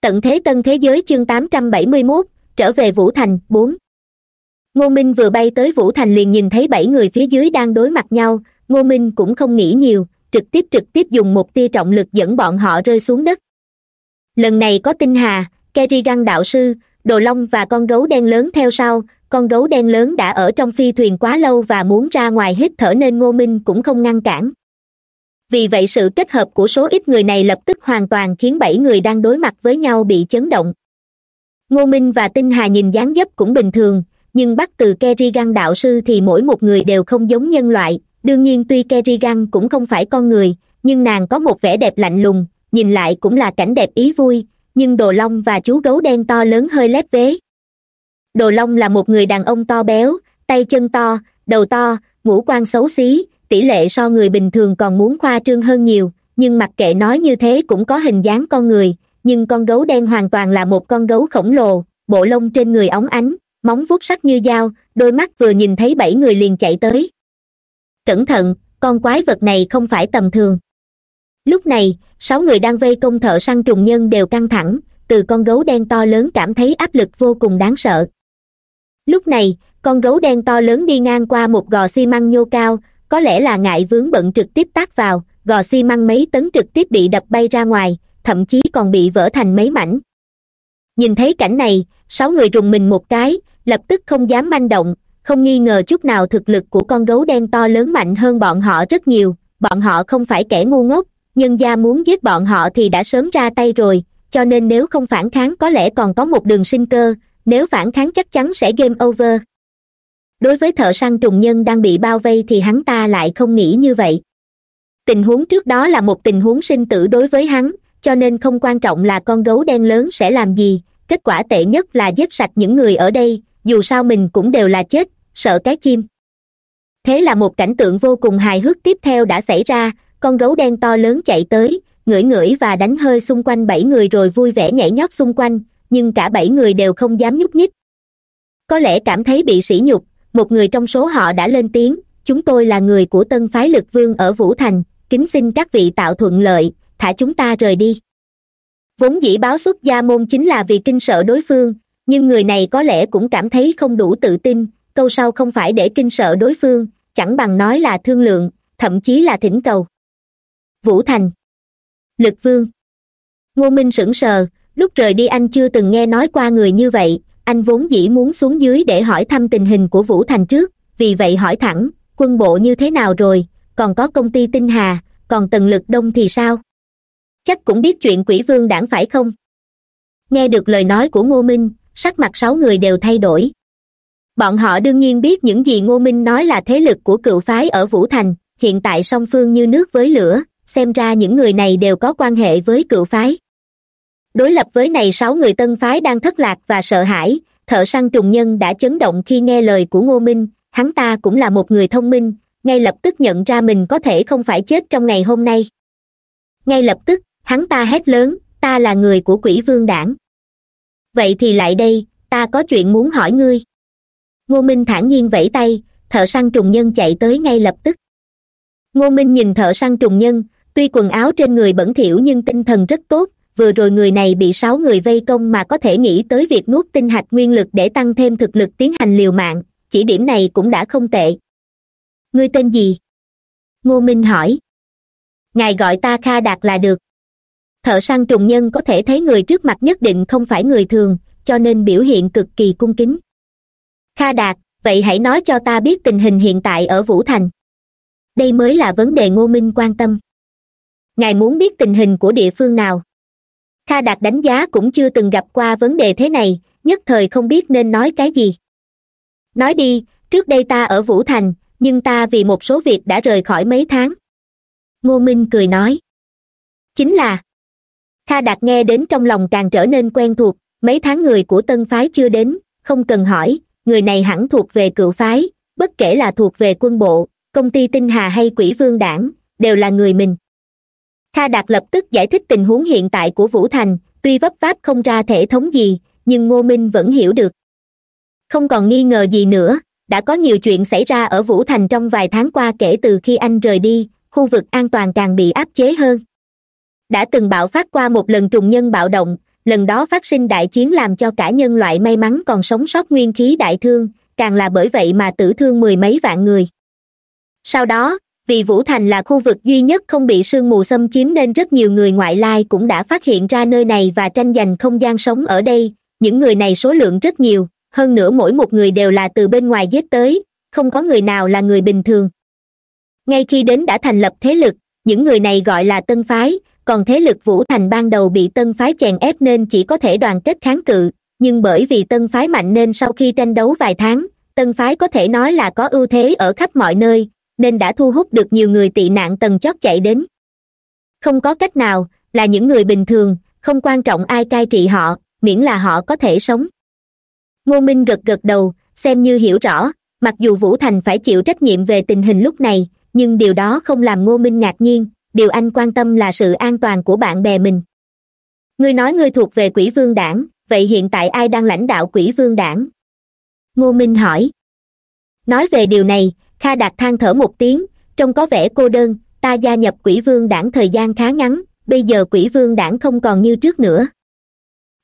tận thế tân thế giới chương tám trăm bảy mươi mốt, trở về vũ thành, bốn. Ngô minh vừa bay tới vũ thành liền nhìn thấy bảy người phía dưới đang đối mặt nhau. Ngô minh cũng không nghĩ nhiều, trực tiếp trực tiếp dùng một tia trọng lực dẫn bọn họ rơi xuống đất. Lần này có tinh hà kerrigan đạo sư, đồ long và con gấu đen lớn theo sau. Con gấu đen lớn đã ở trong phi thuyền quá lâu và muốn ra ngoài hít thở nên ngô minh cũng không ngăn cản vì vậy sự kết hợp của số ít người này lập tức hoàn toàn khiến bảy người đang đối mặt với nhau bị chấn động. Ngô minh và tinh hà nhìn dáng dấp cũng bình thường, nhưng bắt từ kerrigan đạo sư thì mỗi một người đều không giống nhân loại. Đương nhiên tuy kerrigan cũng không phải con người, nhưng nàng có một vẻ đẹp lạnh lùng, nhìn lại cũng là cảnh đẹp ý vui. Nhưng đồ long và chú gấu đen to lớn hơi lép vế. Đồ long là một người đàn ông to béo, tay chân to, đầu to, ngũ quan xấu xí tỷ lệ so người bình thường còn muốn khoa trương hơn nhiều, nhưng mặc kệ nói như thế cũng có hình dáng con người, nhưng con gấu đen hoàn toàn là một con gấu khổng lồ, bộ lông trên người óng ánh, móng vuốt sắc như dao, đôi mắt vừa nhìn thấy bảy người liền chạy tới. Cẩn thận, con quái vật này không phải tầm thường. Lúc này, sáu người đang vây công thợ săn trùng nhân đều căng thẳng, từ con gấu đen to lớn cảm thấy áp lực vô cùng đáng sợ. Lúc này, con gấu đen to lớn đi ngang qua một gò xi măng nhô cao có lẽ là ngại vướng bận trực tiếp tác vào, gò xi măng mấy tấn trực tiếp bị đập bay ra ngoài, thậm chí còn bị vỡ thành mấy mảnh. Nhìn thấy cảnh này, sáu người rùng mình một cái, lập tức không dám manh động, không nghi ngờ chút nào thực lực của con gấu đen to lớn mạnh hơn bọn họ rất nhiều. Bọn họ không phải kẻ ngu ngốc nhân gia muốn giết bọn họ thì đã sớm ra tay rồi, cho nên nếu không phản kháng có lẽ còn có một đường sinh cơ, nếu phản kháng chắc chắn sẽ game over đối với thợ săn trùng nhân đang bị bao vây thì hắn ta lại không nghĩ như vậy. Tình huống trước đó là một tình huống sinh tử đối với hắn, cho nên không quan trọng là con gấu đen lớn sẽ làm gì, kết quả tệ nhất là giết sạch những người ở đây, dù sao mình cũng đều là chết, sợ cái chim. Thế là một cảnh tượng vô cùng hài hước tiếp theo đã xảy ra, con gấu đen to lớn chạy tới, ngửi ngửi và đánh hơi xung quanh bảy người rồi vui vẻ nhảy nhót xung quanh, nhưng cả bảy người đều không dám nhúc nhích. Có lẽ cảm thấy bị sỉ nhục một người trong số họ đã lên tiếng, chúng tôi là người của tân phái lực vương ở vũ thành, kính xin các vị tạo thuận lợi, thả chúng ta rời đi. Vốn dĩ báo xuất gia môn chính là vì kinh sợ đối phương, nhưng người này có lẽ cũng cảm thấy không đủ tự tin, câu sau không phải để kinh sợ đối phương, chẳng bằng nói là thương lượng, thậm chí là thỉnh cầu. Vũ thành. Lực vương. Ngô minh sững sờ, lúc rời đi anh chưa từng nghe nói qua người như vậy anh vốn dĩ muốn xuống dưới để hỏi thăm tình hình của vũ thành trước, vì vậy hỏi thẳng, quân bộ như thế nào rồi, còn có công ty tinh hà, còn tần lực đông thì sao? Chắc cũng biết chuyện quỷ vương đảng phải không? Nghe được lời nói của ngô minh, sắc mặt sáu người đều thay đổi. Bọn họ đương nhiên biết những gì ngô minh nói là thế lực của cựu phái ở vũ thành, hiện tại song phương như nước với lửa, xem ra những người này đều có quan hệ với cựu phái đối lập với này sáu người tân phái đang thất lạc và sợ hãi, thợ săn trùng nhân đã chấn động khi nghe lời của ngô minh, hắn ta cũng là một người thông minh, ngay lập tức nhận ra mình có thể không phải chết trong ngày hôm nay. Ngay lập tức, hắn ta hét lớn, ta là người của quỷ vương đảng. Vậy thì lại đây, ta có chuyện muốn hỏi ngươi. Ngô minh thản nhiên vẫy tay, thợ săn trùng nhân chạy tới ngay lập tức. Ngô minh nhìn thợ săn trùng nhân, tuy quần áo trên người bẩn thỉu nhưng tinh thần rất tốt vừa rồi người này bị sáu người vây công mà có thể nghĩ tới việc nuốt tinh hạch nguyên lực để tăng thêm thực lực tiến hành liều mạng, chỉ điểm này cũng đã không tệ. Ngươi tên gì? Ngô minh hỏi. Ngài gọi ta kha đạt là được. Thợ săn trùng nhân có thể thấy người trước mặt nhất định không phải người thường, cho nên biểu hiện cực kỳ cung kính. Kha đạt, vậy hãy nói cho ta biết tình hình hiện tại ở vũ thành. Đây mới là vấn đề ngô minh quan tâm. Ngài muốn biết tình hình của địa phương nào? Kha đạt đánh giá cũng chưa từng gặp qua vấn đề thế này, nhất thời không biết nên nói cái gì. Nói đi, trước đây ta ở vũ thành, nhưng ta vì một số việc đã rời khỏi mấy tháng. Ngô minh cười nói. Chính là, kha đạt nghe đến trong lòng càng trở nên quen thuộc, mấy tháng người của tân phái chưa đến, không cần hỏi, người này hẳn thuộc về cựu phái, bất kể là thuộc về quân bộ, công ty tinh hà hay quỷ vương đảng, đều là người mình kha đạt lập tức giải thích tình huống hiện tại của vũ thành, tuy vấp váp không ra thể thống gì, nhưng ngô minh vẫn hiểu được. Không còn nghi ngờ gì nữa, đã có nhiều chuyện xảy ra ở vũ thành trong vài tháng qua kể từ khi anh rời đi, khu vực an toàn càng bị áp chế hơn. Đã từng bạo phát qua một lần trùng nhân bạo động, lần đó phát sinh đại chiến làm cho cả nhân loại may mắn còn sống sót nguyên khí đại thương, càng là bởi vậy mà tử thương mười mấy vạn người. Sau đó vì vũ thành là khu vực duy nhất không bị sương mù xâm chiếm nên rất nhiều người ngoại lai cũng đã phát hiện ra nơi này và tranh giành không gian sống ở đây. Những người này số lượng rất nhiều, hơn nữa mỗi một người đều là từ bên ngoài giết tới, không có người nào là người bình thường. Ngay khi đến đã thành lập thế lực, những người này gọi là tân phái, còn thế lực vũ thành ban đầu bị tân phái chèn ép nên chỉ có thể đoàn kết kháng cự, nhưng bởi vì tân phái mạnh nên sau khi tranh đấu vài tháng, tân phái có thể nói là có ưu thế ở khắp mọi nơi nên đã thu hút được nhiều người tị nạn tầng chót chạy đến. Không có cách nào, là những người bình thường, không quan trọng ai cai trị họ, miễn là họ có thể sống. Ngô minh gật gật đầu, xem như hiểu rõ, mặc dù vũ thành phải chịu trách nhiệm về tình hình lúc này, nhưng điều đó không làm ngô minh ngạc nhiên, điều anh quan tâm là sự an toàn của bạn bè mình. Ngươi nói ngươi thuộc về quỷ vương đảng, vậy hiện tại ai đang lãnh đạo quỷ vương đảng? Ngô minh hỏi. Nói về điều này kha đạt than thở một tiếng, trông có vẻ cô đơn, ta gia nhập quỷ vương đảng thời gian khá ngắn, bây giờ quỷ vương đảng không còn như trước nữa.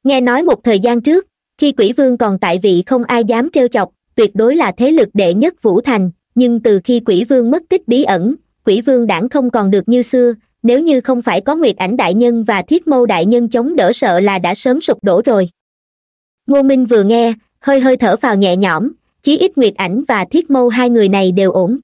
Nghe nói một thời gian trước, khi quỷ vương còn tại vị không ai dám trêu chọc, tuyệt đối là thế lực đệ nhất vũ thành, nhưng từ khi quỷ vương mất tích bí ẩn, quỷ vương đảng không còn được như xưa, nếu như không phải có nguyệt ảnh đại nhân và thiết mâu đại nhân chống đỡ sợ là đã sớm sụp đổ rồi. Ngô minh vừa nghe, hơi hơi thở vào nhẹ nhõm chí ít nguyệt ảnh và thiết mâu hai người này đều ổn.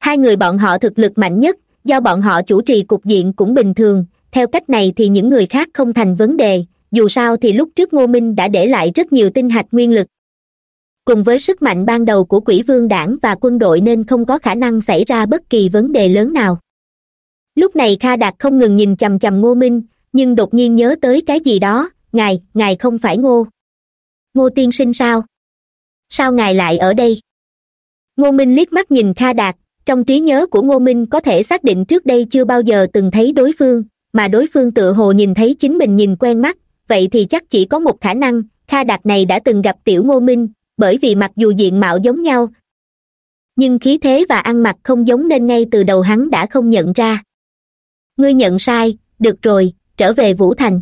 Hai người bọn họ thực lực mạnh nhất, do bọn họ chủ trì cục diện cũng bình thường, theo cách này thì những người khác không thành vấn đề, dù sao thì lúc trước ngô minh đã để lại rất nhiều tinh hạch nguyên lực. Cùng với sức mạnh ban đầu của quỷ vương đảng và quân đội nên không có khả năng xảy ra bất kỳ vấn đề lớn nào. Lúc này kha đạt không ngừng nhìn chằm chằm ngô minh, nhưng đột nhiên nhớ tới cái gì đó, ngài ngài không phải ngô. Ngô tiên sinh sao? Sao ngài lại ở đây? Ngô minh liếc mắt nhìn kha đạt, trong trí nhớ của ngô minh có thể xác định trước đây chưa bao giờ từng thấy đối phương, mà đối phương tự hồ nhìn thấy chính mình nhìn quen mắt, vậy thì chắc chỉ có một khả năng, kha đạt này đã từng gặp tiểu ngô minh, bởi vì mặc dù diện mạo giống nhau. Nhưng khí thế và ăn mặc không giống nên ngay từ đầu hắn đã không nhận ra. Ngươi nhận sai, được rồi, trở về vũ thành.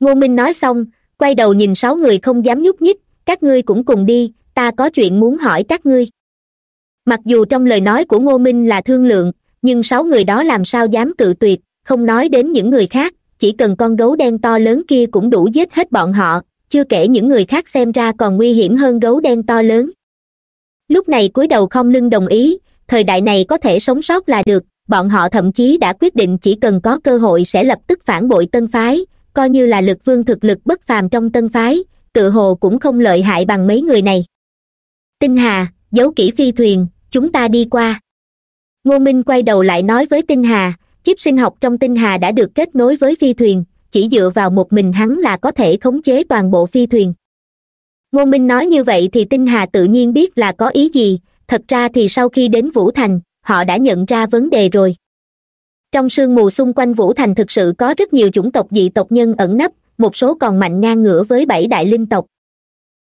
Ngô minh nói xong, quay đầu nhìn sáu người không dám nhúc nhích các ngươi cũng cùng đi, ta có chuyện muốn hỏi các ngươi. Mặc dù trong lời nói của ngô minh là thương lượng, nhưng sáu người đó làm sao dám cự tuyệt, không nói đến những người khác, chỉ cần con gấu đen to lớn kia cũng đủ giết hết bọn họ, chưa kể những người khác xem ra còn nguy hiểm hơn gấu đen to lớn. Lúc này cúi đầu không lưng đồng ý, thời đại này có thể sống sót là được, bọn họ thậm chí đã quyết định chỉ cần có cơ hội sẽ lập tức phản bội tân phái, coi như là lực vương thực lực bất phàm trong tân phái tự hồ cũng không lợi hại bằng mấy người này. Tinh hà, giấu kỹ phi thuyền, chúng ta đi qua. Ngô minh quay đầu lại nói với tinh hà, chip sinh học trong tinh hà đã được kết nối với phi thuyền, chỉ dựa vào một mình hắn là có thể khống chế toàn bộ phi thuyền. Ngô minh nói như vậy thì tinh hà tự nhiên biết là có ý gì, thật ra thì sau khi đến vũ thành, họ đã nhận ra vấn đề rồi. Trong sương mù xung quanh vũ thành thực sự có rất nhiều chủng tộc dị tộc nhân ẩn nấp một số còn mạnh ngang ngửa với bảy đại linh tộc.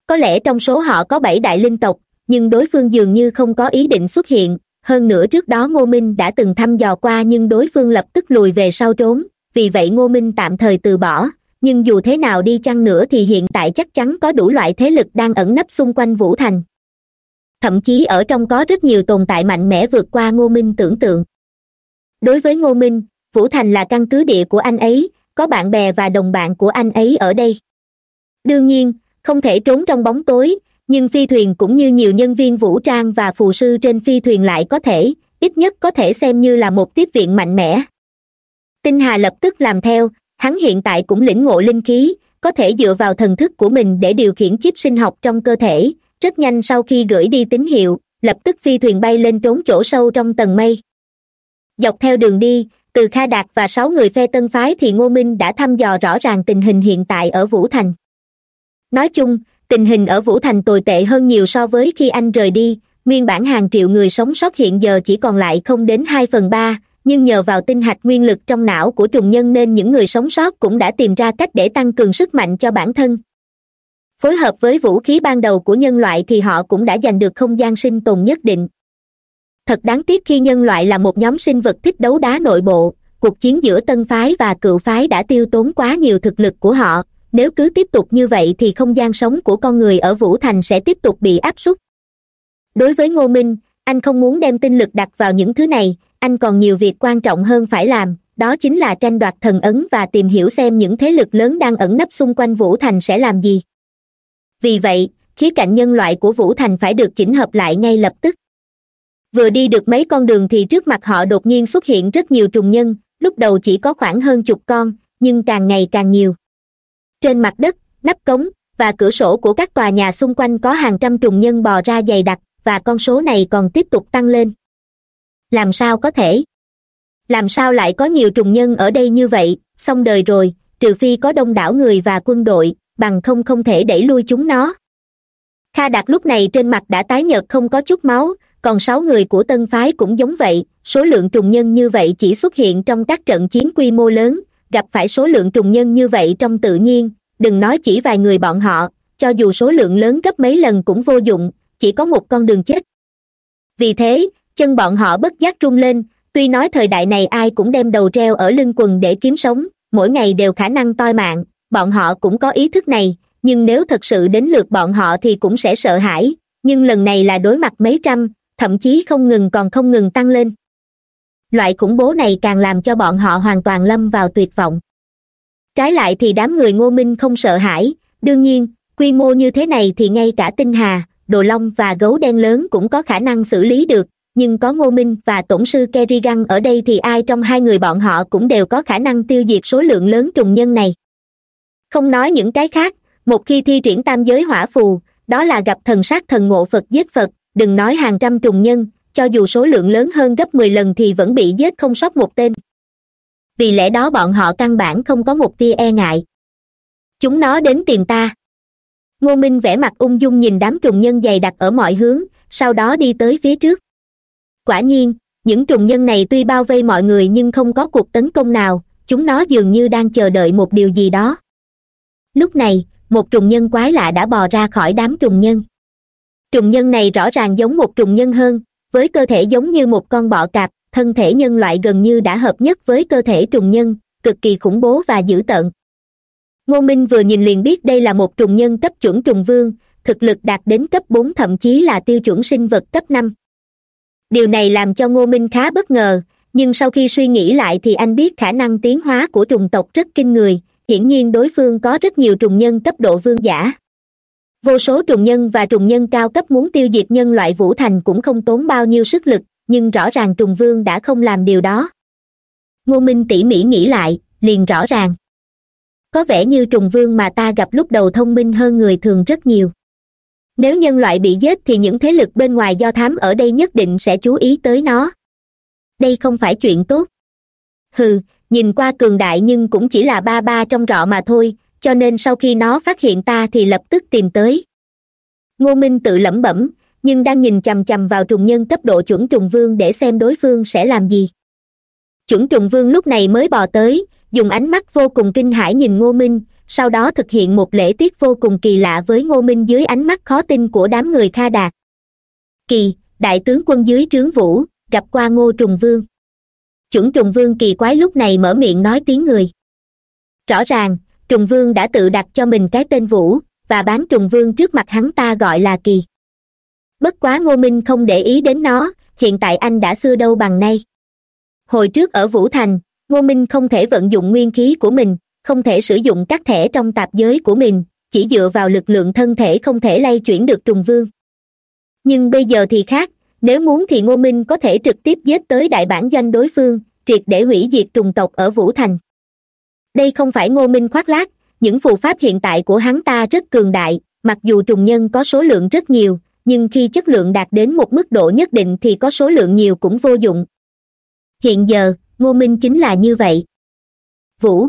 Có lẽ trong số họ có bảy đại linh tộc, nhưng đối phương dường như không có ý định xuất hiện. Hơn nữa trước đó ngô minh đã từng thăm dò qua, nhưng đối phương lập tức lùi về sau trốn. Vì vậy ngô minh tạm thời từ bỏ. Nhưng dù thế nào đi chăng nữa thì hiện tại chắc chắn có đủ loại thế lực đang ẩn nấp xung quanh vũ thành. Thậm chí ở trong có rất nhiều tồn tại mạnh mẽ vượt qua ngô minh tưởng tượng. Đối với ngô minh, vũ thành là căn cứ địa của anh ấy có bạn bè và đồng bạn của anh ấy ở đây. Đương nhiên, không thể trốn trong bóng tối, nhưng phi thuyền cũng như nhiều nhân viên vũ trang và phù sư trên phi thuyền lại có thể, ít nhất có thể xem như là một tiếp viện mạnh mẽ. Tinh hà lập tức làm theo, hắn hiện tại cũng lĩnh ngộ linh khí, có thể dựa vào thần thức của mình để điều khiển chip sinh học trong cơ thể, rất nhanh sau khi gửi đi tín hiệu, lập tức phi thuyền bay lên trốn chỗ sâu trong tầng mây. Dọc theo đường đi từ kha đạt và sáu người phe tân phái thì ngô minh đã thăm dò rõ ràng tình hình hiện tại ở vũ thành. Nói chung, tình hình ở vũ thành tồi tệ hơn nhiều so với khi anh rời đi, nguyên bản hàng triệu người sống sót hiện giờ chỉ còn lại không đến hai phần ba, nhưng nhờ vào tinh hạch nguyên lực trong não của trùng nhân nên những người sống sót cũng đã tìm ra cách để tăng cường sức mạnh cho bản thân. Phối hợp với vũ khí ban đầu của nhân loại thì họ cũng đã giành được không gian sinh tồn nhất định thật đáng tiếc khi nhân loại là một nhóm sinh vật thích đấu đá nội bộ, cuộc chiến giữa tân phái và cựu phái đã tiêu tốn quá nhiều thực lực của họ. Nếu cứ tiếp tục như vậy thì không gian sống của con người ở vũ thành sẽ tiếp tục bị áp suất. Đối với ngô minh, anh không muốn đem tinh lực đặt vào những thứ này, anh còn nhiều việc quan trọng hơn phải làm, đó chính là tranh đoạt thần ấn và tìm hiểu xem những thế lực lớn đang ẩn nấp xung quanh vũ thành sẽ làm gì. Vì vậy, khía cạnh nhân loại của vũ thành phải được chỉnh hợp lại ngay lập tức vừa đi được mấy con đường thì trước mặt họ đột nhiên xuất hiện rất nhiều trùng nhân, lúc đầu chỉ có khoảng hơn chục con, nhưng càng ngày càng nhiều. Trên mặt đất, nắp cống, và cửa sổ của các tòa nhà xung quanh có hàng trăm trùng nhân bò ra dày đặc, và con số này còn tiếp tục tăng lên. Làm sao có thể? Làm sao lại có nhiều trùng nhân ở đây như vậy? Xong đời rồi, trừ phi có đông đảo người và quân đội, bằng không không thể đẩy lui chúng nó. Kha đạt lúc này trên mặt đã tái nhợt không có chút máu còn sáu người của tân phái cũng giống vậy, số lượng trùng nhân như vậy chỉ xuất hiện trong các trận chiến quy mô lớn, gặp phải số lượng trùng nhân như vậy trong tự nhiên, đừng nói chỉ vài người bọn họ, cho dù số lượng lớn gấp mấy lần cũng vô dụng, chỉ có một con đường chết. Vì thế, chân bọn họ bất giác rung lên, tuy nói thời đại này ai cũng đem đầu treo ở lưng quần để kiếm sống, mỗi ngày đều khả năng toi mạng, bọn họ cũng có ý thức này, nhưng nếu thật sự đến lượt bọn họ thì cũng sẽ sợ hãi, nhưng lần này là đối mặt mấy trăm thậm chí không ngừng còn không ngừng tăng lên. Loại khủng bố này càng làm cho bọn họ hoàn toàn lâm vào tuyệt vọng. Trái lại thì đám người ngô minh không sợ hãi, đương nhiên, quy mô như thế này thì ngay cả tinh hà, đồ long và gấu đen lớn cũng có khả năng xử lý được, nhưng có ngô minh và tổng sư kerrigan ở đây thì ai trong hai người bọn họ cũng đều có khả năng tiêu diệt số lượng lớn trùng nhân này. Không nói những cái khác, một khi thi triển tam giới hỏa phù, đó là gặp thần sát thần ngộ phật giết phật đừng nói hàng trăm trùng nhân, cho dù số lượng lớn hơn gấp mười lần thì vẫn bị giết không sót một tên. Vì lẽ đó bọn họ căn bản không có một tia e ngại. Chúng nó đến tìm ta. Ngô minh vẻ mặt ung dung nhìn đám trùng nhân dày đặc ở mọi hướng, sau đó đi tới phía trước. Quả nhiên, những trùng nhân này tuy bao vây mọi người nhưng không có cuộc tấn công nào, chúng nó dường như đang chờ đợi một điều gì đó. Lúc này, một trùng nhân quái lạ đã bò ra khỏi đám trùng nhân trùng nhân này rõ ràng giống một trùng nhân hơn, với cơ thể giống như một con bọ cạp, thân thể nhân loại gần như đã hợp nhất với cơ thể trùng nhân, cực kỳ khủng bố và dữ tợn. Ngô minh vừa nhìn liền biết đây là một trùng nhân cấp chuẩn trùng vương, thực lực đạt đến cấp bốn, thậm chí là tiêu chuẩn sinh vật cấp năm. Điều này làm cho ngô minh khá bất ngờ, nhưng sau khi suy nghĩ lại thì anh biết khả năng tiến hóa của trùng tộc rất kinh người, hiển nhiên đối phương có rất nhiều trùng nhân cấp độ vương giả vô số trùng nhân và trùng nhân cao cấp muốn tiêu diệt nhân loại vũ thành cũng không tốn bao nhiêu sức lực, nhưng rõ ràng trùng vương đã không làm điều đó. Ngô minh tỉ mỉ nghĩ lại, liền rõ ràng. Có vẻ như trùng vương mà ta gặp lúc đầu thông minh hơn người thường rất nhiều. Nếu nhân loại bị giết thì những thế lực bên ngoài do thám ở đây nhất định sẽ chú ý tới nó. Đây không phải chuyện tốt. Hừ, nhìn qua cường đại nhưng cũng chỉ là ba ba trong rọ mà thôi cho nên sau khi nó phát hiện ta thì lập tức tìm tới. Ngô minh tự lẩm bẩm, nhưng đang nhìn chằm chằm vào trùng nhân cấp độ chuẩn trùng vương để xem đối phương sẽ làm gì. Chuẩn trùng vương lúc này mới bò tới, dùng ánh mắt vô cùng kinh hãi nhìn ngô minh, sau đó thực hiện một lễ tiết vô cùng kỳ lạ với ngô minh dưới ánh mắt khó tin của đám người kha đạt. Kỳ, đại tướng quân dưới trướng vũ, gặp qua ngô trùng vương. Chuẩn trùng vương kỳ quái lúc này mở miệng nói tiếng người. Rõ ràng trùng vương đã tự đặt cho mình cái tên vũ, và bán trùng vương trước mặt hắn ta gọi là kỳ. Bất quá ngô minh không để ý đến nó, hiện tại anh đã xưa đâu bằng nay. Hồi trước ở vũ thành, ngô minh không thể vận dụng nguyên khí của mình, không thể sử dụng các thẻ trong tạp giới của mình, chỉ dựa vào lực lượng thân thể không thể lay chuyển được trùng vương. Nhưng bây giờ thì khác, nếu muốn thì ngô minh có thể trực tiếp giết tới đại bản doanh đối phương, triệt để hủy diệt trùng tộc ở vũ thành đây không phải ngô minh khoác lác. Những phù pháp hiện tại của hắn ta rất cường đại. Mặc dù trùng nhân có số lượng rất nhiều, nhưng khi chất lượng đạt đến một mức độ nhất định thì có số lượng nhiều cũng vô dụng. Hiện giờ, ngô minh chính là như vậy. Vũ.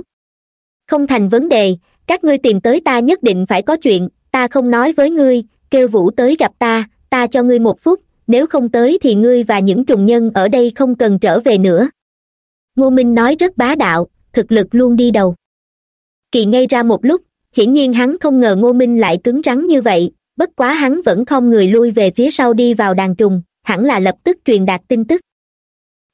Không thành vấn đề. Các ngươi tìm tới ta nhất định phải có chuyện. Ta không nói với ngươi, kêu vũ tới gặp ta. Ta cho ngươi một phút. Nếu không tới thì ngươi và những trùng nhân ở đây không cần trở về nữa. Ngô minh nói rất bá đạo thực lực luôn đi đầu. Kỳ ngay ra một lúc, hiển nhiên hắn không ngờ ngô minh lại cứng rắn như vậy, bất quá hắn vẫn không người lui về phía sau đi vào đàn trùng, hẳn là lập tức truyền đạt tin tức.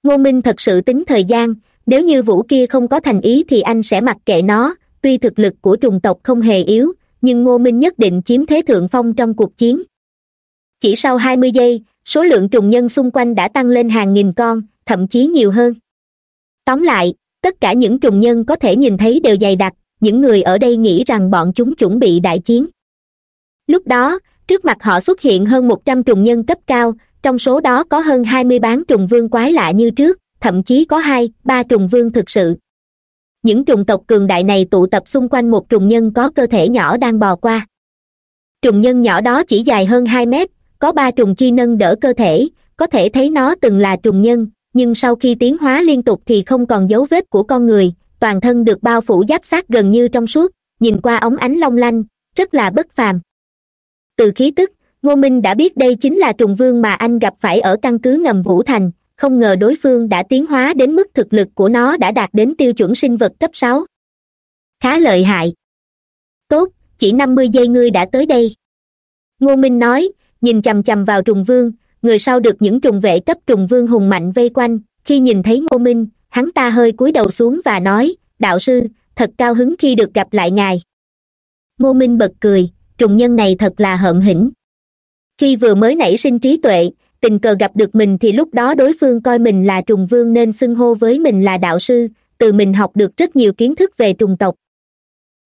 Ngô minh thật sự tính thời gian, nếu như vũ kia không có thành ý thì anh sẽ mặc kệ nó, tuy thực lực của trùng tộc không hề yếu, nhưng ngô minh nhất định chiếm thế thượng phong trong cuộc chiến. Chỉ sau hai mươi giây, số lượng trùng nhân xung quanh đã tăng lên hàng nghìn con, thậm chí nhiều hơn. Tóm lại tất cả những trùng nhân có thể nhìn thấy đều dày đặc, những người ở đây nghĩ rằng bọn chúng chuẩn bị đại chiến. Lúc đó, trước mặt họ xuất hiện hơn một trăm trùng nhân cấp cao, trong số đó có hơn hai mươi bán trùng vương quái lạ như trước, thậm chí có hai, ba trùng vương thực sự. Những trùng tộc cường đại này tụ tập xung quanh một trùng nhân có cơ thể nhỏ đang bò qua. Trùng nhân nhỏ đó chỉ dài hơn hai mét, có ba trùng chi nâng đỡ cơ thể, có thể thấy nó từng là trùng nhân nhưng sau khi tiến hóa liên tục thì không còn dấu vết của con người, toàn thân được bao phủ giáp sát gần như trong suốt, nhìn qua ống ánh long lanh, rất là bất phàm. Từ khí tức, ngô minh đã biết đây chính là trùng vương mà anh gặp phải ở căn cứ ngầm vũ thành, không ngờ đối phương đã tiến hóa đến mức thực lực của nó đã đạt đến tiêu chuẩn sinh vật cấp sáu. Khá lợi hại. Tốt, chỉ năm mươi giây ngươi đã tới đây. Ngô minh nói, nhìn chằm chằm vào trùng vương người sau được những trùng vệ cấp trùng vương hùng mạnh vây quanh, khi nhìn thấy ngô minh, hắn ta hơi cúi đầu xuống và nói, đạo sư, thật cao hứng khi được gặp lại ngài. Ngô minh bật cười, trùng nhân này thật là hợm hĩnh khi vừa mới nảy sinh trí tuệ, tình cờ gặp được mình thì lúc đó đối phương coi mình là trùng vương nên xưng hô với mình là đạo sư, từ mình học được rất nhiều kiến thức về trùng tộc.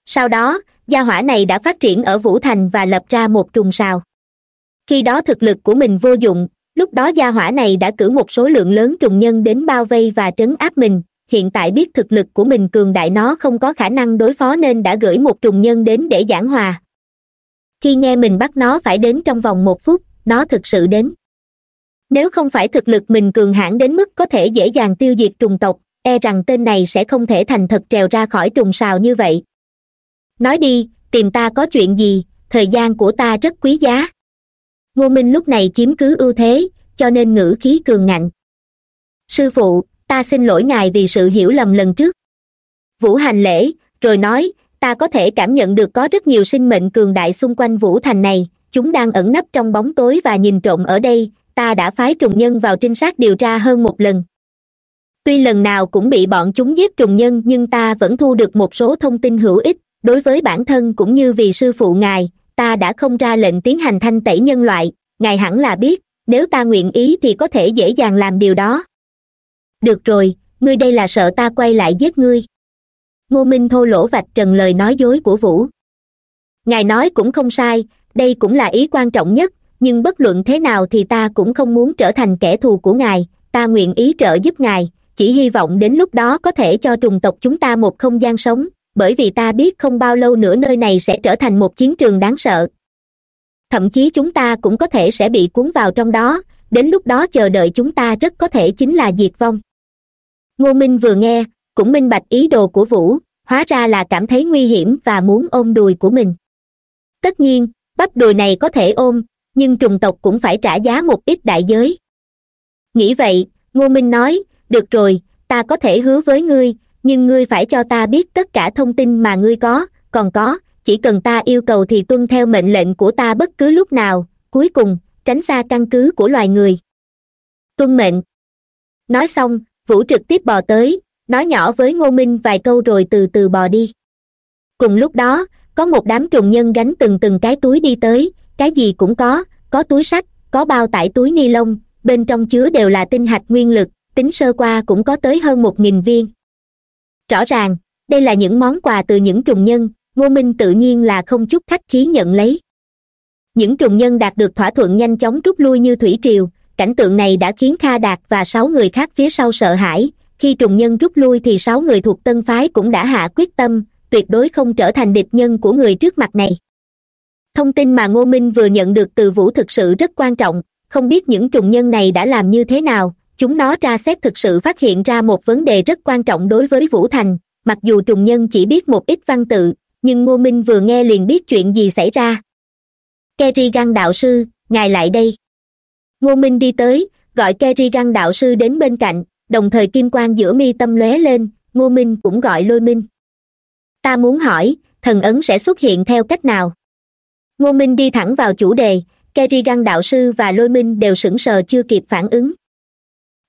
Sau đó, gia hỏa này đã phát triển ở vũ thành và lập ra một trùng sào khi đó thực lực của mình vô dụng, lúc đó gia hỏa này đã cử một số lượng lớn trùng nhân đến bao vây và trấn áp mình. Hiện tại biết thực lực của mình cường đại nó không có khả năng đối phó nên đã gửi một trùng nhân đến để giảng hòa. Khi nghe mình bắt nó phải đến trong vòng một phút, nó thực sự đến. Nếu không phải thực lực mình cường hãn đến mức có thể dễ dàng tiêu diệt trùng tộc e rằng tên này sẽ không thể thành thật trèo ra khỏi trùng sào như vậy. Nói đi, tìm ta có chuyện gì, thời gian của ta rất quý giá ngô minh lúc này chiếm cứ ưu thế, cho nên ngữ khí cường ngạnh. Sư phụ, ta xin lỗi ngài vì sự hiểu lầm lần trước. Vũ hành lễ, rồi nói, ta có thể cảm nhận được có rất nhiều sinh mệnh cường đại xung quanh vũ thành này. Chúng đang ẩn nấp trong bóng tối và nhìn trộm ở đây, ta đã phái trùng nhân vào trinh sát điều tra hơn một lần. Tuy lần nào cũng bị bọn chúng giết trùng nhân, nhưng ta vẫn thu được một số thông tin hữu ích đối với bản thân cũng như vì sư phụ ngài ta đã không ra lệnh tiến hành thanh tẩy nhân loại, ngài hẳn là biết, nếu ta nguyện ý thì có thể dễ dàng làm điều đó. Được rồi, ngươi đây là sợ ta quay lại giết ngươi. Ngô minh thô lỗ vạch trần lời nói dối của vũ. Ngài nói cũng không sai, đây cũng là ý quan trọng nhất, nhưng bất luận thế nào thì ta cũng không muốn trở thành kẻ thù của ngài, ta nguyện ý trợ giúp ngài, chỉ hy vọng đến lúc đó có thể cho trùng tộc chúng ta một không gian sống bởi vì ta biết không bao lâu nữa nơi này sẽ trở thành một chiến trường đáng sợ. Thậm chí chúng ta cũng có thể sẽ bị cuốn vào trong đó, đến lúc đó chờ đợi chúng ta rất có thể chính là diệt vong. Ngô minh vừa nghe, cũng minh bạch ý đồ của vũ, hóa ra là cảm thấy nguy hiểm và muốn ôm đùi của mình. Tất nhiên, bắp đùi này có thể ôm, nhưng trùng tộc cũng phải trả giá một ít đại giới. Nghĩ vậy, ngô minh nói, được rồi, ta có thể hứa với ngươi nhưng ngươi phải cho ta biết tất cả thông tin mà ngươi có. Còn có, chỉ cần ta yêu cầu thì tuân theo mệnh lệnh của ta bất cứ lúc nào. Cuối cùng, tránh xa căn cứ của loài người. Tuân mệnh. Nói xong, vũ trực tiếp bò tới, nói nhỏ với ngô minh vài câu rồi từ từ bò đi. Cùng lúc đó, có một đám trùng nhân gánh từng từng cái túi đi tới. Cái gì cũng có có túi sách, có bao tải túi ni lông, bên trong chứa đều là tinh hạch nguyên lực, tính sơ qua cũng có tới hơn một nghìn viên rõ ràng, đây là những món quà từ những trùng nhân, ngô minh tự nhiên là không chút khách khí nhận lấy. Những trùng nhân đạt được thỏa thuận nhanh chóng rút lui như thủy triều, cảnh tượng này đã khiến kha đạt và sáu người khác phía sau sợ hãi. Khi trùng nhân rút lui thì sáu người thuộc tân phái cũng đã hạ quyết tâm, tuyệt đối không trở thành địch nhân của người trước mặt này. Thông tin mà ngô minh vừa nhận được từ vũ thực sự rất quan trọng, không biết những trùng nhân này đã làm như thế nào chúng nó tra xét thực sự phát hiện ra một vấn đề rất quan trọng đối với vũ thành. Mặc dù trùng nhân chỉ biết một ít văn tự, nhưng ngô minh vừa nghe liền biết chuyện gì xảy ra. Kerrigan đạo sư, ngài lại đây. Ngô minh đi tới, gọi kerrigan đạo sư đến bên cạnh, đồng thời kim quan giữa mi tâm lóe lên, ngô minh cũng gọi lôi minh. Ta muốn hỏi, thần ấn sẽ xuất hiện theo cách nào? Ngô minh đi thẳng vào chủ đề kerrigan đạo sư và lôi minh đều sững sờ chưa kịp phản ứng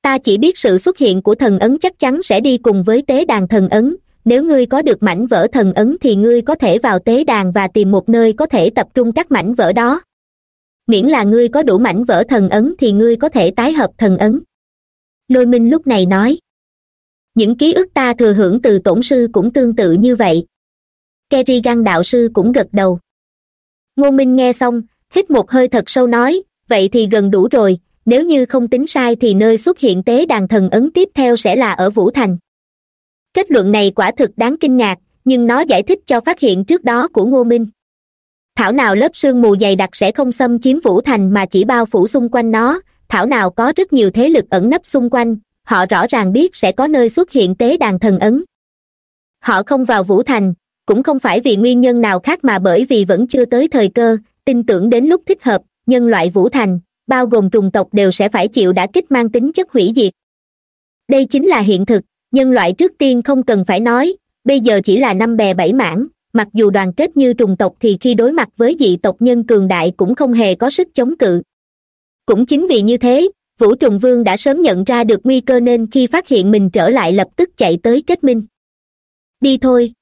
ta chỉ biết sự xuất hiện của thần ấn chắc chắn sẽ đi cùng với tế đàn thần ấn. Nếu ngươi có được mảnh vỡ thần ấn thì ngươi có thể vào tế đàn và tìm một nơi có thể tập trung các mảnh vỡ đó. Miễn là ngươi có đủ mảnh vỡ thần ấn thì ngươi có thể tái hợp thần ấn. Lôi minh lúc này nói. Những ký ức ta thừa hưởng từ tổn sư cũng tương tự như vậy. Kerrigan đạo sư cũng gật đầu. Ngô minh nghe xong, hít một hơi thật sâu nói, vậy thì gần đủ rồi nếu như không tính sai thì nơi xuất hiện tế đàn thần ấn tiếp theo sẽ là ở vũ thành. Kết luận này quả thực đáng kinh ngạc, nhưng nó giải thích cho phát hiện trước đó của ngô minh. Thảo nào lớp sương mù dày đặc sẽ không xâm chiếm vũ thành mà chỉ bao phủ xung quanh nó, thảo nào có rất nhiều thế lực ẩn nấp xung quanh, họ rõ ràng biết sẽ có nơi xuất hiện tế đàn thần ấn. Họ không vào vũ thành, cũng không phải vì nguyên nhân nào khác mà bởi vì vẫn chưa tới thời cơ, tin tưởng đến lúc thích hợp, nhân loại vũ thành bao gồm trùng tộc đều sẽ phải chịu đã kích mang tính chất hủy diệt. Đây chính là hiện thực, nhân loại trước tiên không cần phải nói, bây giờ chỉ là năm bè bảy mảng, mặc dù đoàn kết như trùng tộc thì khi đối mặt với dị tộc nhân cường đại cũng không hề có sức chống cự. Cũng chính vì như thế, vũ trùng vương đã sớm nhận ra được nguy cơ nên khi phát hiện mình trở lại lập tức chạy tới kết minh. Đi thôi.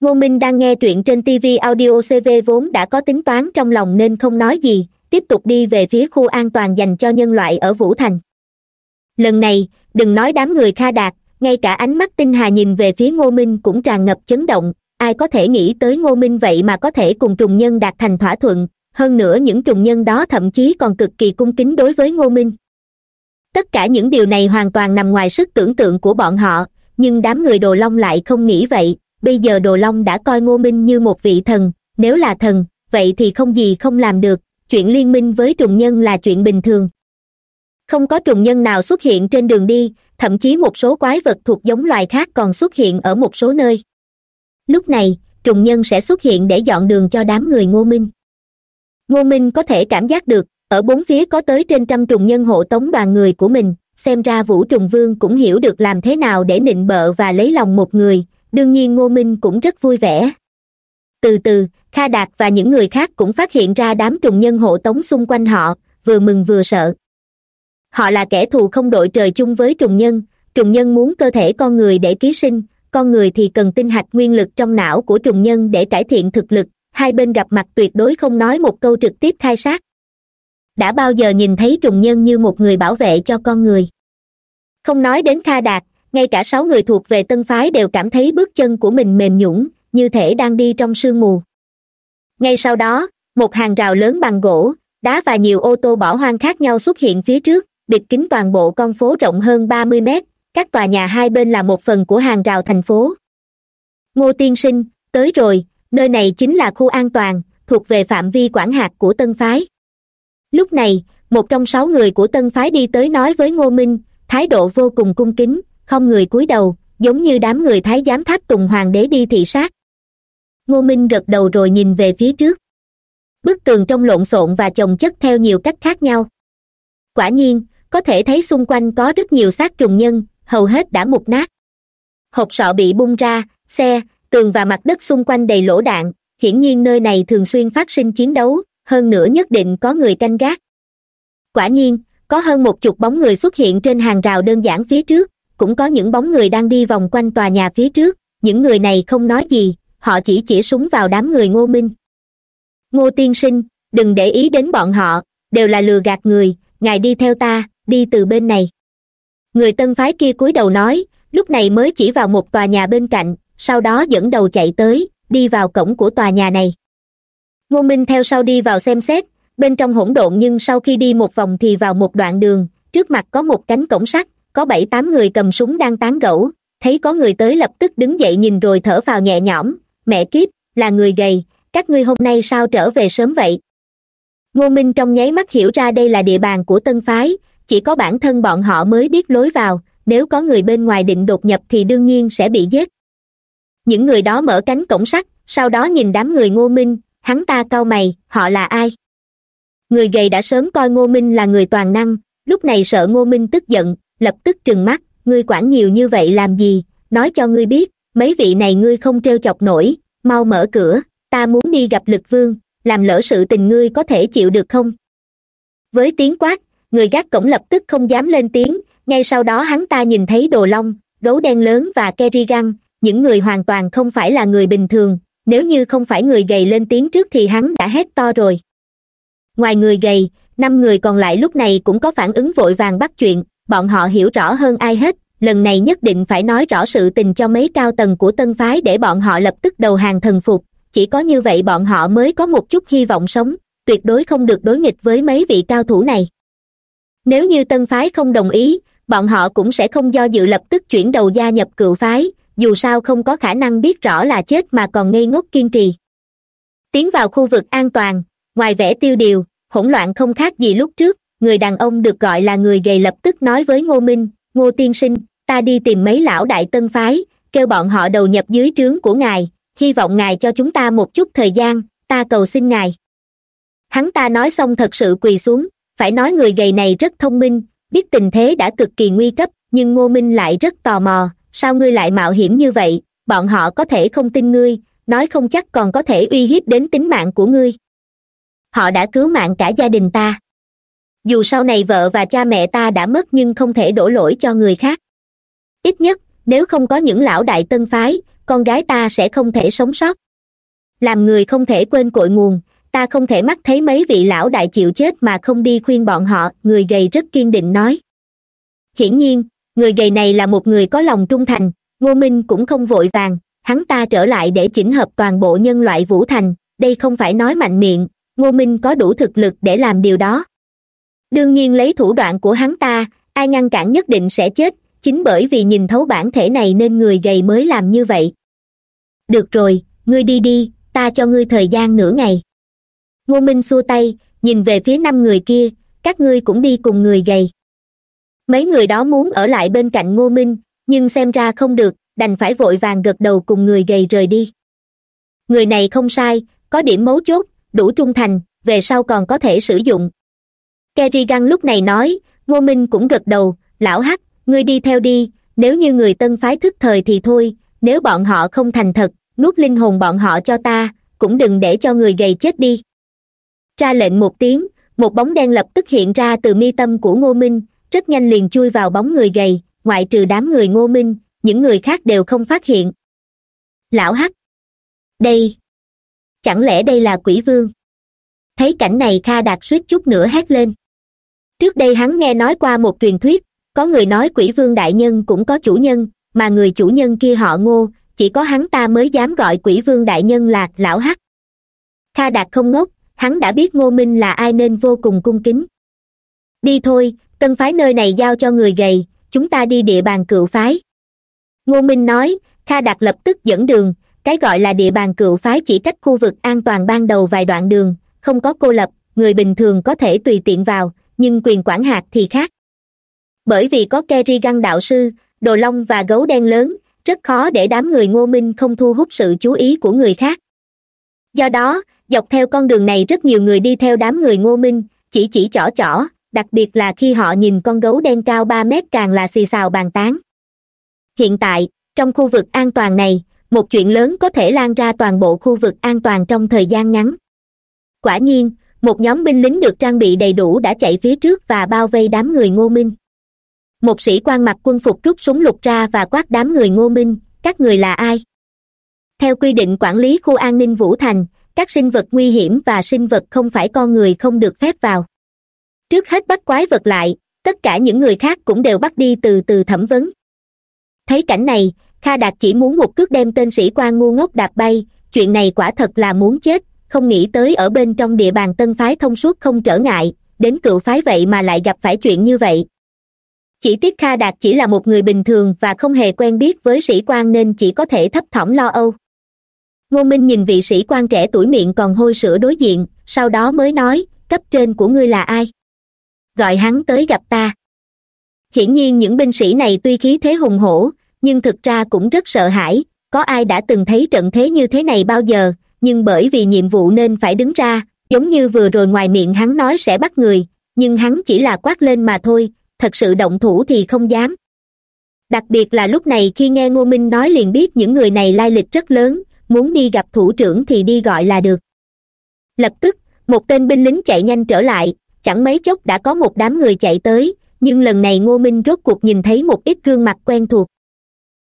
Ngô minh đang nghe truyện trên tv audio cv vốn đã có tính toán trong lòng nên không nói gì tiếp tục đi về phía khu an toàn dành cho nhân loại ở vũ thành. Lần này, đừng nói đám người kha đạt, ngay cả ánh mắt tinh hà nhìn về phía ngô minh cũng tràn ngập chấn động. Ai có thể nghĩ tới ngô minh vậy mà có thể cùng trùng nhân đạt thành thỏa thuận? Hơn nữa những trùng nhân đó thậm chí còn cực kỳ cung kính đối với ngô minh. Tất cả những điều này hoàn toàn nằm ngoài sức tưởng tượng của bọn họ, nhưng đám người đồ long lại không nghĩ vậy. Bây giờ đồ long đã coi ngô minh như một vị thần. Nếu là thần, vậy thì không gì không làm được chuyện liên minh với trùng nhân là chuyện bình thường. Không có trùng nhân nào xuất hiện trên đường đi, thậm chí một số quái vật thuộc giống loài khác còn xuất hiện ở một số nơi. Lúc này, trùng nhân sẽ xuất hiện để dọn đường cho đám người ngô minh. Ngô minh có thể cảm giác được, ở bốn phía có tới trên trăm trùng nhân hộ tống đoàn người của mình, xem ra vũ trùng vương cũng hiểu được làm thế nào để nịnh bợ và lấy lòng một người, đương nhiên ngô minh cũng rất vui vẻ. Từ từ kha đạt và những người khác cũng phát hiện ra đám trùng nhân hộ tống xung quanh họ, vừa mừng vừa sợ. Họ là kẻ thù không đội trời chung với trùng nhân trùng nhân muốn cơ thể con người để ký sinh, con người thì cần tinh hạch nguyên lực trong não của trùng nhân để cải thiện thực lực, hai bên gặp mặt tuyệt đối không nói một câu trực tiếp khai sát. Đã bao giờ nhìn thấy trùng nhân như một người bảo vệ cho con người? Không nói đến kha đạt, ngay cả sáu người thuộc về tân phái đều cảm thấy bước chân của mình mềm nhũng như thể đang đi trong sương mù ngay sau đó, một hàng rào lớn bằng gỗ, đá và nhiều ô tô bỏ hoang khác nhau xuất hiện phía trước, bịt kín toàn bộ con phố rộng hơn ba mươi mét, các tòa nhà hai bên là một phần của hàng rào thành phố. Ngô tiên sinh, tới rồi, nơi này chính là khu an toàn, thuộc về phạm vi quản hạt của tân phái. Lúc này, một trong sáu người của tân phái đi tới nói với ngô minh, thái độ vô cùng cung kính, không người cúi đầu, giống như đám người thái giám tháp tùng hoàng đế đi thị sát ngô minh gật đầu rồi nhìn về phía trước. Bức tường trong lộn xộn và chồng chất theo nhiều cách khác nhau. Quả nhiên, có thể thấy xung quanh có rất nhiều xác trùng nhân, hầu hết đã mục nát. Hộp sọ bị bung ra, xe, tường và mặt đất xung quanh đầy lỗ đạn. Hiển nhiên nơi này thường xuyên phát sinh chiến đấu, hơn nữa nhất định có người canh gác. Quả nhiên, có hơn một chục bóng người xuất hiện trên hàng rào đơn giản phía trước, cũng có những bóng người đang đi vòng quanh tòa nhà phía trước. Những người này không nói gì họ chỉ chỉ súng vào đám người ngô minh. Ngô tiên sinh, đừng để ý đến bọn họ, đều là lừa gạt người, ngài đi theo ta, đi từ bên này. Người tân phái kia cúi đầu nói, lúc này mới chỉ vào một tòa nhà bên cạnh, sau đó dẫn đầu chạy tới, đi vào cổng của tòa nhà này. Ngô minh theo sau đi vào xem xét, bên trong hỗn độn nhưng sau khi đi một vòng thì vào một đoạn đường, trước mặt có một cánh cổng sắt, có bảy tám người cầm súng đang tán gẫu, thấy có người tới lập tức đứng dậy nhìn rồi thở phào nhẹ nhõm mẹ kiếp, là người gầy, các ngươi hôm nay sao trở về sớm vậy? Ngô minh trong nháy mắt hiểu ra đây là địa bàn của tân phái, chỉ có bản thân bọn họ mới biết lối vào, nếu có người bên ngoài định đột nhập thì đương nhiên sẽ bị giết. Những người đó mở cánh cổng sắt, sau đó nhìn đám người ngô minh, hắn ta cau mày, họ là ai? Người gầy đã sớm coi ngô minh là người toàn năng, lúc này sợ ngô minh tức giận, lập tức trừng mắt, ngươi quản nhiều như vậy làm gì? Nói cho ngươi biết mấy vị này ngươi không t chọc nổi, mau mở cửa, ta muốn đi gặp lực vương, làm lỡ sự tình ngươi có thể chịu được không? Với tiếng quát, người gác cổng lập tức không dám lên tiếng, ngay sau đó hắn ta nhìn thấy đồ long, gấu đen lớn và kerrigan, những người hoàn toàn không phải là người bình thường, nếu như không phải người gầy lên tiếng trước thì hắn đã hét to rồi. Ngoài người gầy, năm người còn lại lúc này cũng có phản ứng vội vàng bắt chuyện, bọn họ hiểu rõ hơn ai hết lần này nhất định phải nói rõ sự tình cho mấy cao tầng của tân phái để bọn họ lập tức đầu hàng thần phục. Chỉ có như vậy bọn họ mới có một chút hy vọng sống, tuyệt đối không được đối nghịch với mấy vị cao thủ này. Nếu như tân phái không đồng ý, bọn họ cũng sẽ không do dự lập tức chuyển đầu gia nhập cựu phái, dù sao không có khả năng biết rõ là chết mà còn ngây ngốc kiên trì. Tiến vào khu vực an toàn, ngoài vẻ tiêu điều, hỗn loạn không khác gì lúc trước, người đàn ông được gọi là người gầy lập tức nói với ngô minh, ngô tiên sinh ta đi tìm mấy lão đại tân phái, kêu bọn họ đầu nhập dưới trướng của ngài, hy vọng ngài cho chúng ta một chút thời gian, ta cầu xin ngài. Hắn ta nói xong thật sự quỳ xuống, phải nói người gầy này rất thông minh, biết tình thế đã cực kỳ nguy cấp, nhưng ngô minh lại rất tò mò, sao ngươi lại mạo hiểm như vậy, bọn họ có thể không tin ngươi, nói không chắc còn có thể uy hiếp đến tính mạng của ngươi. Họ đã cứu mạng cả gia đình ta. Dù sau này vợ và cha mẹ ta đã mất nhưng không thể đổ lỗi cho người khác ít nhất, nếu không có những lão đại tân phái, con gái ta sẽ không thể sống sót. Làm người không thể quên cội nguồn, ta không thể mắt thấy mấy vị lão đại chịu chết mà không đi khuyên bọn họ, người gầy rất kiên định nói. Hiển nhiên, người gầy này là một người có lòng trung thành, ngô minh cũng không vội vàng, hắn ta trở lại để chỉnh hợp toàn bộ nhân loại vũ thành, đây không phải nói mạnh miệng, ngô minh có đủ thực lực để làm điều đó. Đương nhiên lấy thủ đoạn của hắn ta, ai ngăn cản nhất định sẽ chết chính bởi vì nhìn thấu bản thể này nên người gầy mới làm như vậy. Được rồi, ngươi đi đi, ta cho ngươi thời gian nửa ngày. Ngô minh xua tay, nhìn về phía năm người kia, các ngươi cũng đi cùng người gầy. Mấy người đó muốn ở lại bên cạnh ngô minh, nhưng xem ra không được, đành phải vội vàng gật đầu cùng người gầy rời đi. Người này không sai, có điểm mấu chốt, đủ trung thành, về sau còn có thể sử dụng. Kerrigan lúc này nói, ngô minh cũng gật đầu, lão hắc ngươi đi theo đi, nếu như người tân phái thức thời thì thôi, nếu bọn họ không thành thật, nuốt linh hồn bọn họ cho ta, cũng đừng để cho người gầy chết đi. Ra lệnh một tiếng, một bóng đen lập tức hiện ra từ mi tâm của ngô minh, rất nhanh liền chui vào bóng người gầy, ngoại trừ đám người ngô minh, những người khác đều không phát hiện. Lão hắc! Đây! Chẳng lẽ đây là quỷ vương? Thấy cảnh này kha đạt suýt chút nữa hét lên. Trước đây hắn nghe nói qua một truyền thuyết có người nói quỷ vương đại nhân cũng có chủ nhân, mà người chủ nhân kia họ ngô, chỉ có hắn ta mới dám gọi quỷ vương đại nhân là lão hắc. Kha đạt không ngốc, hắn đã biết ngô minh là ai nên vô cùng cung kính. Đi thôi, tân phái nơi này giao cho người gầy, chúng ta đi địa bàn cựu phái. Ngô minh nói, kha đạt lập tức dẫn đường, cái gọi là địa bàn cựu phái chỉ cách khu vực an toàn ban đầu vài đoạn đường, không có cô lập, người bình thường có thể tùy tiện vào, nhưng quyền quản hạt thì khác bởi vì có kerry găng đạo sư, đồ long và gấu đen lớn, rất khó để đám người ngô minh không thu hút sự chú ý của người khác. Do đó, dọc theo con đường này rất nhiều người đi theo đám người ngô minh, chỉ chỉ chỏ chỏ, đặc biệt là khi họ nhìn con gấu đen cao ba mét càng là xì xào bàn tán. Hiện tại, trong khu vực an toàn này, một chuyện lớn có thể lan ra toàn bộ khu vực an toàn trong thời gian ngắn. Quả nhiên, một nhóm binh lính được trang bị đầy đủ đã chạy phía trước và bao vây đám người ngô minh một sĩ quan mặc quân phục rút súng lục ra và quát đám người ngô minh, các người là ai? Theo quy định quản lý khu an ninh vũ thành, các sinh vật nguy hiểm và sinh vật không phải con người không được phép vào. Trước hết bắt quái vật lại, tất cả những người khác cũng đều bắt đi từ từ thẩm vấn. Thấy cảnh này, kha đạt chỉ muốn một cước đem tên sĩ quan ngu ngốc đạp bay, chuyện này quả thật là muốn chết, không nghĩ tới ở bên trong địa bàn tân phái thông suốt không trở ngại, đến cựu phái vậy mà lại gặp phải chuyện như vậy chỉ tiếc kha đạt chỉ là một người bình thường và không hề quen biết với sĩ quan nên chỉ có thể thấp thỏm lo âu. Ngô minh nhìn vị sĩ quan trẻ tuổi miệng còn hôi sữa đối diện, sau đó mới nói, cấp trên của ngươi là ai? Gọi hắn tới gặp ta. Hiển nhiên những binh sĩ này tuy khí thế hùng hổ, nhưng thực ra cũng rất sợ hãi, có ai đã từng thấy trận thế như thế này bao giờ, nhưng bởi vì nhiệm vụ nên phải đứng ra, giống như vừa rồi ngoài miệng hắn nói sẽ bắt người, nhưng hắn chỉ là quát lên mà thôi thật sự động thủ thì không dám. Đặc biệt là lúc này khi nghe ngô minh nói liền biết những người này lai lịch rất lớn, muốn đi gặp thủ trưởng thì đi gọi là được. Lập tức, một tên binh lính chạy nhanh trở lại, chẳng mấy chốc đã có một đám người chạy tới, nhưng lần này ngô minh rốt cuộc nhìn thấy một ít gương mặt quen thuộc.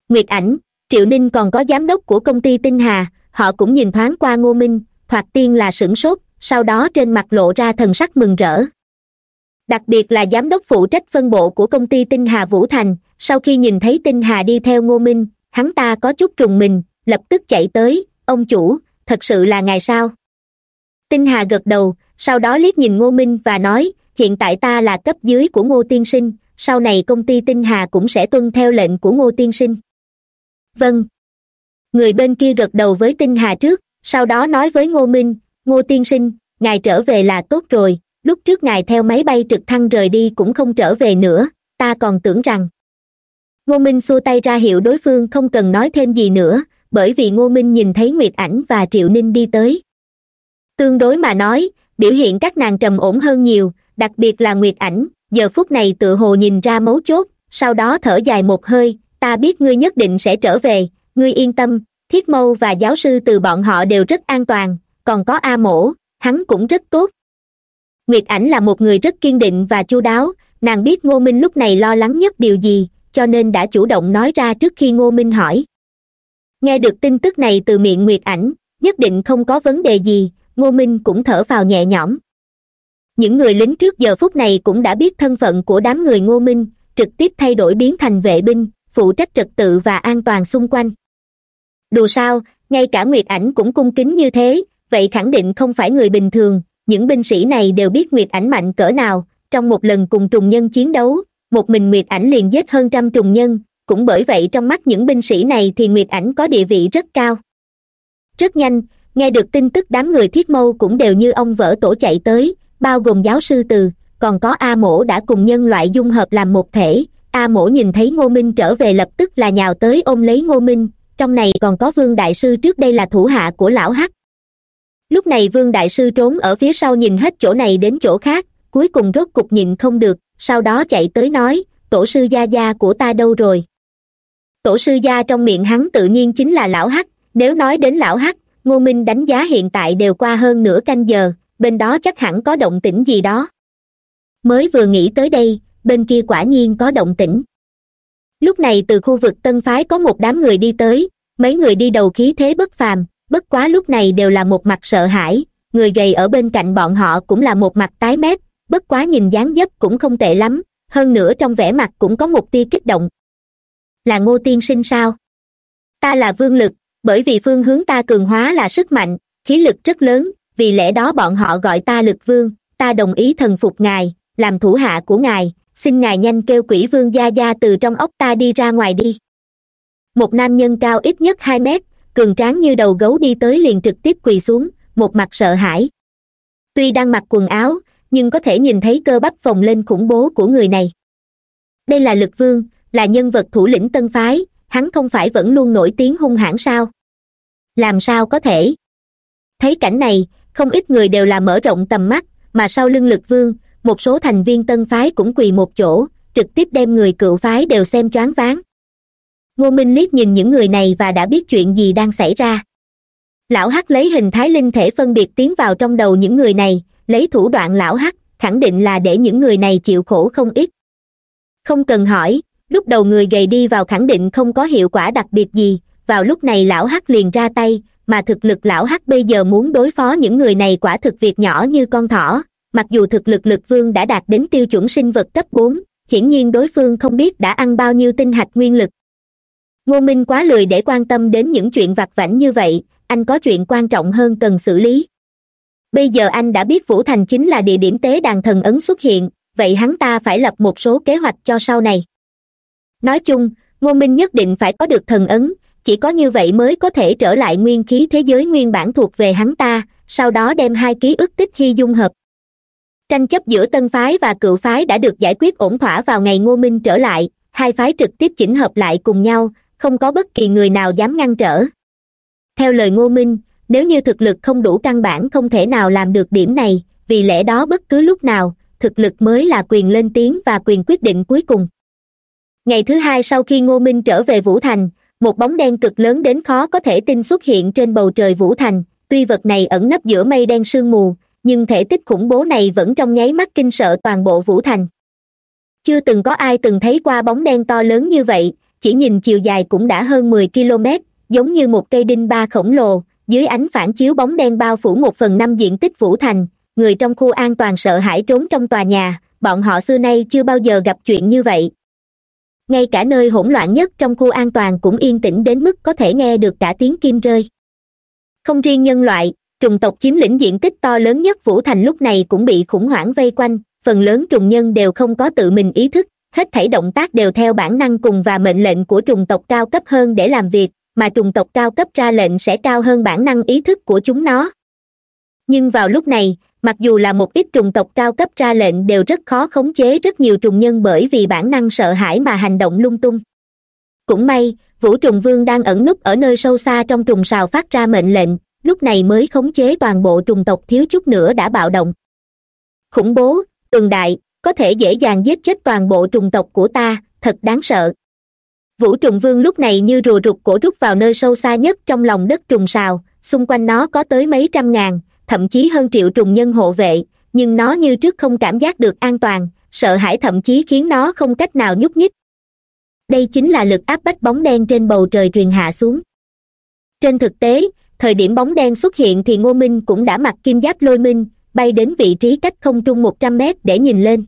Nguyệt ảnh, triệu ninh còn có giám đốc của công ty tinh hà, họ cũng nhìn thoáng qua ngô minh, thoạt tiên là sửng sốt, sau đó trên mặt lộ ra thần sắc mừng rỡ đặc biệt là giám đốc phụ trách phân bộ của công ty tinh hà vũ thành. Sau khi nhìn thấy tinh hà đi theo ngô minh, hắn ta có chút trùng mình, lập tức chạy tới, ông chủ, thật sự là ngài sao? Tinh hà gật đầu, sau đó liếc nhìn ngô minh và nói, hiện tại ta là cấp dưới của ngô tiên sinh, sau này công ty tinh hà cũng sẽ tuân theo lệnh của ngô tiên sinh. Vâng. Người bên kia gật đầu với tinh hà trước, sau đó nói với ngô minh, ngô tiên sinh, ngài trở về là tốt rồi lúc trước ngài theo máy bay trực thăng rời đi cũng không trở về nữa, ta còn tưởng rằng. Ngô minh xua tay ra hiệu đối phương không cần nói thêm gì nữa, bởi vì ngô minh nhìn thấy nguyệt ảnh và triệu ninh đi tới. Tương đối mà nói, biểu hiện các nàng trầm ổn hơn nhiều, đặc biệt là nguyệt ảnh, giờ phút này tự hồ nhìn ra mấu chốt, sau đó thở dài một hơi, ta biết ngươi nhất định sẽ trở về, ngươi yên tâm, thiết mâu và giáo sư từ bọn họ đều rất an toàn, còn có a mổ, hắn cũng rất tốt nguyệt ảnh là một người rất kiên định và chu đáo, nàng biết ngô minh lúc này lo lắng nhất điều gì, cho nên đã chủ động nói ra trước khi ngô minh hỏi. Nghe được tin tức này từ miệng nguyệt ảnh, nhất định không có vấn đề gì, ngô minh cũng thở vào nhẹ nhõm. Những người lính trước giờ phút này cũng đã biết thân phận của đám người ngô minh, trực tiếp thay đổi biến thành vệ binh, phụ trách trật tự và an toàn xung quanh. Đùa sao, ngay cả nguyệt ảnh cũng cung kính như thế, vậy khẳng định không phải người bình thường những binh sĩ này đều biết nguyệt ảnh mạnh cỡ nào. Trong một lần cùng trùng nhân chiến đấu, một mình nguyệt ảnh liền giết hơn trăm trùng nhân. Cũng bởi vậy trong mắt những binh sĩ này thì nguyệt ảnh có địa vị rất cao. Rất nhanh, nghe được tin tức đám người thiết mâu cũng đều như ông vỡ tổ chạy tới, bao gồm giáo sư từ. Còn có a mổ đã cùng nhân loại dung hợp làm một thể. A mổ nhìn thấy ngô minh trở về lập tức là nhào tới ôm lấy ngô minh. Trong này còn có vương đại sư trước đây là thủ hạ của lão hắc lúc này vương đại sư trốn ở phía sau nhìn hết chỗ này đến chỗ khác, cuối cùng rốt cục nhịn không được, sau đó chạy tới nói, tổ sư gia gia của ta đâu rồi? Tổ sư gia trong miệng hắn tự nhiên chính là lão hắc, nếu nói đến lão hắc, ngô minh đánh giá hiện tại đều qua hơn nửa canh giờ, bên đó chắc hẳn có động tĩnh gì đó. Mới vừa nghĩ tới đây, bên kia quả nhiên có động tĩnh. Lúc này từ khu vực tân phái có một đám người đi tới, mấy người đi đầu khí thế bất phàm bất quá lúc này đều là một mặt sợ hãi, người gầy ở bên cạnh bọn họ cũng là một mặt tái mét, bất quá nhìn dáng dấp cũng không tệ lắm, hơn nữa trong vẻ mặt cũng có một tia kích động. Là ngô tiên sinh sao? Ta là vương lực, bởi vì phương hướng ta cường hóa là sức mạnh, khí lực rất lớn, vì lẽ đó bọn họ gọi ta lực vương, ta đồng ý thần phục ngài, làm thủ hạ của ngài, xin ngài nhanh kêu quỷ vương gia gia từ trong ốc ta đi ra ngoài đi. Một nam nhân cao ít nhất hai mét cường tráng như đầu gấu đi tới liền trực tiếp quỳ xuống, một mặt sợ hãi. Tuy đang mặc quần áo, nhưng có thể nhìn thấy cơ bắp phồng lên khủng bố của người này. Đây là lực vương, là nhân vật thủ lĩnh tân phái, hắn không phải vẫn luôn nổi tiếng hung hãn sao? Làm sao có thể? Thấy cảnh này, không ít người đều là mở rộng tầm mắt, mà sau lưng lực vương, một số thành viên tân phái cũng quỳ một chỗ, trực tiếp đem người cựu phái đều xem choáng váng ngô minh liếc nhìn những người này và đã biết chuyện gì đang xảy ra. Lão hắc lấy hình thái linh thể phân biệt tiến vào trong đầu những người này, lấy thủ đoạn lão hắc, khẳng định là để những người này chịu khổ không ít. Không cần hỏi, lúc đầu người gầy đi vào khẳng định không có hiệu quả đặc biệt gì, vào lúc này lão hắc liền ra tay, mà thực lực lão hắc bây giờ muốn đối phó những người này quả thực việc nhỏ như con thỏ. Mặc dù thực lực lực vương đã đạt đến tiêu chuẩn sinh vật cấp bốn, hiển nhiên đối phương không biết đã ăn bao nhiêu tinh hạch nguyên lực ngô minh quá lười để quan tâm đến những chuyện vặt vãnh như vậy, anh có chuyện quan trọng hơn cần xử lý. Bây giờ anh đã biết vũ thành chính là địa điểm tế đàn thần ấn xuất hiện, vậy hắn ta phải lập một số kế hoạch cho sau này. Nói chung, ngô minh nhất định phải có được thần ấn, chỉ có như vậy mới có thể trở lại nguyên khí thế giới nguyên bản thuộc về hắn ta, sau đó đem hai ký ức tích hy dung hợp. Tranh chấp giữa tân phái và cựu phái đã được giải quyết ổn thỏa vào ngày ngô minh trở lại, hai phái trực tiếp chỉnh hợp lại cùng nhau không có bất kỳ người nào dám ngăn trở. Theo lời ngô minh, nếu như thực lực không đủ căn bản không thể nào làm được điểm này, vì lẽ đó bất cứ lúc nào, thực lực mới là quyền lên tiếng và quyền quyết định cuối cùng. Ngày thứ hai sau khi ngô minh trở về vũ thành, một bóng đen cực lớn đến khó có thể tin xuất hiện trên bầu trời vũ thành. Tuy vật này ẩn nấp giữa mây đen sương mù, nhưng thể tích khủng bố này vẫn trong nháy mắt kinh sợ toàn bộ vũ thành. Chưa từng có ai từng thấy qua bóng đen to lớn như vậy chỉ nhìn chiều dài cũng đã hơn mười km giống như một cây đinh ba khổng lồ, dưới ánh phản chiếu bóng đen bao phủ một phần năm diện tích vũ thành. Người trong khu an toàn sợ hãi trốn trong tòa nhà, bọn họ xưa nay chưa bao giờ gặp chuyện như vậy. Ngay cả nơi hỗn loạn nhất trong khu an toàn cũng yên tĩnh đến mức có thể nghe được cả tiếng kim rơi. Không riêng nhân loại, trùng tộc chiếm lĩnh diện tích to lớn nhất vũ thành lúc này cũng bị khủng hoảng vây quanh, phần lớn trùng nhân đều không có tự mình ý thức hết thảy động tác đều theo bản năng cùng và mệnh lệnh của trùng tộc cao cấp hơn để làm việc, mà trùng tộc cao cấp ra lệnh sẽ cao hơn bản năng ý thức của chúng nó. Nhưng vào lúc này, mặc dù là một ít trùng tộc cao cấp ra lệnh đều rất khó khống chế rất nhiều trùng nhân bởi vì bản năng sợ hãi mà hành động lung tung. Cũng may, vũ trùng vương đang ẩn núp ở nơi sâu xa trong trùng sào phát ra mệnh lệnh, lúc này mới khống chế toàn bộ trùng tộc thiếu chút nữa đã bạo động. Khủng bố, cường đại có thể dễ dàng giết chết toàn bộ trùng tộc của ta, thật đáng sợ. Vũ trùng vương lúc này như rùa rụt cổ rút vào nơi sâu xa nhất trong lòng đất trùng sào, xung quanh nó có tới mấy trăm ngàn, thậm chí hơn triệu trùng nhân hộ vệ, nhưng nó như trước không cảm giác được an toàn, sợ hãi thậm chí khiến nó không cách nào nhúc nhích. Đây chính là lực áp bách bóng đen trên bầu trời truyền hạ xuống. Trên thực tế, thời điểm bóng đen xuất hiện thì ngô minh cũng đã mặc kim giáp lôi minh bay đến vị trí cách không trung một trăm mét để nhìn lên.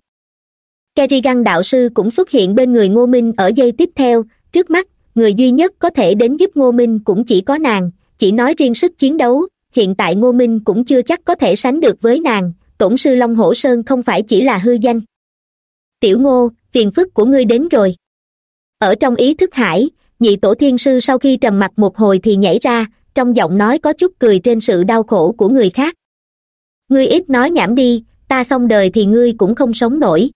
Kerrigan đạo sư cũng xuất hiện bên người ngô minh ở giây tiếp theo, trước mắt, người duy nhất có thể đến giúp ngô minh cũng chỉ có nàng, chỉ nói riêng sức chiến đấu, hiện tại ngô minh cũng chưa chắc có thể sánh được với nàng, tổn sư long hổ sơn không phải chỉ là hư danh. Tiểu ngô, phiền phức của ngươi đến rồi. Ở trong ý thức hải, nhị tổ thiên sư sau khi trầm mặc một hồi thì nhảy ra, trong giọng nói có chút cười trên sự đau khổ của người khác ngươi ít nói nhảm đi, ta xong đời thì ngươi cũng không sống nổi.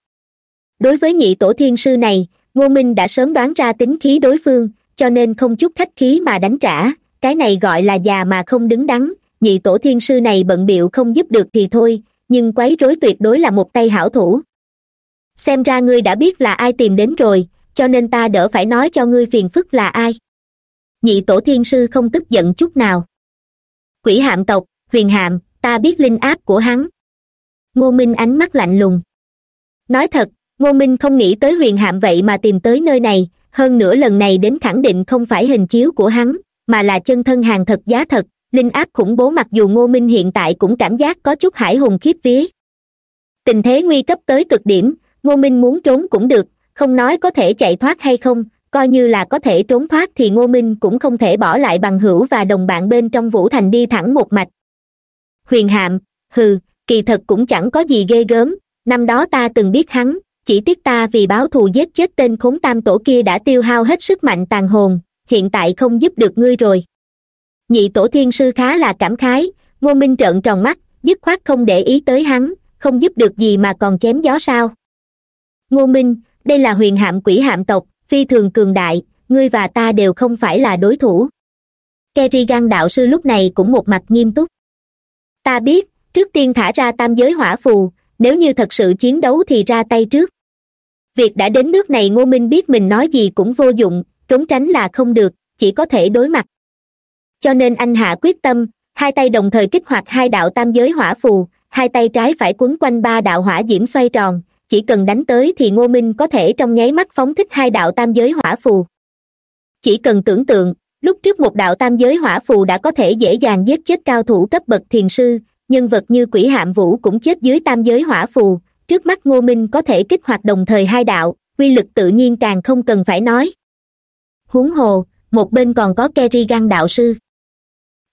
Đối với nhị tổ thiên sư này, ngô minh đã sớm đoán ra tính khí đối phương, cho nên không chút khách khí mà đánh trả. Cái này gọi là già mà không đứng đắn, nhị tổ thiên sư này bận biệu không giúp được thì thôi, nhưng quấy rối tuyệt đối là một tay hảo thủ. Xem ra ngươi đã biết là ai tìm đến rồi, cho nên ta đỡ phải nói cho ngươi phiền phức là ai. Nhị tổ thiên sư không tức giận chút nào. Quỷ hạm tộc, huyền hạm ta biết linh áp của hắn. Ngô minh ánh mắt lạnh lùng. Nói thật, ngô minh không nghĩ tới huyền hạm vậy mà tìm tới nơi này, hơn nữa lần này đến khẳng định không phải hình chiếu của hắn, mà là chân thân hàng thật giá thật, linh áp khủng bố mặc dù ngô minh hiện tại cũng cảm giác có chút hải hùng khiếp vía. Tình thế nguy cấp tới cực điểm, ngô minh muốn trốn cũng được, không nói có thể chạy thoát hay không, coi như là có thể trốn thoát thì ngô minh cũng không thể bỏ lại bằng hữu và đồng bạn bên trong vũ thành đi thẳng một mạch huyền hạm, hừ, kỳ thật cũng chẳng có gì ghê gớm. Năm đó ta từng biết hắn, chỉ tiếc ta vì báo thù giết chết tên khốn tam tổ kia đã tiêu hao hết sức mạnh tàn hồn, hiện tại không giúp được ngươi rồi. Nhị tổ thiên sư khá là cảm khái, ngô minh trợn tròn mắt, dứt khoát không để ý tới hắn, không giúp được gì mà còn chém gió sao. Ngô minh, đây là huyền hạm quỷ hạm tộc, phi thường cường đại, ngươi và ta đều không phải là đối thủ. Kerrigan đạo sư lúc này cũng một mặt nghiêm túc ta biết, trước tiên thả ra tam giới hỏa phù, nếu như thật sự chiến đấu thì ra tay trước. Việc đã đến nước này ngô minh biết mình nói gì cũng vô dụng, trốn tránh là không được, chỉ có thể đối mặt. Cho nên anh hạ quyết tâm, hai tay đồng thời kích hoạt hai đạo tam giới hỏa phù, hai tay trái phải quấn quanh ba đạo hỏa diễm xoay tròn, chỉ cần đánh tới thì ngô minh có thể trong nháy mắt phóng thích hai đạo tam giới hỏa phù. Chỉ cần tưởng tượng lúc trước một đạo tam giới hỏa phù đã có thể dễ dàng giết chết cao thủ cấp bậc thiền sư, nhân vật như quỷ hạm vũ cũng chết dưới tam giới hỏa phù. Trước mắt ngô minh có thể kích hoạt đồng thời hai đạo, quy lực tự nhiên càng không cần phải nói. Huống hồ, một bên còn có kerrigan đạo sư.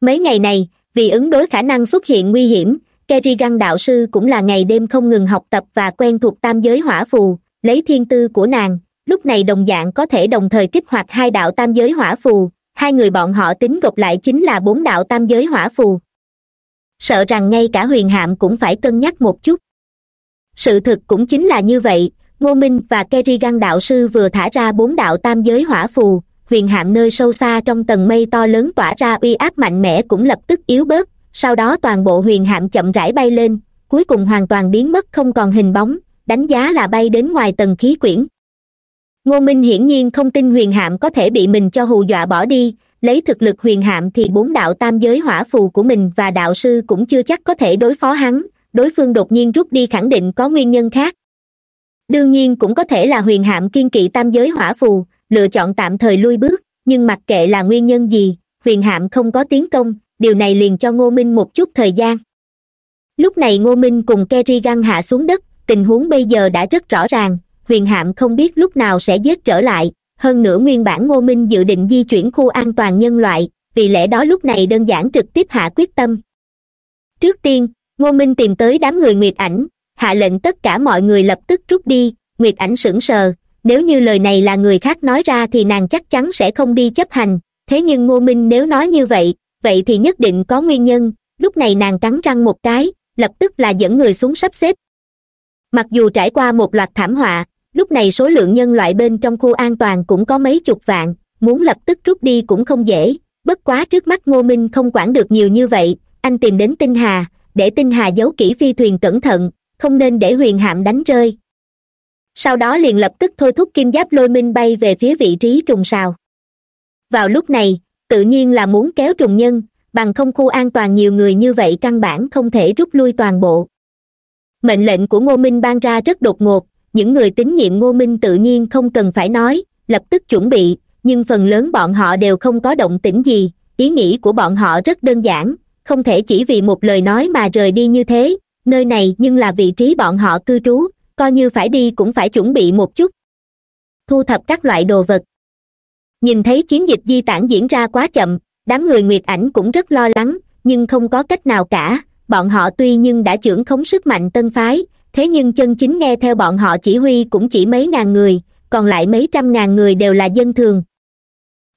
Mấy ngày này, vì ứng đối khả năng xuất hiện nguy hiểm, kerrigan đạo sư cũng là ngày đêm không ngừng học tập và quen thuộc tam giới hỏa phù, lấy thiên tư của nàng. Lúc này đồng dạng có thể đồng thời kích hoạt hai đạo tam giới hỏa phù hai người bọn họ tính gộp lại chính là bốn đạo tam giới hỏa phù. Sợ rằng ngay cả huyền hạm cũng phải cân nhắc một chút. Sự thực cũng chính là như vậy, ngô minh và kerrigan đạo sư vừa thả ra bốn đạo tam giới hỏa phù, huyền hạm nơi sâu xa trong tầng mây to lớn tỏa ra uy áp mạnh mẽ cũng lập tức yếu bớt, sau đó toàn bộ huyền hạm chậm rãi bay lên, cuối cùng hoàn toàn biến mất không còn hình bóng, đánh giá là bay đến ngoài tầng khí quyển ngô minh hiển nhiên không tin huyền hạm có thể bị mình cho hù dọa bỏ đi, lấy thực lực huyền hạm thì bốn đạo tam giới hỏa phù của mình và đạo sư cũng chưa chắc có thể đối phó hắn, đối phương đột nhiên rút đi khẳng định có nguyên nhân khác. Đương nhiên cũng có thể là huyền hạm kiên kỵ tam giới hỏa phù, lựa chọn tạm thời lui bước, nhưng mặc kệ là nguyên nhân gì, huyền hạm không có tiến công, điều này liền cho ngô minh một chút thời gian. Lúc này ngô minh cùng kerrigan hạ xuống đất, tình huống bây giờ đã rất rõ ràng huyền hạm không biết lúc nào sẽ giết trở lại. Hơn nữa nguyên bản ngô minh dự định di chuyển khu an toàn nhân loại, vì lẽ đó lúc này đơn giản trực tiếp hạ quyết tâm. Trước tiên, ngô minh tìm tới đám người nguyệt ảnh, hạ lệnh tất cả mọi người lập tức rút đi. Nguyệt ảnh sững sờ, nếu như lời này là người khác nói ra thì nàng chắc chắn sẽ không đi chấp hành. Thế nhưng ngô minh nếu nói như vậy vậy thì nhất định có nguyên nhân. Lúc này nàng cắn răng một cái, lập tức là dẫn người xuống sắp xếp. Mặc dù trải qua một loạt thảm họa lúc này số lượng nhân loại bên trong khu an toàn cũng có mấy chục vạn, muốn lập tức rút đi cũng không dễ. Bất quá trước mắt ngô minh không quản được nhiều như vậy, anh tìm đến tinh hà, để tinh hà giấu kỹ phi thuyền cẩn thận, không nên để huyền hạm đánh rơi. Sau đó liền lập tức thôi thúc kim giáp lôi minh bay về phía vị trí trùng sào. Vào lúc này, tự nhiên là muốn kéo trùng nhân, bằng không khu an toàn nhiều người như vậy căn bản không thể rút lui toàn bộ. Mệnh lệnh của ngô minh ban ra rất đột ngột những người tín nhiệm ngô minh tự nhiên không cần phải nói, lập tức chuẩn bị, nhưng phần lớn bọn họ đều không có động tĩnh gì. Ý nghĩ của bọn họ rất đơn giản, không thể chỉ vì một lời nói mà rời đi như thế. Nơi này nhưng là vị trí bọn họ cư trú, coi như phải đi cũng phải chuẩn bị một chút. Thu thập các loại đồ vật. Nhìn thấy chiến dịch di tản diễn ra quá chậm, đám người nguyệt ảnh cũng rất lo lắng, nhưng không có cách nào cả. Bọn họ tuy nhưng đã trưởng khống sức mạnh tân phái thế nhưng chân chính nghe theo bọn họ chỉ huy cũng chỉ mấy ngàn người, còn lại mấy trăm ngàn người đều là dân thường.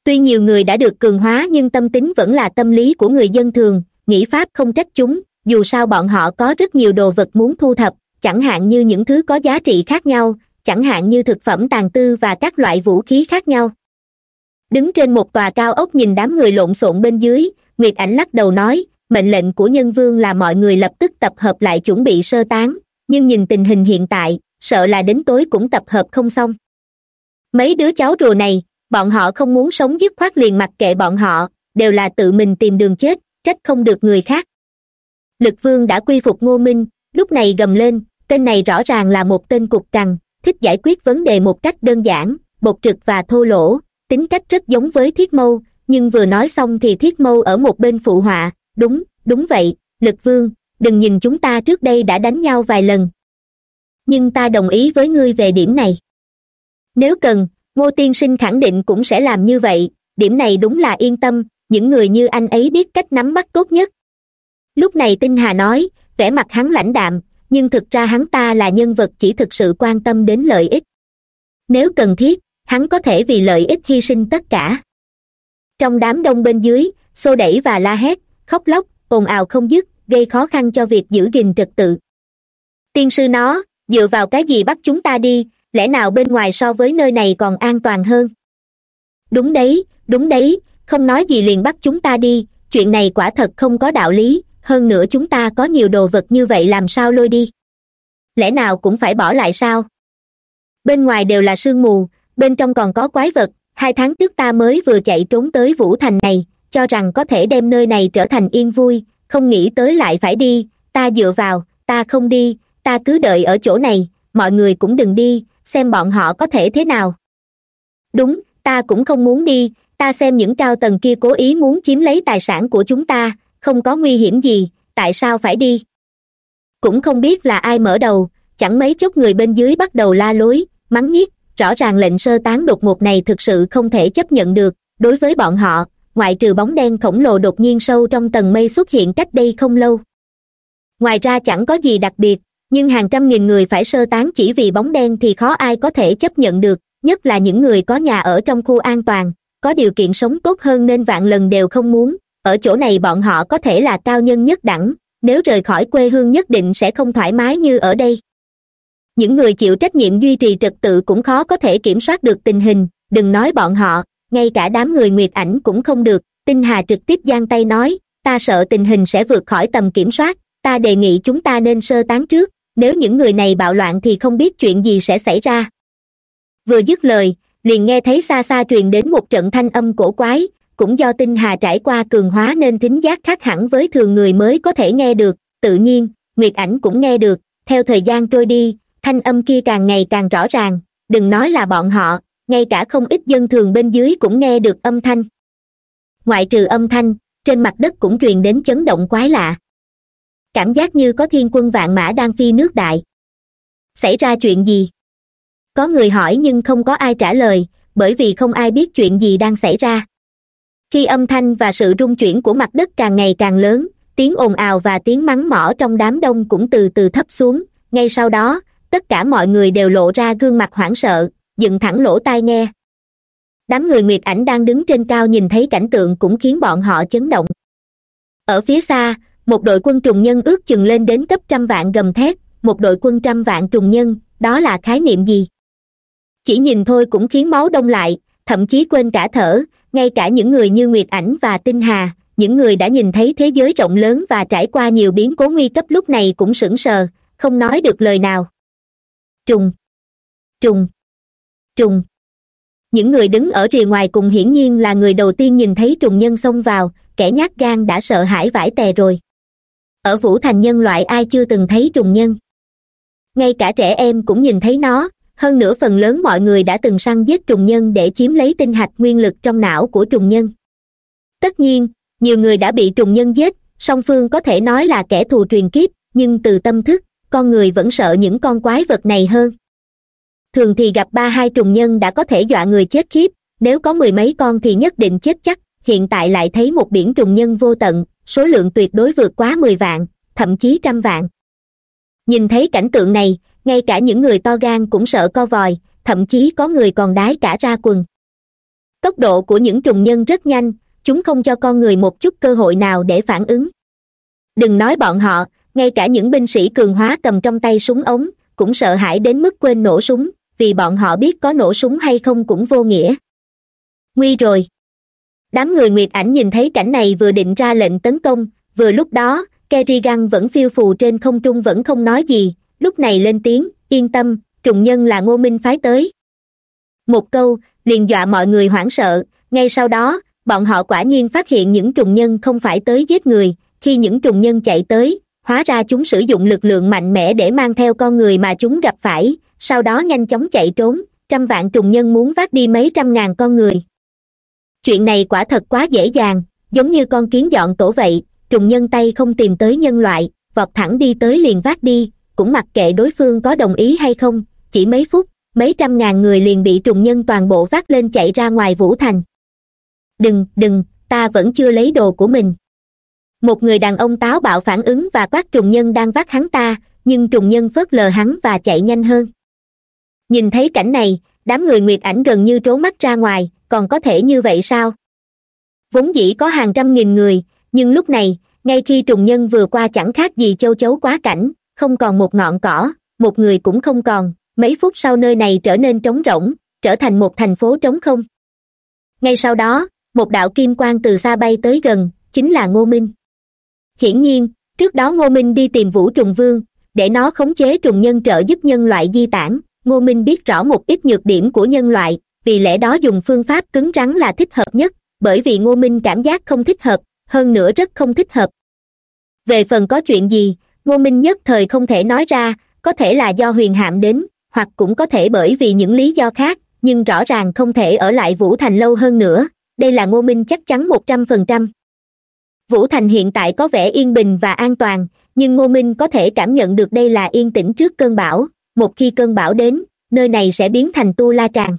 Tuy nhiều người đã được cường hóa nhưng tâm tính vẫn là tâm lý của người dân thường, nghĩ pháp không trách chúng, dù sao bọn họ có rất nhiều đồ vật muốn thu thập, chẳng hạn như những thứ có giá trị khác nhau, chẳng hạn như thực phẩm tàn tư và các loại vũ khí khác nhau. Đứng trên một tòa cao ốc nhìn đám người lộn xộn bên dưới, nguyệt ảnh lắc đầu nói, mệnh lệnh của nhân vương là mọi người lập tức tập hợp lại chuẩn bị sơ tán nhưng nhìn tình hình hiện tại, sợ là đến tối cũng tập hợp không xong. Mấy đứa cháu rùa này, bọn họ không muốn sống dứt khoát liền mặc kệ bọn họ, đều là tự mình tìm đường chết, trách không được người khác. Lực vương đã quy phục ngô minh, lúc này gầm lên, tên này rõ ràng là một tên cục cằn, thích giải quyết vấn đề một cách đơn giản bột trực và thô lỗ, tính cách rất giống với thiết mâu, nhưng vừa nói xong thì thiết mâu ở một bên phụ họa, đúng đúng vậy, lực vương đừng nhìn chúng ta trước đây đã đánh nhau vài lần. Nhưng ta đồng ý với ngươi về điểm này. Nếu cần, ngô tiên sinh khẳng định cũng sẽ làm như vậy. Điểm này đúng là yên tâm, những người như anh ấy biết cách nắm bắt tốt nhất. Lúc này tinh hà nói, vẻ mặt hắn lãnh đạm, nhưng thực ra hắn ta là nhân vật chỉ thực sự quan tâm đến lợi ích. Nếu cần thiết, hắn có thể vì lợi ích hy sinh tất cả. Trong đám đông bên dưới, xô đẩy và la hét, khóc lóc, ồn ào không dứt gây khó khăn cho việc giữ gìn trật tự. Tiên sư nó, dựa vào cái gì bắt chúng ta đi, lẽ nào bên ngoài so với nơi này còn an toàn hơn? Đúng đấy đúng đấy, không nói gì liền bắt chúng ta đi, chuyện này quả thật không có đạo lý, hơn nữa chúng ta có nhiều đồ vật như vậy làm sao lôi đi? Lẽ nào cũng phải bỏ lại sao? Bên ngoài đều là sương mù, bên trong còn có quái vật, hai tháng trước ta mới vừa chạy trốn tới vũ thành này, cho rằng có thể đem nơi này trở thành yên vui không nghĩ tới lại phải đi. Ta dựa vào, ta không đi. Ta cứ đợi ở chỗ này. Mọi người cũng đừng đi. Xem bọn họ có thể thế nào. Đúng, ta cũng không muốn đi. Ta xem những cao tầng kia cố ý muốn chiếm lấy tài sản của chúng ta. Không có nguy hiểm gì. Tại sao phải đi? Cũng không biết là ai mở đầu. Chẳng mấy chốc người bên dưới bắt đầu la lối, mắng nhiếc. Rõ ràng lệnh sơ tán đột ngột này thực sự không thể chấp nhận được. Đối với bọn họ ngoại trừ bóng đen khổng lồ đột nhiên sâu trong tầng mây xuất hiện cách đây không lâu. Ngoài ra chẳng có gì đặc biệt, nhưng hàng trăm nghìn người phải sơ tán chỉ vì bóng đen thì khó ai có thể chấp nhận được, nhất là những người có nhà ở trong khu an toàn, có điều kiện sống tốt hơn nên vạn lần đều không muốn. Ở chỗ này bọn họ có thể là cao nhân nhất đẳng, nếu rời khỏi quê hương nhất định sẽ không thoải mái như ở đây. Những người chịu trách nhiệm duy trì trật tự cũng khó có thể kiểm soát được tình hình, đừng nói bọn họ ngay cả đám người nguyệt ảnh cũng không được, tinh hà trực tiếp giang tay nói, ta sợ tình hình sẽ vượt khỏi tầm kiểm soát, ta đề nghị chúng ta nên sơ tán trước, nếu những người này bạo loạn thì không biết chuyện gì sẽ xảy ra. Vừa dứt lời, liền nghe thấy xa xa truyền đến một trận thanh âm cổ quái, cũng do tinh hà trải qua cường hóa nên thính giác khác hẳn với thường người mới có thể nghe được, tự nhiên, nguyệt ảnh cũng nghe được, theo thời gian trôi đi, thanh âm kia càng ngày càng rõ ràng, đừng nói là bọn họ ngay cả không ít dân thường bên dưới cũng nghe được âm thanh. Ngoại trừ âm thanh, trên mặt đất cũng truyền đến chấn động quái lạ. Cảm giác như có thiên quân vạn mã đang phi nước đại. Xảy ra chuyện gì? Có người hỏi nhưng không có ai trả lời, bởi vì không ai biết chuyện gì đang xảy ra. Khi âm thanh và sự rung chuyển của mặt đất càng ngày càng lớn, tiếng ồn ào và tiếng mắng mỏ trong đám đông cũng từ từ thấp xuống. Ngay sau đó, tất cả mọi người đều lộ ra gương mặt hoảng sợ dựng thẳng lỗ tai nghe. Đám người nguyệt ảnh đang đứng trên cao nhìn thấy cảnh tượng cũng khiến bọn họ chấn động. Ở phía xa, một đội quân trùng nhân ước chừng lên đến cấp trăm vạn gầm thét, một đội quân trăm vạn trùng nhân, đó là khái niệm gì? Chỉ nhìn thôi cũng khiến máu đông lại, thậm chí quên cả thở, ngay cả những người như nguyệt ảnh và tinh hà, những người đã nhìn thấy thế giới rộng lớn và trải qua nhiều biến cố nguy cấp lúc này cũng sững sờ, không nói được lời nào. Trùng. Trùng trùng. Những người đứng ở rìa ngoài cùng hiển nhiên là người đầu tiên nhìn thấy trùng nhân xông vào, kẻ nhát gan đã sợ hãi vải tè rồi. Ở vũ thành nhân loại ai chưa từng thấy trùng nhân? Ngay cả trẻ em cũng nhìn thấy nó, hơn nữa phần lớn mọi người đã từng săn giết trùng nhân để chiếm lấy tinh hạch nguyên lực trong não của trùng nhân. Tất nhiên, nhiều người đã bị trùng nhân giết, song phương có thể nói là kẻ thù truyền kiếp, nhưng từ tâm thức, con người vẫn sợ những con quái vật này hơn thường thì gặp ba hai trùng nhân đã có thể dọa người chết khiếp, nếu có mười mấy con thì nhất định chết chắc, hiện tại lại thấy một biển trùng nhân vô tận, số lượng tuyệt đối vượt quá mười vạn, thậm chí trăm vạn. Nhìn thấy cảnh tượng này, ngay cả những người to gan cũng sợ co vòi, thậm chí có người còn đái cả ra quần. Tốc độ của những trùng nhân rất nhanh, chúng không cho con người một chút cơ hội nào để phản ứng. Đừng nói bọn họ, ngay cả những binh sĩ cường hóa cầm trong tay súng ống, cũng sợ hãi đến mức quên nổ súng vì bọn họ biết có nổ súng hay không cũng vô nghĩa. Nguy rồi. Đám người nguyệt ảnh nhìn thấy cảnh này vừa định ra lệnh tấn công, vừa lúc đó, kerrigan vẫn phiêu phù trên không trung vẫn không nói gì, lúc này lên tiếng, yên tâm, trùng nhân là ngô minh phái tới. Một câu, liền dọa mọi người hoảng sợ, ngay sau đó, bọn họ quả nhiên phát hiện những trùng nhân không phải tới giết người, khi những trùng nhân chạy tới hóa ra chúng sử dụng lực lượng mạnh mẽ để mang theo con người mà chúng gặp phải, sau đó nhanh chóng chạy trốn, trăm vạn trùng nhân muốn vác đi mấy trăm ngàn con người. Chuyện này quả thật quá dễ dàng, giống như con kiến dọn tổ vậy, trùng nhân tay không tìm tới nhân loại, vọt thẳng đi tới liền vác đi, cũng mặc kệ đối phương có đồng ý hay không, chỉ mấy phút, mấy trăm ngàn người liền bị trùng nhân toàn bộ vác lên chạy ra ngoài vũ thành. Đừng đừng, ta vẫn chưa lấy đồ của mình một người đàn ông táo bạo phản ứng và quát trùng nhân đang vác hắn ta, nhưng trùng nhân phớt lờ hắn và chạy nhanh hơn. Nhìn thấy cảnh này, đám người nguyệt ảnh gần như trố mắt ra ngoài, còn có thể như vậy sao? Vốn dĩ có hàng trăm nghìn người, nhưng lúc này, ngay khi trùng nhân vừa qua chẳng khác gì châu chấu quá cảnh, không còn một ngọn cỏ, một người cũng không còn, mấy phút sau nơi này trở nên trống rỗng, trở thành một thành phố trống không. Ngay sau đó, một đạo kim quang từ xa bay tới gần, chính là ngô minh hiển nhiên, trước đó ngô minh đi tìm vũ trùng vương, để nó khống chế trùng nhân trợ giúp nhân loại di tản. Ngô minh biết rõ một ít nhược điểm của nhân loại, vì lẽ đó dùng phương pháp cứng rắn là thích hợp nhất, bởi vì ngô minh cảm giác không thích hợp, hơn nữa rất không thích hợp. Về phần có chuyện gì, ngô minh nhất thời không thể nói ra, có thể là do huyền hạm đến, hoặc cũng có thể bởi vì những lý do khác, nhưng rõ ràng không thể ở lại vũ thành lâu hơn nữa. Đây là ngô minh chắc chắn một trăm phần trăm vũ thành hiện tại có vẻ yên bình và an toàn, nhưng ngô minh có thể cảm nhận được đây là yên tĩnh trước cơn bão. Một khi cơn bão đến, nơi này sẽ biến thành tu la tràng.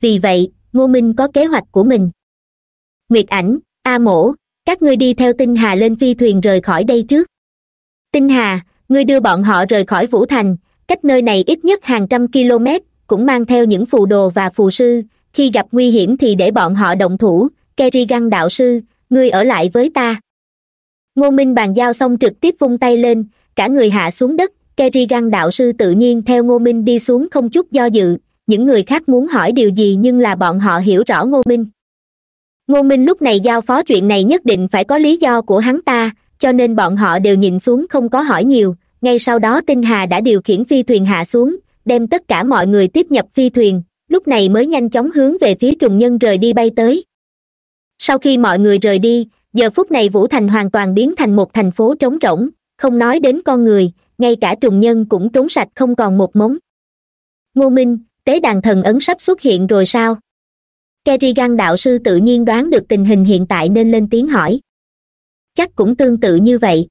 Vì vậy, ngô minh có kế hoạch của mình. Nguyệt ảnh, a mổ, các ngươi đi theo tinh hà lên phi thuyền rời khỏi đây trước. Tinh hà, ngươi đưa bọn họ rời khỏi vũ thành, cách nơi này ít nhất hàng trăm km, cũng mang theo những phù đồ và phù sư. Khi gặp nguy hiểm thì để bọn họ động thủ kerrigan đạo sư ngươi ở lại với ta. Ngô minh bàn giao xong trực tiếp vung tay lên, cả người hạ xuống đất, kerrigan đạo sư tự nhiên theo ngô minh đi xuống không chút do dự, những người khác muốn hỏi điều gì nhưng là bọn họ hiểu rõ ngô minh. Ngô minh lúc này giao phó chuyện này nhất định phải có lý do của hắn ta, cho nên bọn họ đều nhìn xuống không có hỏi nhiều, ngay sau đó tinh hà đã điều khiển phi thuyền hạ xuống, đem tất cả mọi người tiếp nhập phi thuyền, lúc này mới nhanh chóng hướng về phía trùng nhân rời đi bay tới sau khi mọi người rời đi, giờ phút này vũ thành hoàn toàn biến thành một thành phố trống rỗng, không nói đến con người, ngay cả trùng nhân cũng trốn sạch không còn một mống. Ngô minh, tế đàn thần ấn sắp xuất hiện rồi sao? Kerrigan đạo sư tự nhiên đoán được tình hình hiện tại nên lên tiếng hỏi. Chắc cũng tương tự như vậy.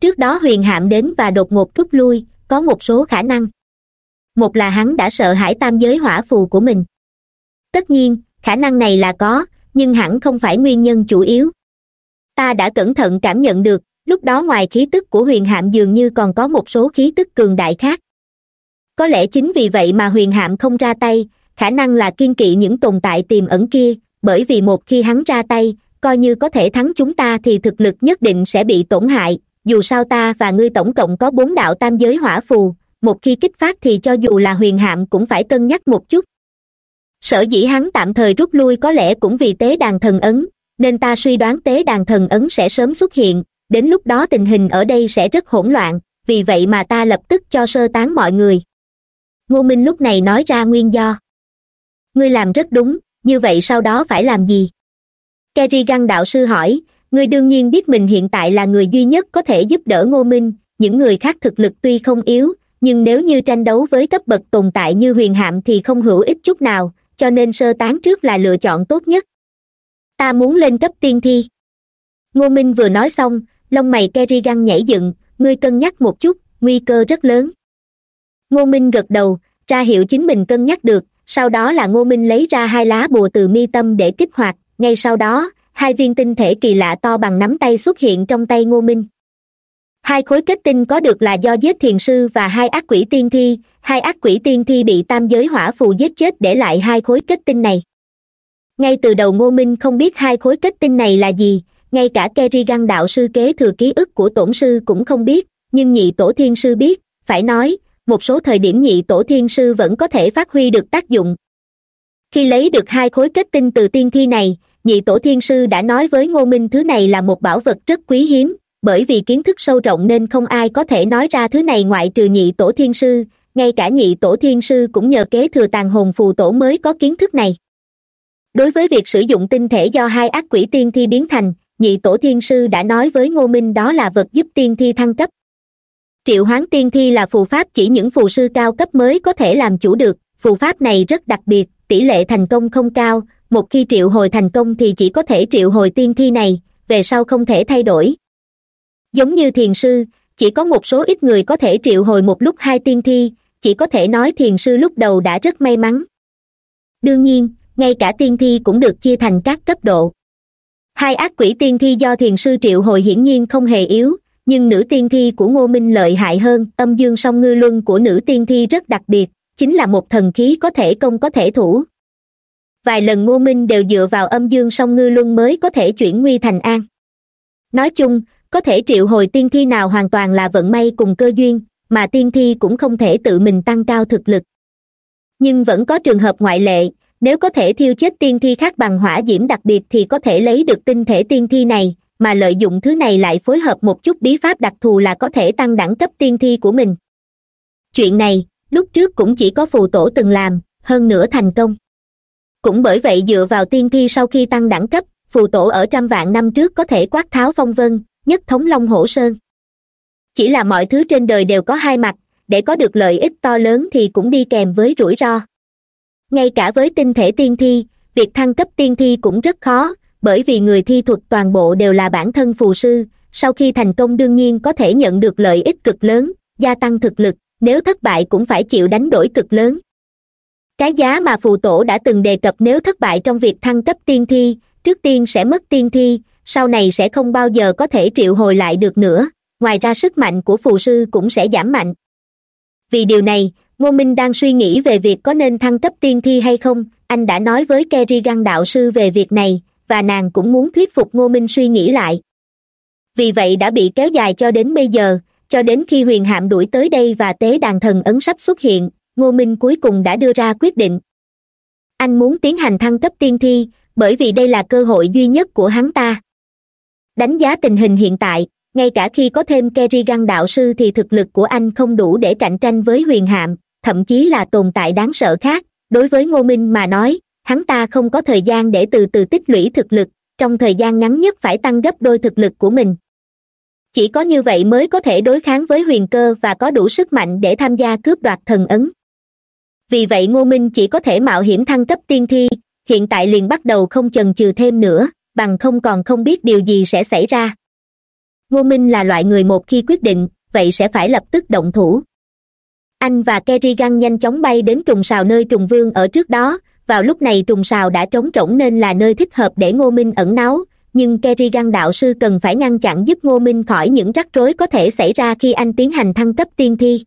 Trước đó huyền hạm đến và đột ngột rút lui, có một số khả năng. Một là hắn đã sợ hãi tam giới hỏa phù của mình. Tất nhiên, khả năng này là có nhưng hẳn không phải nguyên nhân chủ yếu. Ta đã cẩn thận cảm nhận được, lúc đó ngoài khí tức của huyền hạm dường như còn có một số khí tức cường đại khác. Có lẽ chính vì vậy mà huyền hạm không ra tay, khả năng là kiên kỵ những tồn tại tiềm ẩn kia, bởi vì một khi hắn ra tay, coi như có thể thắng chúng ta thì thực lực nhất định sẽ bị tổn hại, dù sao ta và ngươi tổng cộng có bốn đạo tam giới hỏa phù, một khi kích phát thì cho dù là huyền hạm cũng phải cân nhắc một chút sở dĩ hắn tạm thời rút lui có lẽ cũng vì tế đàn thần ấn, nên ta suy đoán tế đàn thần ấn sẽ sớm xuất hiện, đến lúc đó tình hình ở đây sẽ rất hỗn loạn, vì vậy mà ta lập tức cho sơ tán mọi người. Ngô minh lúc này nói ra nguyên do. Ngươi làm rất đúng, như vậy sau đó phải làm gì? Kerrigan đạo sư hỏi, ngươi đương nhiên biết mình hiện tại là người duy nhất có thể giúp đỡ ngô minh, những người khác thực lực tuy không yếu, nhưng nếu như tranh đấu với cấp bậc tồn tại như huyền hạm thì không hữu ích chút nào cho nên sơ tán trước là lựa chọn tốt nhất. Ta muốn lên cấp tiên thi. Ngô minh vừa nói xong, lông mày kerrigan nhảy dựng, ngươi cân nhắc một chút, nguy cơ rất lớn. Ngô minh gật đầu, ra hiệu chính mình cân nhắc được, sau đó là ngô minh lấy ra hai lá bùa từ mi tâm để kích hoạt, ngay sau đó, hai viên tinh thể kỳ lạ to bằng nắm tay xuất hiện trong tay ngô minh. Hai khối kết tinh có được là do giết thiền sư và hai ác quỷ tiên thi hai ác quỷ tiên thi bị tam giới hỏa phù giết chết để lại hai khối kết tinh này. Ngay từ đầu ngô minh không biết hai khối kết tinh này là gì, ngay cả kerrigan đạo sư kế thừa ký ức của tổn sư cũng không biết, nhưng nhị tổ thiên sư biết, phải nói, một số thời điểm nhị tổ thiên sư vẫn có thể phát huy được tác dụng. Khi lấy được hai khối kết tinh từ tiên thi này, nhị tổ thiên sư đã nói với ngô minh thứ này là một bảo vật rất quý hiếm, bởi vì kiến thức sâu rộng nên không ai có thể nói ra thứ này ngoại trừ nhị tổ thiên sư ngay cả nhị tổ thiên sư cũng nhờ kế thừa tàn hồn phù tổ mới có kiến thức này. Đối với việc sử dụng tinh thể do hai ác quỷ tiên thi biến thành, nhị tổ thiên sư đã nói với ngô minh đó là vật giúp tiên thi thăng cấp. Triệu hoán tiên thi là phù pháp chỉ những phù sư cao cấp mới có thể làm chủ được, phù pháp này rất đặc biệt, tỷ lệ thành công không cao, một khi triệu hồi thành công thì chỉ có thể triệu hồi tiên thi này, về sau không thể thay đổi. Giống như thiền sư, chỉ có một số ít người có thể triệu hồi một lúc hai tiên thi chỉ có thể nói thiền sư lúc đầu đã rất may mắn. Đương nhiên, ngay cả tiên thi cũng được chia thành các cấp độ. Hai ác quỷ tiên thi do thiền sư triệu hồi hiển nhiên không hề yếu, nhưng nữ tiên thi của ngô minh lợi hại hơn, âm dương song ngư luân của nữ tiên thi rất đặc biệt, chính là một thần khí có thể công có thể thủ. Vài lần ngô minh đều dựa vào âm dương song ngư luân mới có thể chuyển nguy thành an. Nói chung, có thể triệu hồi tiên thi nào hoàn toàn là vận may cùng cơ duyên mà tiên thi cũng không thể tự mình tăng cao thực lực. Nhưng vẫn có trường hợp ngoại lệ, nếu có thể thiêu chết tiên thi khác bằng hỏa diễm đặc biệt thì có thể lấy được tinh thể tiên thi này, mà lợi dụng thứ này lại phối hợp một chút bí pháp đặc thù là có thể tăng đẳng cấp tiên thi của mình. Chuyện này, lúc trước cũng chỉ có phù tổ từng làm, hơn nữa thành công. Cũng bởi vậy dựa vào tiên thi sau khi tăng đẳng cấp, phù tổ ở trăm vạn năm trước có thể quát tháo phong vân, nhất thống long hổ sơn chỉ là mọi thứ trên đời đều có hai mặt, để có được lợi ích to lớn thì cũng đi kèm với rủi ro. Ngay cả với tinh thể tiên thi, việc thăng cấp tiên thi cũng rất khó, bởi vì người thi thuật toàn bộ đều là bản thân phù sư, sau khi thành công đương nhiên có thể nhận được lợi ích cực lớn, gia tăng thực lực, nếu thất bại cũng phải chịu đánh đổi cực lớn. Cái giá mà phù tổ đã từng đề cập nếu thất bại trong việc thăng cấp tiên thi, trước tiên sẽ mất tiên thi, sau này sẽ không bao giờ có thể triệu hồi lại được nữa ngoài ra sức mạnh của phù sư cũng sẽ giảm mạnh. Vì điều này, ngô minh đang suy nghĩ về việc có nên thăng cấp tiên thi hay không. Anh đã nói với kerrigan đạo sư về việc này, và nàng cũng muốn thuyết phục ngô minh suy nghĩ lại. Vì vậy đã bị kéo dài cho đến bây giờ, cho đến khi huyền hạm đuổi tới đây và tế đàn thần ấn sắp xuất hiện, ngô minh cuối cùng đã đưa ra quyết định. Anh muốn tiến hành thăng cấp tiên thi, bởi vì đây là cơ hội duy nhất của hắn ta. Đánh giá tình hình hiện tại ngay cả khi có thêm kerrigan đạo sư thì thực lực của anh không đủ để cạnh tranh với huyền hạm, thậm chí là tồn tại đáng sợ khác. Đối với ngô minh mà nói, hắn ta không có thời gian để từ từ tích lũy thực lực, trong thời gian ngắn nhất phải tăng gấp đôi thực lực của mình. Chỉ có như vậy mới có thể đối kháng với huyền cơ và có đủ sức mạnh để tham gia cướp đoạt thần ấn. Vì vậy ngô minh chỉ có thể mạo hiểm thăng cấp tiên thi, hiện tại liền bắt đầu không chần chừ thêm nữa, bằng không còn không biết điều gì sẽ xảy ra ngô minh là loại người một khi quyết định, vậy sẽ phải lập tức động thủ. Anh và kerrigan nhanh chóng bay đến trùng sào nơi trùng vương ở trước đó. Vào lúc này trùng sào đã trống rỗng nên là nơi thích hợp để ngô minh ẩn náu. Nhưng kerrigan đạo sư cần phải ngăn chặn giúp ngô minh khỏi những rắc rối có thể xảy ra khi anh tiến hành thăng cấp tiên thi.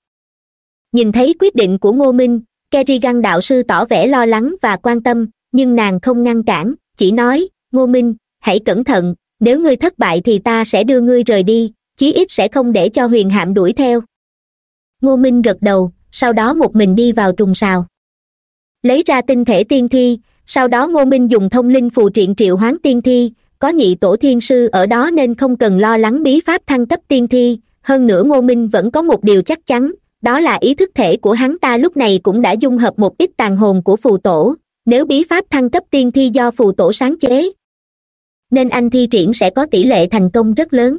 Nhìn thấy quyết định của ngô minh, kerrigan đạo sư tỏ vẻ lo lắng và quan tâm, nhưng nàng không ngăn cản, chỉ nói, ngô minh, hãy cẩn thận nếu ngươi thất bại thì ta sẽ đưa ngươi rời đi, chí ít sẽ không để cho huyền hạm đuổi theo. Ngô minh gật đầu, sau đó một mình đi vào trùng sào. Lấy ra tinh thể tiên thi, sau đó ngô minh dùng thông linh phù triện triệu hoán tiên thi, có nhị tổ thiên sư ở đó nên không cần lo lắng bí pháp thăng cấp tiên thi, hơn nữa ngô minh vẫn có một điều chắc chắn, đó là ý thức thể của hắn ta lúc này cũng đã dung hợp một ít tàn hồn của phù tổ, nếu bí pháp thăng cấp tiên thi do phù tổ sáng chế nên anh thi triển sẽ có tỷ lệ thành công rất lớn.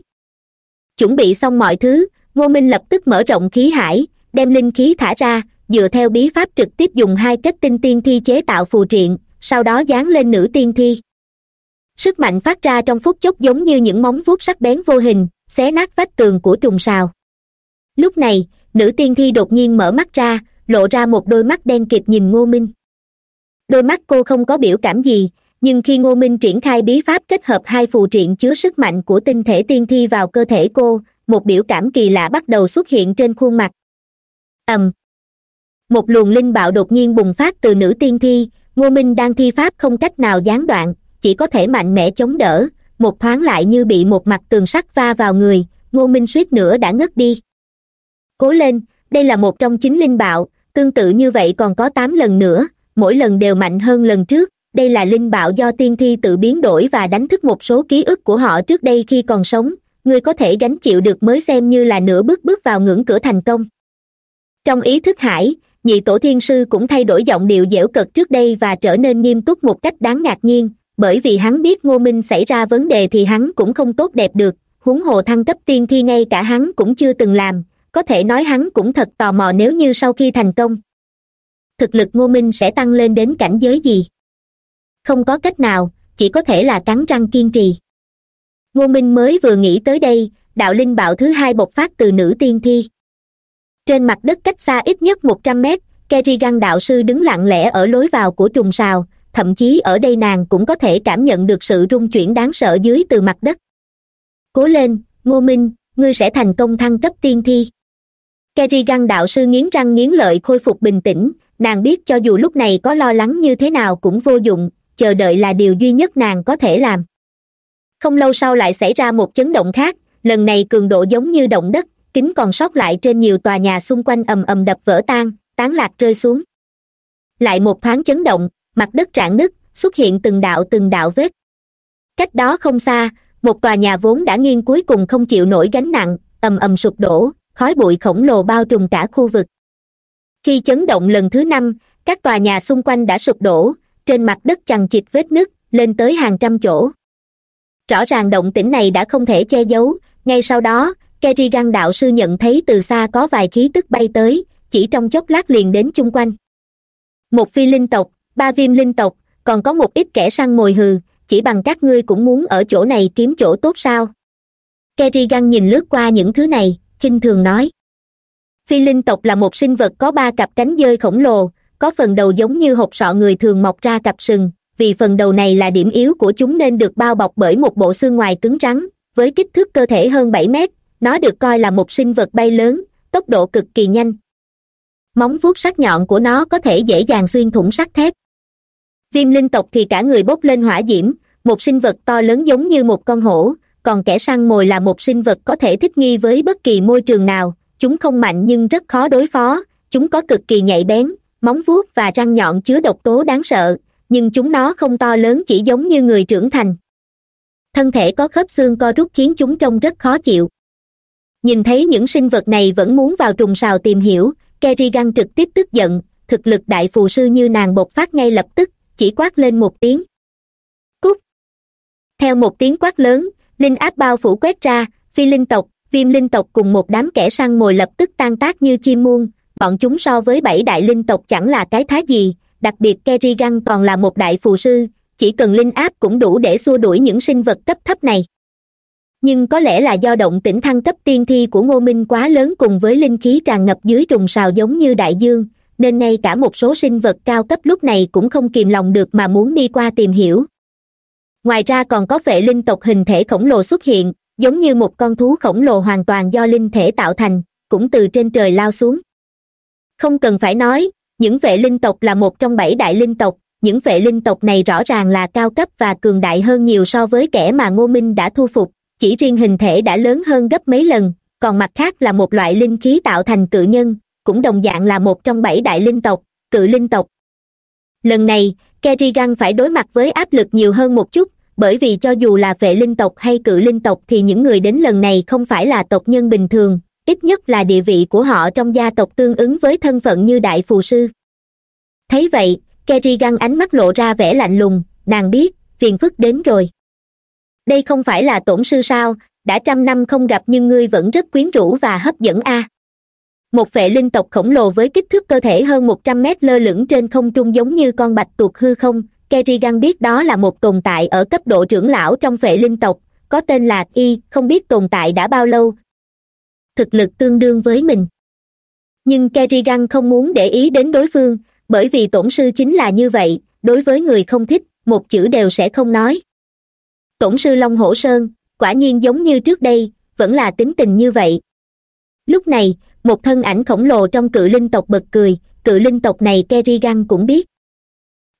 Chuẩn bị xong mọi thứ, ngô minh lập tức mở rộng khí hải, đem linh khí thả ra, dựa theo bí pháp trực tiếp dùng hai kết tinh tiên thi chế tạo phù triện, sau đó dán lên nữ tiên thi. Sức mạnh phát ra trong phút chốc giống như những móng vuốt sắc bén vô hình, xé nát vách tường của trùng sào. Lúc này, nữ tiên thi đột nhiên mở mắt ra, lộ ra một đôi mắt đen kịt nhìn ngô minh. Đôi mắt cô không có biểu cảm gì nhưng khi ngô minh triển khai bí pháp kết hợp hai phù triện chứa sức mạnh của tinh thể tiên thi vào cơ thể cô, một biểu cảm kỳ lạ bắt đầu xuất hiện trên khuôn mặt. Ầm. Một luồng linh bạo đột nhiên bùng phát từ nữ tiên thi, ngô minh đang thi pháp không cách nào gián đoạn, chỉ có thể mạnh mẽ chống đỡ, một thoáng lại như bị một mặt tường sắt va vào người, ngô minh suýt nữa đã ngất đi. Cố lên, đây là một trong chín linh bạo, tương tự như vậy còn có tám lần nữa, mỗi lần đều mạnh hơn lần trước đây là linh bạo do tiên thi tự biến đổi và đánh thức một số ký ức của họ trước đây khi còn sống. Ngươi có thể gánh chịu được mới xem như là nửa bước bước vào ngưỡng cửa thành công. Trong ý thức hải, nhị tổ thiên sư cũng thay đổi giọng điệu dẻo cật trước đây và trở nên nghiêm túc một cách đáng ngạc nhiên, bởi vì hắn biết ngô minh xảy ra vấn đề thì hắn cũng không tốt đẹp được. Huống hồ thăng cấp tiên thi ngay cả hắn cũng chưa từng làm, có thể nói hắn cũng thật tò mò nếu như sau khi thành công, thực lực ngô minh sẽ tăng lên đến cảnh giới gì không có cách nào, chỉ có thể là cắn răng kiên trì. Ngô minh mới vừa nghĩ tới đây, đạo linh bạo thứ hai bộc phát từ nữ tiên thi. Trên mặt đất cách xa ít nhất một trăm mét, kerrigan đạo sư đứng lặng lẽ ở lối vào của trùng sào, thậm chí ở đây nàng cũng có thể cảm nhận được sự rung chuyển đáng sợ dưới từ mặt đất. Cố lên, ngô minh, ngươi sẽ thành công thăng cấp tiên thi. Kerrigan đạo sư nghiến răng nghiến lợi khôi phục bình tĩnh, nàng biết cho dù lúc này có lo lắng như thế nào cũng vô dụng chờ đợi là điều duy nhất nàng có thể làm. Không lâu sau lại xảy ra một chấn động khác, lần này cường độ giống như động đất, kính còn sót lại trên nhiều tòa nhà xung quanh ầm ầm đập vỡ tan, tán lạc rơi xuống. Lại một thoáng chấn động, mặt đất rạn nứt, xuất hiện từng đạo từng đạo vết. Cách đó không xa, một tòa nhà vốn đã nghiêng cuối cùng không chịu nổi gánh nặng, ầm ầm sụp đổ, khói bụi khổng lồ bao trùm cả khu vực. Khi chấn động lần thứ năm, các tòa nhà xung quanh đã sụp đổ trên mặt đất chằng chịt vết nứt, lên tới hàng trăm chỗ. Rõ ràng động tĩnh này đã không thể che giấu, ngay sau đó kerrigan đạo sư nhận thấy từ xa có vài khí tức bay tới, chỉ trong chốc lát liền đến chung quanh. Một phi linh tộc, ba viêm linh tộc, còn có một ít kẻ săn mồi hừ, chỉ bằng các ngươi cũng muốn ở chỗ này kiếm chỗ tốt sao? Kerrigan nhìn lướt qua những thứ này, khinh thường nói. Phi linh tộc là một sinh vật có ba cặp cánh dơi khổng lồ có phần đầu giống như hộp sọ người thường mọc ra cặp sừng, vì phần đầu này là điểm yếu của chúng nên được bao bọc bởi một bộ xương ngoài cứng rắn, với kích thước cơ thể hơn bảy mét, nó được coi là một sinh vật bay lớn, tốc độ cực kỳ nhanh. Móng vuốt sắc nhọn của nó có thể dễ dàng xuyên thủng sắt thép. Viêm linh tộc thì cả người bốc lên hỏa diễm, một sinh vật to lớn giống như một con hổ, còn kẻ săn mồi là một sinh vật có thể thích nghi với bất kỳ môi trường nào, chúng không mạnh nhưng rất khó đối phó, chúng có cực kỳ nhạy bén móng vuốt và răng nhọn chứa độc tố đáng sợ, nhưng chúng nó không to lớn chỉ giống như người trưởng thành. Thân thể có khớp xương co rút khiến chúng trông rất khó chịu. Nhìn thấy những sinh vật này vẫn muốn vào trùng sào tìm hiểu, kerrigan trực tiếp tức giận, thực lực đại phù sư như nàng bộc phát ngay lập tức, chỉ quát lên một tiếng. Cút! Theo một tiếng quát lớn, linh áp bao phủ quét ra, phi linh tộc, viêm linh tộc cùng một đám kẻ săn mồi lập tức tan tác như chim muôn bọn chúng so với bảy đại linh tộc chẳng là cái thá gì, đặc biệt kerrigan còn là một đại phù sư, chỉ cần linh áp cũng đủ để xua đuổi những sinh vật cấp thấp này. Nhưng có lẽ là do động tĩnh thăng cấp tiên thi của ngô minh quá lớn cùng với linh khí tràn ngập dưới trùng sào giống như đại dương, nên ngay cả một số sinh vật cao cấp lúc này cũng không kìm lòng được mà muốn đi qua tìm hiểu. Ngoài ra còn có vệ linh tộc hình thể khổng lồ xuất hiện, giống như một con thú khổng lồ hoàn toàn do linh thể tạo thành, cũng từ trên trời lao xuống không cần phải nói, những vệ linh tộc là một trong bảy đại linh tộc, những vệ linh tộc này rõ ràng là cao cấp và cường đại hơn nhiều so với kẻ mà ngô minh đã thu phục, chỉ riêng hình thể đã lớn hơn gấp mấy lần, còn mặt khác là một loại linh khí tạo thành cự nhân, cũng đồng dạng là một trong bảy đại linh tộc, cự linh tộc. Lần này, kerrigan phải đối mặt với áp lực nhiều hơn một chút, bởi vì cho dù là vệ linh tộc hay cự linh tộc thì những người đến lần này không phải là tộc nhân bình thường ít nhất là địa vị của họ trong gia tộc tương ứng với thân phận như đại phù sư. Thấy vậy, kerrigan ánh mắt lộ ra vẻ lạnh lùng, nàng biết, phiền phức đến rồi. Đây không phải là tổn sư sao, đã trăm năm không gặp nhưng ngươi vẫn rất quyến rũ và hấp dẫn a. Một vệ linh tộc khổng lồ với kích thước cơ thể hơn một trăm mét lơ lửng trên không trung giống như con bạch tuộc hư không, kerrigan biết đó là một tồn tại ở cấp độ trưởng lão trong vệ linh tộc, có tên là y, không biết tồn tại đã bao lâu thực lực tương đương với mình. Nhưng kerrigan không muốn để ý đến đối phương, bởi vì tổn sư chính là như vậy, đối với người không thích, một chữ đều sẽ không nói. Tổn sư long hổ sơn, quả nhiên giống như trước đây, vẫn là tính tình như vậy. Lúc này, một thân ảnh khổng lồ trong cự linh tộc bật cười, cự linh tộc này kerrigan cũng biết.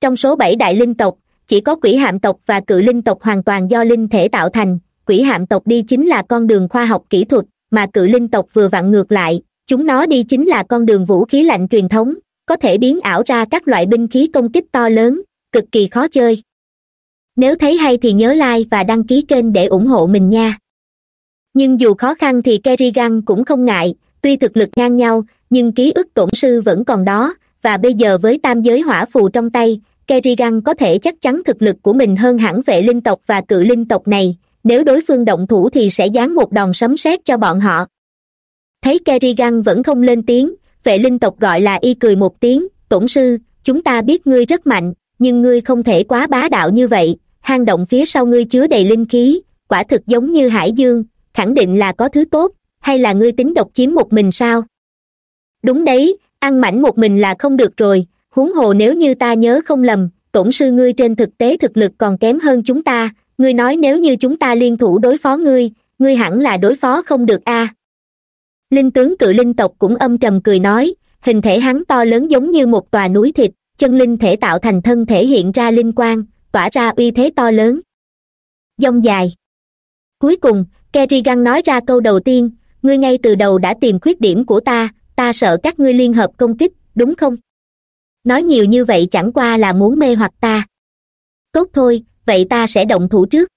Trong số bảy đại linh tộc, chỉ có quỷ hạm tộc và cự linh tộc hoàn toàn do linh thể tạo thành, quỷ hạm tộc đi chính là con đường khoa học kỹ thuật mà cự linh tộc vừa vặn ngược lại, chúng nó đi chính là con đường vũ khí lạnh truyền thống, có thể biến ảo ra các loại binh khí công kích to lớn, cực kỳ khó chơi. Nếu thấy hay thì nhớ like và đăng ký kênh để ủng hộ mình nha. Nhưng dù khó khăn thì kerrigan cũng không ngại, tuy thực lực ngang nhau, nhưng ký ức tổn sư vẫn còn đó, và bây giờ với tam giới hỏa phù trong tay kerrigan có thể chắc chắn thực lực của mình hơn hẳn vệ linh tộc và cự linh tộc này nếu đối phương động thủ thì sẽ dán một đòn sấm sét cho bọn họ. Thấy kerrigan vẫn không lên tiếng, vệ linh tộc gọi là y cười một tiếng, tổn sư, chúng ta biết ngươi rất mạnh, nhưng ngươi không thể quá bá đạo như vậy. Hang động phía sau ngươi chứa đầy linh khí, quả thực giống như hải dương, khẳng định là có thứ tốt, hay là ngươi tính độc chiếm một mình sao? Đúng đấy, ăn mảnh một mình là không được rồi, huống hồ nếu như ta nhớ không lầm, tổn sư ngươi trên thực tế thực lực còn kém hơn chúng ta ngươi nói nếu như chúng ta liên thủ đối phó ngươi ngươi hẳn là đối phó không được a. Linh tướng cự linh tộc cũng âm trầm cười nói, hình thể hắn to lớn giống như một tòa núi thịt, chân linh thể tạo thành thân thể hiện ra linh quang, tỏa ra uy thế to lớn. Dông dài. Cuối cùng, kerrigan nói ra câu đầu tiên, ngươi ngay từ đầu đã tìm khuyết điểm của ta ta sợ các ngươi liên hợp công kích, đúng không? Nói nhiều như vậy chẳng qua là muốn mê hoặc ta. Tốt thôi vậy ta sẽ động thủ trước.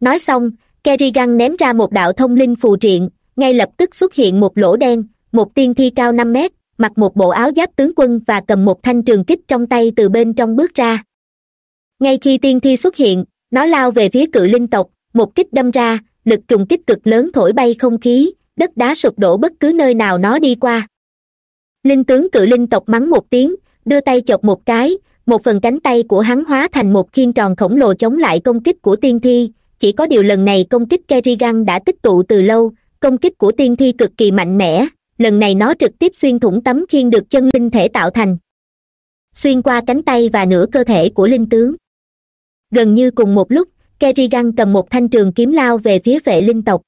Nói xong, kerrigan ném ra một đạo thông linh phù triện, ngay lập tức xuất hiện một lỗ đen, một tiên thi cao năm mét, mặc một bộ áo giáp tướng quân và cầm một thanh trường kích trong tay từ bên trong bước ra. Ngay khi tiên thi xuất hiện, nó lao về phía cự linh tộc, một kích đâm ra, lực trùng kích cực lớn thổi bay không khí, đất đá sụp đổ bất cứ nơi nào nó đi qua. Linh tướng cự linh tộc mắng một tiếng, đưa tay chọc một cái một phần cánh tay của hắn hóa thành một khiên tròn khổng lồ chống lại công kích của tiên thi. Chỉ có điều lần này công kích kerrigan đã tích tụ từ lâu, công kích của tiên thi cực kỳ mạnh mẽ. Lần này nó trực tiếp xuyên thủng tấm khiên được chân linh thể tạo thành. Xuyên qua cánh tay và nửa cơ thể của linh tướng. Gần như cùng một lúc, kerrigan cầm một thanh trường kiếm lao về phía vệ linh tộc.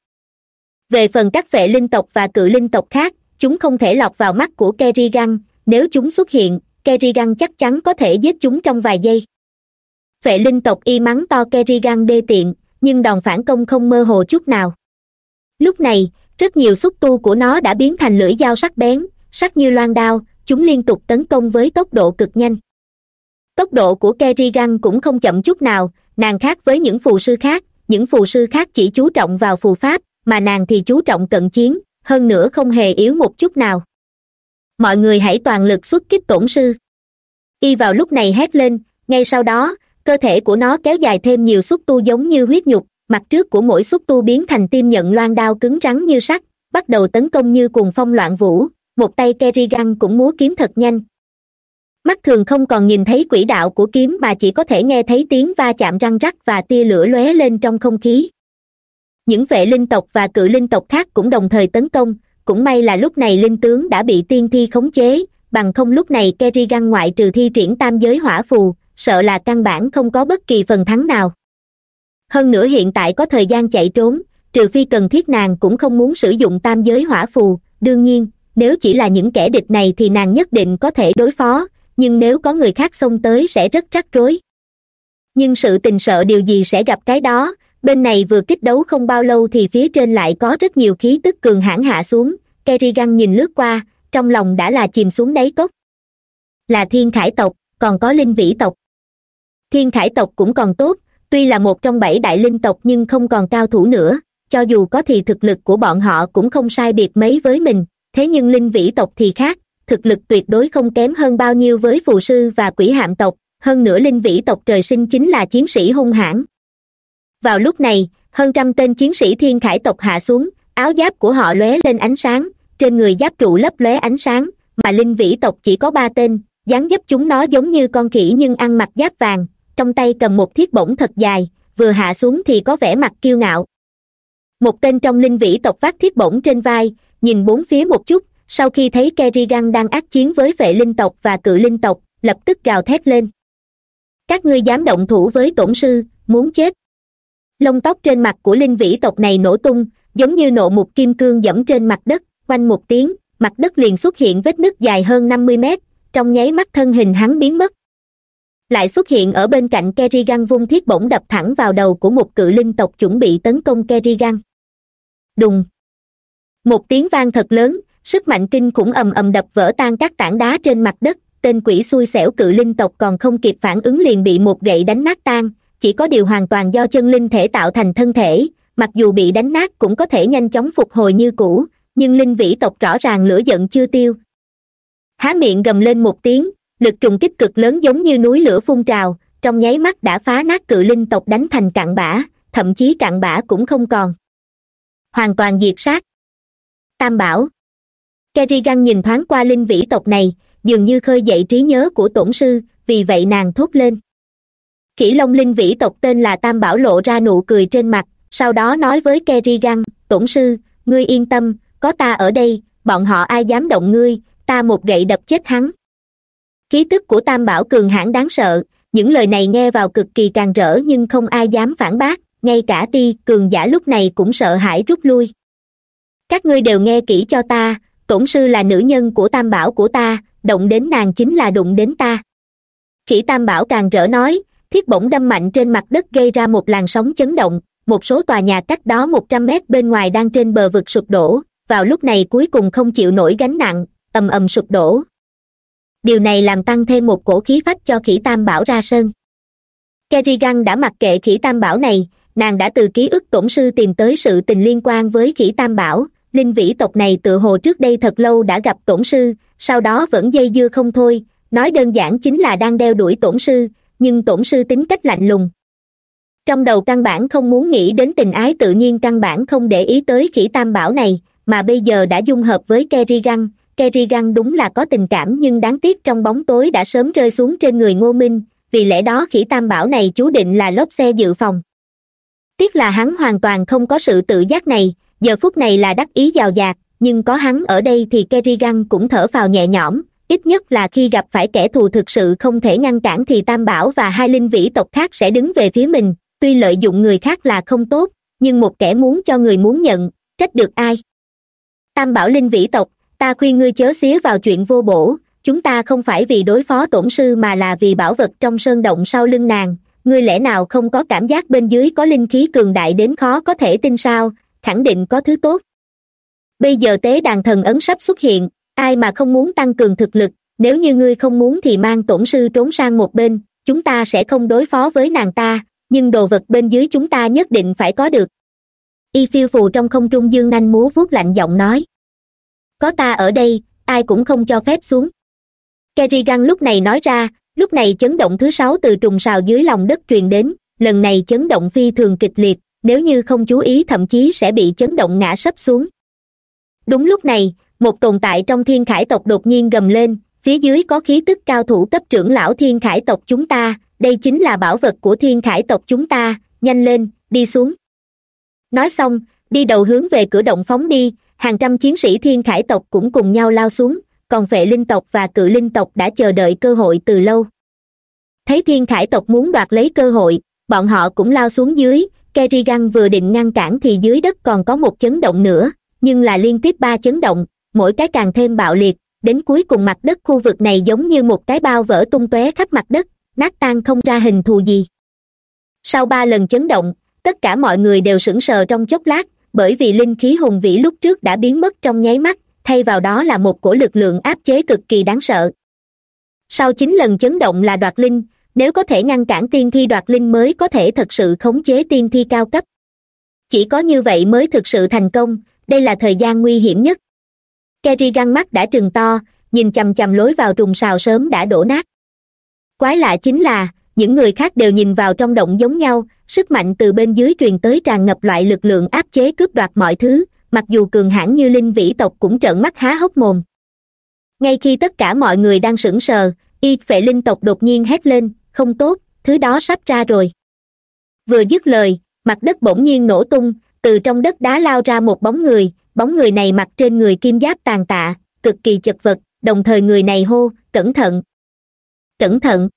Về phần các vệ linh tộc và cự linh tộc khác, chúng không thể lọt vào mắt của kerrigan. Nếu chúng xuất hiện kerrigan chắc chắn có thể giết chúng trong vài giây. Vệ linh tộc y mắng to kerrigan đê tiện, nhưng đòn phản công không mơ hồ chút nào. Lúc này, rất nhiều xúc tu của nó đã biến thành lưỡi dao sắc bén, sắc như loan đao, chúng liên tục tấn công với tốc độ cực nhanh. Tốc độ của kerrigan cũng không chậm chút nào, nàng khác với những phù sư khác, những phù sư khác chỉ chú trọng vào phù pháp, mà nàng thì chú trọng cận chiến, hơn nữa không hề yếu một chút nào mọi người hãy toàn lực xuất kích tổn sư. Y vào lúc này hét lên, ngay sau đó, cơ thể của nó kéo dài thêm nhiều xúc tu giống như huyết nhục, mặt trước của mỗi xúc tu biến thành tim nhận loan đao cứng rắn như sắt, bắt đầu tấn công như cuồng phong loạn vũ, một tay kerrigan cũng múa kiếm thật nhanh. Mắt thường không còn nhìn thấy quỹ đạo của kiếm mà chỉ có thể nghe thấy tiếng va chạm răng rắc và tia lửa lóe lên trong không khí. Những vệ linh tộc và cự linh tộc khác cũng đồng thời tấn công cũng may là lúc này linh tướng đã bị tiên thi khống chế, bằng không lúc này kerrigan ngoại trừ thi triển tam giới hỏa phù, sợ là căn bản không có bất kỳ phần thắng nào. Hơn nữa hiện tại có thời gian chạy trốn, trừ phi cần thiết nàng cũng không muốn sử dụng tam giới hỏa phù. Đương nhiên, nếu chỉ là những kẻ địch này thì nàng nhất định có thể đối phó, nhưng nếu có người khác xông tới sẽ rất rắc rối. Nhưng sự tình sợ điều gì sẽ gặp cái đó, bên này vừa kích đấu không bao lâu thì phía trên lại có rất nhiều khí tức cường hãn hạ xuống kerrigan nhìn lướt qua, trong lòng đã là chìm xuống đáy cốc. Là thiên khải tộc, còn có linh vĩ tộc. Thiên khải tộc cũng còn tốt, tuy là một trong bảy đại linh tộc nhưng không còn cao thủ nữa, cho dù có thì thực lực của bọn họ cũng không sai biệt mấy với mình, thế nhưng linh vĩ tộc thì khác, thực lực tuyệt đối không kém hơn bao nhiêu với phù sư và quỷ hạm tộc, hơn nữa linh vĩ tộc trời sinh chính là chiến sĩ hung hãn. Vào lúc này, hơn trăm tên chiến sĩ thiên khải tộc hạ xuống áo giáp của họ lóe lên ánh sáng, trên người giáp trụ lấp lóe ánh sáng, mà linh vĩ tộc chỉ có ba tên, dáng dấp chúng nó giống như con khỉ nhưng ăn mặc giáp vàng, trong tay cầm một thiết bổng thật dài, vừa hạ xuống thì có vẻ mặt kiêu ngạo. Một tên trong linh vĩ tộc vác thiết bổng trên vai, nhìn bốn phía một chút, sau khi thấy kerrigan đang ác chiến với vệ linh tộc và cự linh tộc, lập tức gào thét lên. Các ngươi dám động thủ với tổn sư, muốn chết. Lông tóc trên mặt của linh vĩ tộc này nổ tung giống như nộ một kim cương dẫm trên mặt đất quanh một tiếng, mặt đất liền xuất hiện vết nứt dài hơn năm mươi mét, trong nháy mắt thân hình hắn biến mất. Lại xuất hiện ở bên cạnh kerrigan vung thiết bổng đập thẳng vào đầu của một cự linh tộc chuẩn bị tấn công kerrigan. Đùng! Một tiếng vang thật lớn, sức mạnh kinh khủng ầm ầm đập vỡ tan các tảng đá trên mặt đất, tên quỷ xui xẻo cự linh tộc còn không kịp phản ứng liền bị một gậy đánh nát tan, chỉ có điều hoàn toàn do chân linh thể tạo thành thân thể mặc dù bị đánh nát cũng có thể nhanh chóng phục hồi như cũ, nhưng linh vĩ tộc rõ ràng lửa giận chưa tiêu. Há miệng gầm lên một tiếng, lực trùng kích cực lớn giống như núi lửa phun trào, trong nháy mắt đã phá nát cự linh tộc đánh thành cạn bã, thậm chí cạn bã cũng không còn. Hoàn toàn diệt sát. Tam bảo. Kerrigan nhìn thoáng qua linh vĩ tộc này, dường như khơi dậy trí nhớ của tổn sư, vì vậy nàng thốt lên. Khỉ long linh vĩ tộc tên là tam bảo lộ ra nụ cười trên mặt sau đó nói với kerrigan tổn sư, ngươi yên tâm, có ta ở đây, bọn họ ai dám động ngươi, ta một gậy đập chết hắn. Ký tức của tam bảo cường hãn đáng sợ, những lời này nghe vào cực kỳ càng rỡ nhưng không ai dám phản bác, ngay cả ti cường giả lúc này cũng sợ hãi rút lui. Các ngươi đều nghe kỹ cho ta, tổn sư là nữ nhân của tam bảo của ta, động đến nàng chính là đụng đến ta. Khỉ tam bảo càng rỡ nói, thiết bổng đâm mạnh trên mặt đất gây ra một làn sóng chấn động một số tòa nhà cách đó một trăm mét bên ngoài đang trên bờ vực sụp đổ. Vào lúc này cuối cùng không chịu nổi gánh nặng, ầm ầm sụp đổ. Điều này làm tăng thêm một cổ khí phách cho khỉ tam bảo ra sân. Kerrigan đã mặc kệ khỉ tam bảo này, nàng đã từ ký ức tổn sư tìm tới sự tình liên quan với khỉ tam bảo. Linh vĩ tộc này tự hồ trước đây thật lâu đã gặp tổn sư, sau đó vẫn dây dưa không thôi. Nói đơn giản chính là đang đeo đuổi tổn sư, nhưng tổn sư tính cách lạnh lùng trong đầu căn bản không muốn nghĩ đến tình ái tự nhiên, căn bản không để ý tới khỉ tam bảo này, mà bây giờ đã dung hợp với kerrigan. Kerrigan đúng là có tình cảm nhưng đáng tiếc trong bóng tối đã sớm rơi xuống trên người ngô minh, vì lẽ đó khỉ tam bảo này chú định là lốp xe dự phòng. Tiếc là hắn hoàn toàn không có sự tự giác này, giờ phút này là đắc ý giàu dạt, nhưng có hắn ở đây thì kerrigan cũng thở phào nhẹ nhõm, ít nhất là khi gặp phải kẻ thù thực sự không thể ngăn cản thì tam bảo và hai linh vĩ tộc khác sẽ đứng về phía mình tuy lợi dụng người khác là không tốt, nhưng một kẻ muốn cho người muốn nhận, trách được ai? Tam bảo linh vĩ tộc, ta khuyên ngươi chớ xía vào chuyện vô bổ. Chúng ta không phải vì đối phó tổn sư mà là vì bảo vật trong sơn động sau lưng nàng. Ngươi lẽ nào không có cảm giác bên dưới có linh khí cường đại đến khó có thể tin sao? Khẳng định có thứ tốt. Bây giờ tế đàn thần ấn sắp xuất hiện, ai mà không muốn tăng cường thực lực? Nếu như ngươi không muốn thì mang tổn sư trốn sang một bên, chúng ta sẽ không đối phó với nàng ta nhưng đồ vật bên dưới chúng ta nhất định phải có được. Y phiêu phù trong không trung dương nanh múa vuốt lạnh giọng nói. Có ta ở đây, ai cũng không cho phép xuống. Kerrigan lúc này nói ra, lúc này chấn động thứ sáu từ trùng sào dưới lòng đất truyền đến, lần này chấn động phi thường kịch liệt, nếu như không chú ý thậm chí sẽ bị chấn động ngã sấp xuống. Đúng lúc này, một tồn tại trong thiên khải tộc đột nhiên gầm lên, phía dưới có khí tức cao thủ cấp trưởng lão thiên khải tộc chúng ta đây chính là bảo vật của thiên khải tộc chúng ta, nhanh lên, đi xuống. Nói xong, đi đầu hướng về cửa động phóng đi, hàng trăm chiến sĩ thiên khải tộc cũng cùng nhau lao xuống, còn vệ linh tộc và cự linh tộc đã chờ đợi cơ hội từ lâu. Thấy thiên khải tộc muốn đoạt lấy cơ hội, bọn họ cũng lao xuống dưới, kerrigan vừa định ngăn cản thì dưới đất còn có một chấn động nữa, nhưng là liên tiếp ba chấn động, mỗi cái càng thêm bạo liệt, đến cuối cùng mặt đất khu vực này giống như một cái bao vỡ tung tóe khắp mặt đất nát tan không ra hình thù gì. Sau ba lần chấn động, tất cả mọi người đều sững sờ trong chốc lát, bởi vì linh khí hùng vĩ lúc trước đã biến mất trong nháy mắt, thay vào đó là một cổ lực lượng áp chế cực kỳ đáng sợ. Sau chín lần chấn động là đoạt linh, nếu có thể ngăn cản tiên thi đoạt linh mới có thể thật sự khống chế tiên thi cao cấp. Chỉ có như vậy mới thực sự thành công, đây là thời gian nguy hiểm nhất. Kerry găng mắt đã trừng to, nhìn chằm chằm lối vào trùng sào sớm đã đổ nát quái lạ chính là, những người khác đều nhìn vào trong động giống nhau, sức mạnh từ bên dưới truyền tới tràn ngập loại lực lượng áp chế cướp đoạt mọi thứ, mặc dù cường hãn như linh vĩ tộc cũng trợn mắt há hốc mồm. Ngay khi tất cả mọi người đang sững sờ, y phệ linh tộc đột nhiên hét lên, không tốt, thứ đó sắp ra rồi. Vừa dứt lời, mặt đất bỗng nhiên nổ tung, từ trong đất đá lao ra một bóng người bóng người này mặc trên người kim giáp tàn tạ, cực kỳ chật vật, đồng thời người này hô, cẩn thận cẩn thận.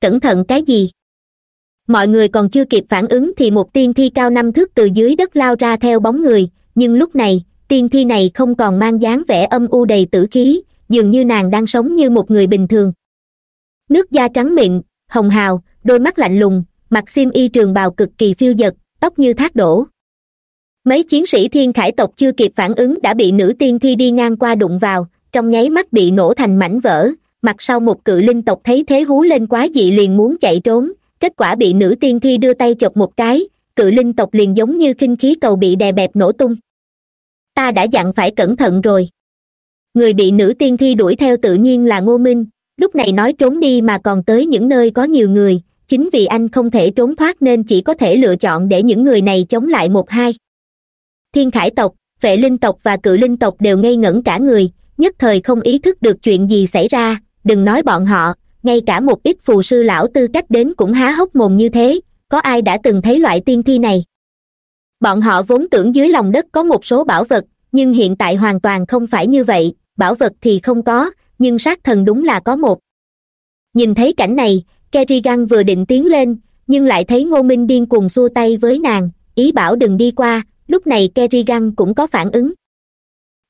Cẩn thận cái gì? Mọi người còn chưa kịp phản ứng thì một tiên thi cao năm thước từ dưới đất lao ra theo bóng người, nhưng lúc này, tiên thi này không còn mang dáng vẻ âm u đầy tử khí, dường như nàng đang sống như một người bình thường. Nước da trắng mịn, hồng hào, đôi mắt lạnh lùng mặc xiêm y trường bào cực kỳ phiêu dật tóc như thác đổ. Mấy chiến sĩ thiên khải tộc chưa kịp phản ứng đã bị nữ tiên thi đi ngang qua đụng vào, trong nháy mắt bị nổ thành mảnh vỡ mặt sau một cự linh tộc thấy thế hú lên quá dị liền muốn chạy trốn, kết quả bị nữ tiên thi đưa tay chọc một cái, cự linh tộc liền giống như khinh khí cầu bị đè bẹp nổ tung. Ta đã dặn phải cẩn thận rồi. Người bị nữ tiên thi đuổi theo tự nhiên là ngô minh, lúc này nói trốn đi mà còn tới những nơi có nhiều người, chính vì anh không thể trốn thoát nên chỉ có thể lựa chọn để những người này chống lại một hai. Thiên khải tộc, vệ linh tộc và cự linh tộc đều ngây ngẩn cả người, nhất thời không ý thức được chuyện gì xảy ra đừng nói bọn họ, ngay cả một ít phù sư lão tư cách đến cũng há hốc mồm như thế, có ai đã từng thấy loại tiên thi này? Bọn họ vốn tưởng dưới lòng đất có một số bảo vật, nhưng hiện tại hoàn toàn không phải như vậy, bảo vật thì không có, nhưng sát thần đúng là có một. Nhìn thấy cảnh này, kerrigan vừa định tiến lên, nhưng lại thấy ngô minh điên cuồng xua tay với nàng, ý bảo đừng đi qua, lúc này kerrigan cũng có phản ứng.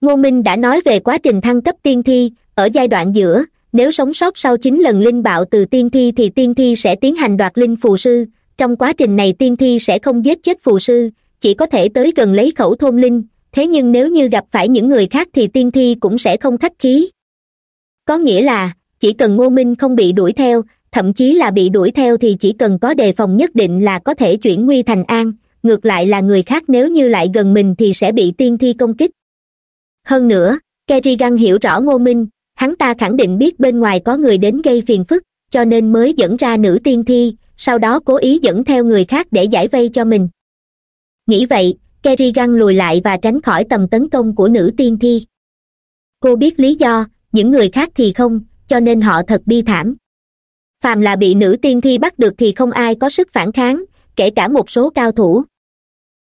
Ngô minh đã nói về quá trình thăng cấp tiên thi, ở giai đoạn giữa nếu sống sót sau chín lần linh bạo từ tiên thi thì tiên thi sẽ tiến hành đoạt linh phù sư. Trong quá trình này tiên thi sẽ không giết chết phù sư, chỉ có thể tới gần lấy khẩu thôn linh. Thế nhưng nếu như gặp phải những người khác thì tiên thi cũng sẽ không khách khí. Có nghĩa là, chỉ cần ngô minh không bị đuổi theo, thậm chí là bị đuổi theo thì chỉ cần có đề phòng nhất định là có thể chuyển nguy thành an. Ngược lại là người khác nếu như lại gần mình thì sẽ bị tiên thi công kích. Hơn nữa, kerrigan hiểu rõ ngô minh hắn ta khẳng định biết bên ngoài có người đến gây phiền phức, cho nên mới dẫn ra nữ tiên thi, sau đó cố ý dẫn theo người khác để giải vây cho mình. Nghĩ vậy, kerrigan lùi lại và tránh khỏi tầm tấn công của nữ tiên thi. Cô biết lý do, những người khác thì không, cho nên họ thật bi thảm. Phàm là bị nữ tiên thi bắt được thì không ai có sức phản kháng, kể cả một số cao thủ.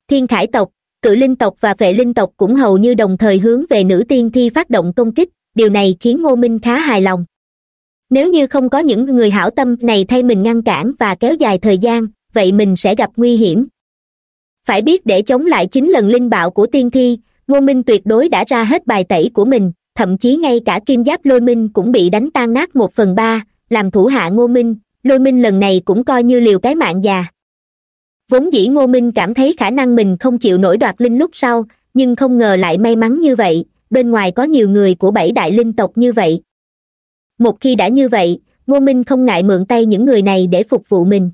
Thiên khải tộc, cự linh tộc và vệ linh tộc cũng hầu như đồng thời hướng về nữ tiên thi phát động công kích điều này khiến ngô minh khá hài lòng. Nếu như không có những người hảo tâm này thay mình ngăn cản và kéo dài thời gian, vậy mình sẽ gặp nguy hiểm. Phải biết để chống lại chín lần linh bạo của tiên thi, ngô minh tuyệt đối đã ra hết bài tẩy của mình, thậm chí ngay cả kim giáp lôi minh cũng bị đánh tan nát một phần ba, làm thủ hạ ngô minh, lôi minh lần này cũng coi như liều cái mạng già. Vốn dĩ ngô minh cảm thấy khả năng mình không chịu nổi đoạt linh lúc sau, nhưng không ngờ lại may mắn như vậy bên ngoài có nhiều người của bảy đại linh tộc như vậy. Một khi đã như vậy, ngô minh không ngại mượn tay những người này để phục vụ mình.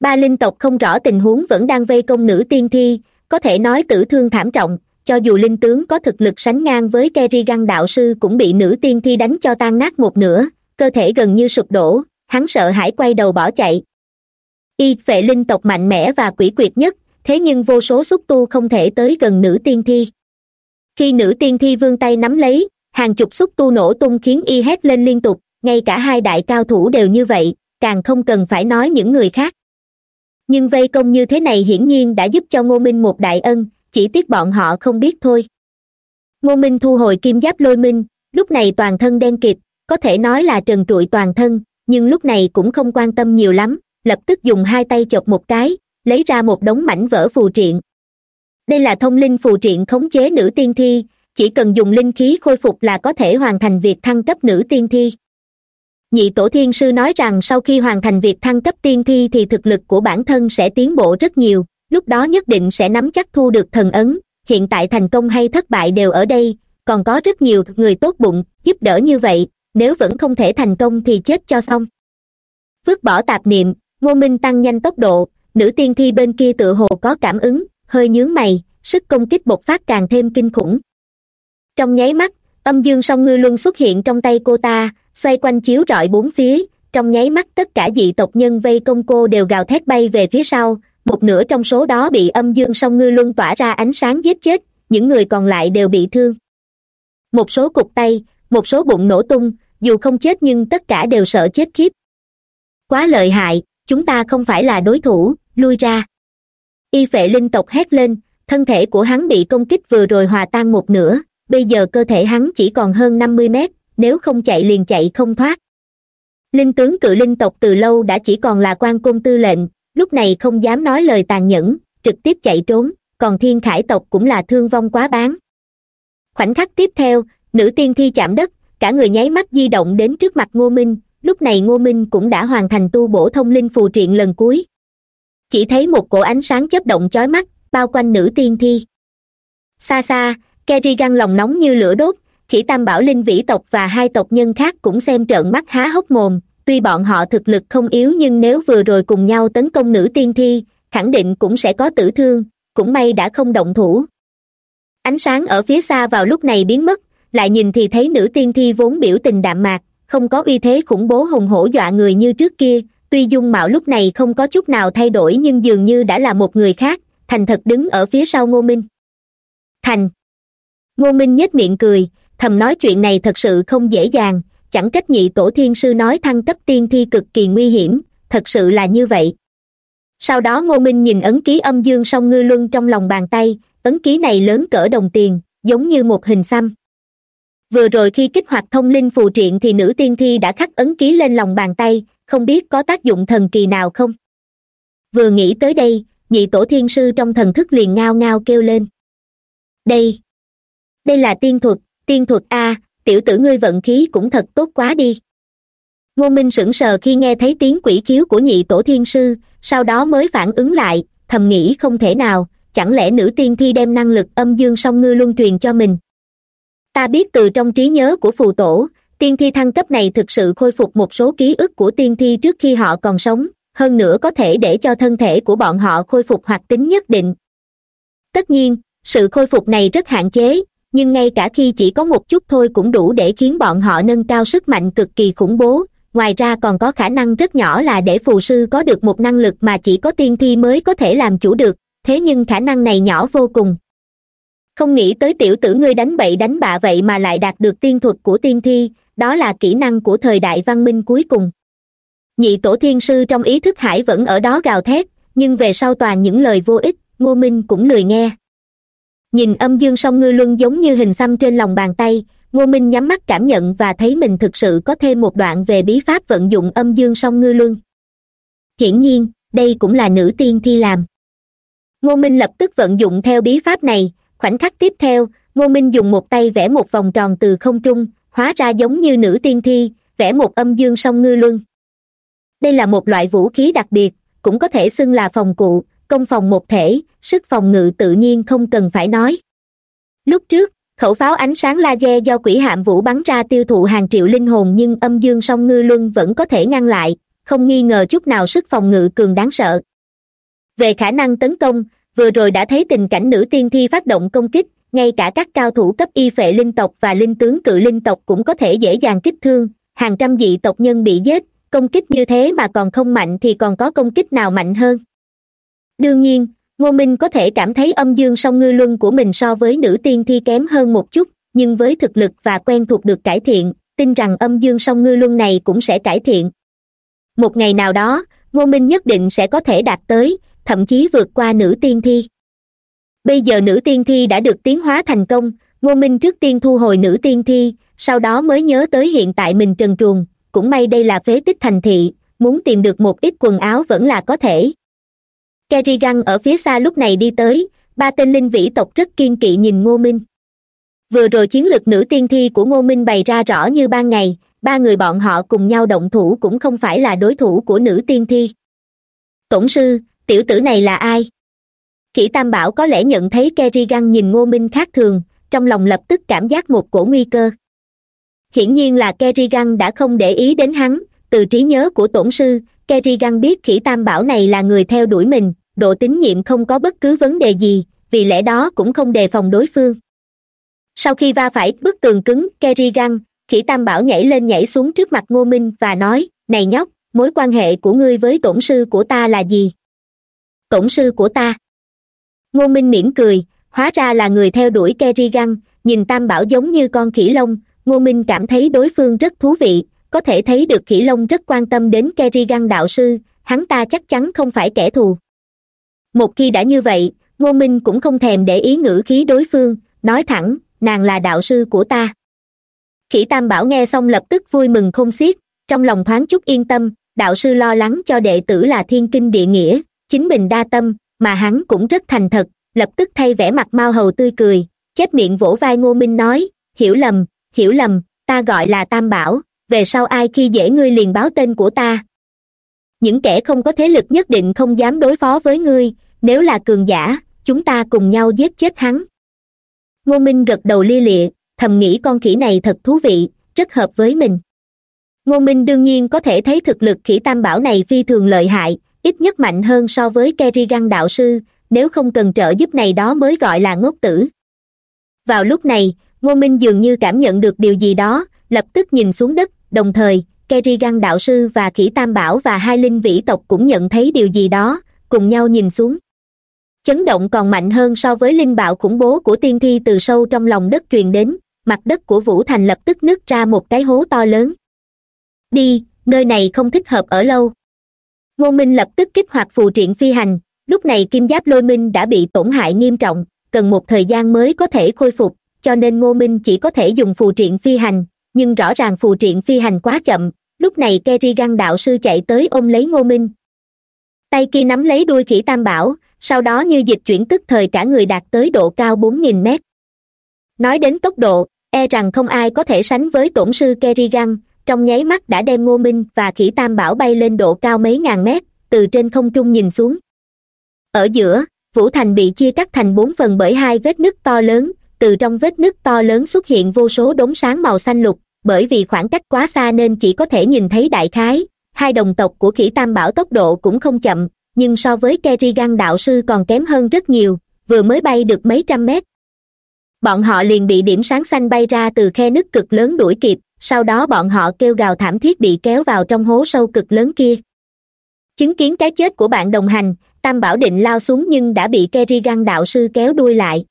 Ba linh tộc không rõ tình huống vẫn đang vây công nữ tiên thi, có thể nói tử thương thảm trọng, cho dù linh tướng có thực lực sánh ngang với kerrigan đạo sư cũng bị nữ tiên thi đánh cho tan nát một nửa, cơ thể gần như sụp đổ, hắn sợ hãi quay đầu bỏ chạy. Y phệ linh tộc mạnh mẽ và quỷ quyệt nhất, thế nhưng vô số xúc tu không thể tới gần nữ tiên thi khi nữ tiên thi vương tay nắm lấy, hàng chục xúc tu nổ tung khiến y hét lên liên tục, ngay cả hai đại cao thủ đều như vậy, càng không cần phải nói những người khác. Nhưng vây công như thế này hiển nhiên đã giúp cho ngô minh một đại ân, chỉ tiếc bọn họ không biết thôi. Ngô minh thu hồi kim giáp lôi minh, lúc này toàn thân đen kịt, có thể nói là trần trụi toàn thân, nhưng lúc này cũng không quan tâm nhiều lắm, lập tức dùng hai tay chọc một cái, lấy ra một đống mảnh vỡ phù triện đây là thông linh phù triện khống chế nữ tiên thi. Chỉ cần dùng linh khí khôi phục là có thể hoàn thành việc thăng cấp nữ tiên thi. Nhị tổ thiên sư nói rằng sau khi hoàn thành việc thăng cấp tiên thi thì thực lực của bản thân sẽ tiến bộ rất nhiều. Lúc đó nhất định sẽ nắm chắc thu được thần ấn. Hiện tại thành công hay thất bại đều ở đây. Còn có rất nhiều người tốt bụng, giúp đỡ như vậy. Nếu vẫn không thể thành công thì chết cho xong. Vứt bỏ tạp niệm, ngô minh tăng nhanh tốc độ. Nữ tiên thi bên kia tự hồ có cảm ứng hơi nhướng mày, sức công kích bộc phát càng thêm kinh khủng. Trong nháy mắt, âm dương song ngư luân xuất hiện trong tay cô ta, xoay quanh chiếu rọi bốn phía. Trong nháy mắt, tất cả dị tộc nhân vây công cô đều gào thét bay về phía sau. Một nửa trong số đó bị âm dương song ngư luân tỏa ra ánh sáng giết chết, những người còn lại đều bị thương. Một số cục tay, một số bụng nổ tung, dù không chết nhưng tất cả đều sợ chết khiếp. Quá lợi hại, chúng ta không phải là đối thủ, lui ra y vệ linh tộc hét lên, thân thể của hắn bị công kích vừa rồi hòa tan một nửa, bây giờ cơ thể hắn chỉ còn hơn năm mươi mét, nếu không chạy liền chạy không thoát. Linh tướng cự linh tộc từ lâu đã chỉ còn là quan cung tư lệnh, lúc này không dám nói lời tàn nhẫn, trực tiếp chạy trốn, còn thiên khải tộc cũng là thương vong quá bán. Khoảnh khắc tiếp theo, nữ tiên thi chạm đất, cả người nháy mắt di động đến trước mặt ngô minh, lúc này ngô minh cũng đã hoàn thành tu bổ thông linh phù triện lần cuối chỉ thấy một cổ ánh sáng chớp động chói mắt, bao quanh nữ tiên thi. Xa xa, kerrigan lòng nóng như lửa đốt, khỉ tam bảo linh vĩ tộc và hai tộc nhân khác cũng xem trợn mắt há hốc mồm. Tuy bọn họ thực lực không yếu nhưng nếu vừa rồi cùng nhau tấn công nữ tiên thi, khẳng định cũng sẽ có tử thương, cũng may đã không động thủ. Ánh sáng ở phía xa vào lúc này biến mất, lại nhìn thì thấy nữ tiên thi vốn biểu tình đạm mạc, không có uy thế khủng bố hùng hổ dọa người như trước kia tuy dung mạo lúc này không có chút nào thay đổi nhưng dường như đã là một người khác, thành thật đứng ở phía sau ngô minh. Thành. Ngô minh nhếch miệng cười, thầm nói chuyện này thật sự không dễ dàng, chẳng trách nhị tổ thiên sư nói thăng cấp tiên thi cực kỳ nguy hiểm, thật sự là như vậy. Sau đó ngô minh nhìn ấn ký âm dương song ngư luân trong lòng bàn tay, ấn ký này lớn cỡ đồng tiền, giống như một hình xăm. Vừa rồi khi kích hoạt thông linh phù triện thì nữ tiên thi đã khắc ấn ký lên lòng bàn tay không biết có tác dụng thần kỳ nào không? Vừa nghĩ tới đây, nhị tổ thiên sư trong thần thức liền ngao ngao kêu lên. Đây đây là tiên thuật tiên thuật a, tiểu tử ngươi vận khí cũng thật tốt quá đi. Ngô minh sững sờ khi nghe thấy tiếng quỷ khiếu của nhị tổ thiên sư, sau đó mới phản ứng lại, thầm nghĩ không thể nào, chẳng lẽ nữ tiên thi đem năng lực âm dương song ngư luân truyền cho mình? Ta biết từ trong trí nhớ của phù tổ tiên thi thăng cấp này thực sự khôi phục một số ký ức của tiên thi trước khi họ còn sống, hơn nữa có thể để cho thân thể của bọn họ khôi phục hoạt tính nhất định. Tất nhiên, sự khôi phục này rất hạn chế, nhưng ngay cả khi chỉ có một chút thôi cũng đủ để khiến bọn họ nâng cao sức mạnh cực kỳ khủng bố. Ngoài ra còn có khả năng rất nhỏ là để phù sư có được một năng lực mà chỉ có tiên thi mới có thể làm chủ được, thế nhưng khả năng này nhỏ vô cùng. Không nghĩ tới tiểu tử ngươi đánh bậy đánh bạ vậy mà lại đạt được tiên thuật của tiên thi đó là kỹ năng của thời đại văn minh cuối cùng. Nhị tổ thiên sư trong ý thức hải vẫn ở đó gào thét, nhưng về sau toàn những lời vô ích, ngô minh cũng lười nghe. Nhìn âm dương song ngư luân giống như hình xăm trên lòng bàn tay, ngô minh nhắm mắt cảm nhận và thấy mình thực sự có thêm một đoạn về bí pháp vận dụng âm dương song ngư luân. Hiển nhiên, đây cũng là nữ tiên thi làm. Ngô minh lập tức vận dụng theo bí pháp này, khoảnh khắc tiếp theo, ngô minh dùng một tay vẽ một vòng tròn từ không trung hóa ra giống như nữ tiên thi, vẽ một âm dương song ngư luân. Đây là một loại vũ khí đặc biệt, cũng có thể xưng là phòng cụ, công phòng một thể, sức phòng ngự tự nhiên không cần phải nói. Lúc trước, khẩu pháo ánh sáng laser do quỷ hạm vũ bắn ra tiêu thụ hàng triệu linh hồn nhưng âm dương song ngư luân vẫn có thể ngăn lại, không nghi ngờ chút nào sức phòng ngự cường đáng sợ. Về khả năng tấn công, vừa rồi đã thấy tình cảnh nữ tiên thi phát động công kích ngay cả các cao thủ cấp y phệ linh tộc và linh tướng cự linh tộc cũng có thể dễ dàng kích thương. Hàng trăm dị tộc nhân bị giết, công kích như thế mà còn không mạnh thì còn có công kích nào mạnh hơn? Đương nhiên, ngô minh có thể cảm thấy âm dương song ngư luân của mình so với nữ tiên thi kém hơn một chút, nhưng với thực lực và quen thuộc được cải thiện, tin rằng âm dương song ngư luân này cũng sẽ cải thiện. Một ngày nào đó, ngô minh nhất định sẽ có thể đạt tới, thậm chí vượt qua nữ tiên thi bây giờ nữ tiên thi đã được tiến hóa thành công, ngô minh trước tiên thu hồi nữ tiên thi, sau đó mới nhớ tới hiện tại mình trần truồng. Cũng may đây là phế tích thành thị, muốn tìm được một ít quần áo vẫn là có thể. Kerrigan ở phía xa lúc này đi tới, ba tên linh vĩ tộc rất kiên kỵ nhìn ngô minh. Vừa rồi chiến lược nữ tiên thi của ngô minh bày ra rõ như ban ngày, ba người bọn họ cùng nhau động thủ cũng không phải là đối thủ của nữ tiên thi. Tổng sư, tiểu tử này là ai? Kỷ tam bảo có lẽ nhận thấy kerrigan nhìn ngô minh khác thường, trong lòng lập tức cảm giác một cổ nguy cơ. Hiển nhiên là kerrigan đã không để ý đến hắn, từ trí nhớ của tổn sư, kerrigan biết khỉ tam bảo này là người theo đuổi mình, độ tín nhiệm không có bất cứ vấn đề gì, vì lẽ đó cũng không đề phòng đối phương. Sau khi va phải bức tường cứng, kerrigan khỉ tam bảo nhảy lên nhảy xuống trước mặt ngô minh và nói, này nhóc, mối quan hệ của ngươi với tổn sư của ta là gì? Tổn sư của ta? Ngô minh mỉm cười, hóa ra là người theo đuổi kerrigan nhìn tam bảo giống như con khỉ lông. Ngô minh cảm thấy đối phương rất thú vị, có thể thấy được khỉ lông rất quan tâm đến kerrigan đạo sư, hắn ta chắc chắn không phải kẻ thù. Một khi đã như vậy, ngô minh cũng không thèm để ý ngữ khí đối phương, nói thẳng, nàng là đạo sư của ta. Khỉ tam bảo nghe xong lập tức vui mừng không xiết, trong lòng thoáng chút yên tâm, đạo sư lo lắng cho đệ tử là thiên kinh địa nghĩa, chính mình đa tâm mà hắn cũng rất thành thật, lập tức thay vẻ mặt mao hầu tươi cười, chép miệng vỗ vai ngô minh nói, hiểu lầm hiểu lầm, ta gọi là tam bảo, về sau ai khi dễ ngươi liền báo tên của ta. Những kẻ không có thế lực nhất định không dám đối phó với ngươi, nếu là cường giả, chúng ta cùng nhau giết chết hắn. Ngô minh gật đầu lia lịa, thầm nghĩ con khỉ này thật thú vị, rất hợp với mình. Ngô minh đương nhiên có thể thấy thực lực khỉ tam bảo này phi thường lợi hại ít nhất mạnh hơn so với kerrigan đạo sư, nếu không cần trợ giúp này đó mới gọi là ngốc tử. Vào lúc này, ngô minh dường như cảm nhận được điều gì đó, lập tức nhìn xuống đất, đồng thời, kerrigan đạo sư và khỉ tam bảo và hai linh vĩ tộc cũng nhận thấy điều gì đó, cùng nhau nhìn xuống. Chấn động còn mạnh hơn so với linh bạo khủng bố của tiên thi từ sâu trong lòng đất truyền đến, mặt đất của vũ thành lập tức nứt ra một cái hố to lớn. Đi, nơi này không thích hợp ở lâu ngô minh lập tức kích hoạt phù triện phi hành. Lúc này kim giáp lôi minh đã bị tổn hại nghiêm trọng, cần một thời gian mới có thể khôi phục, cho nên ngô minh chỉ có thể dùng phù triện phi hành, nhưng rõ ràng phù triện phi hành quá chậm. Lúc này kerrigan đạo sư chạy tới ôm lấy ngô minh. Tay kia nắm lấy đuôi khỉ tam bảo, sau đó như dịch chuyển tức thời cả người đạt tới độ cao bốn nghìn mét. Nói đến tốc độ e rằng không ai có thể sánh với tổn sư kerrigan trong nháy mắt đã đem ngô minh và khỉ tam bảo bay lên độ cao mấy ngàn mét, từ trên không trung nhìn xuống. Ở giữa, vũ thành bị chia cắt thành bốn phần bởi hai vết nứt to lớn, từ trong vết nứt to lớn xuất hiện vô số đống sáng màu xanh lục, bởi vì khoảng cách quá xa nên chỉ có thể nhìn thấy đại khái. Hai đồng tộc của khỉ tam bảo tốc độ cũng không chậm, nhưng so với kerrigan đạo sư còn kém hơn rất nhiều, vừa mới bay được mấy trăm mét. Bọn họ liền bị điểm sáng xanh bay ra từ khe nứt cực lớn đuổi kịp sau đó bọn họ kêu gào thảm thiết bị kéo vào trong hố sâu cực lớn kia. Chứng kiến cái chết của bạn đồng hành, tam bảo định lao xuống nhưng đã bị kerrigan đạo sư kéo đuôi lại.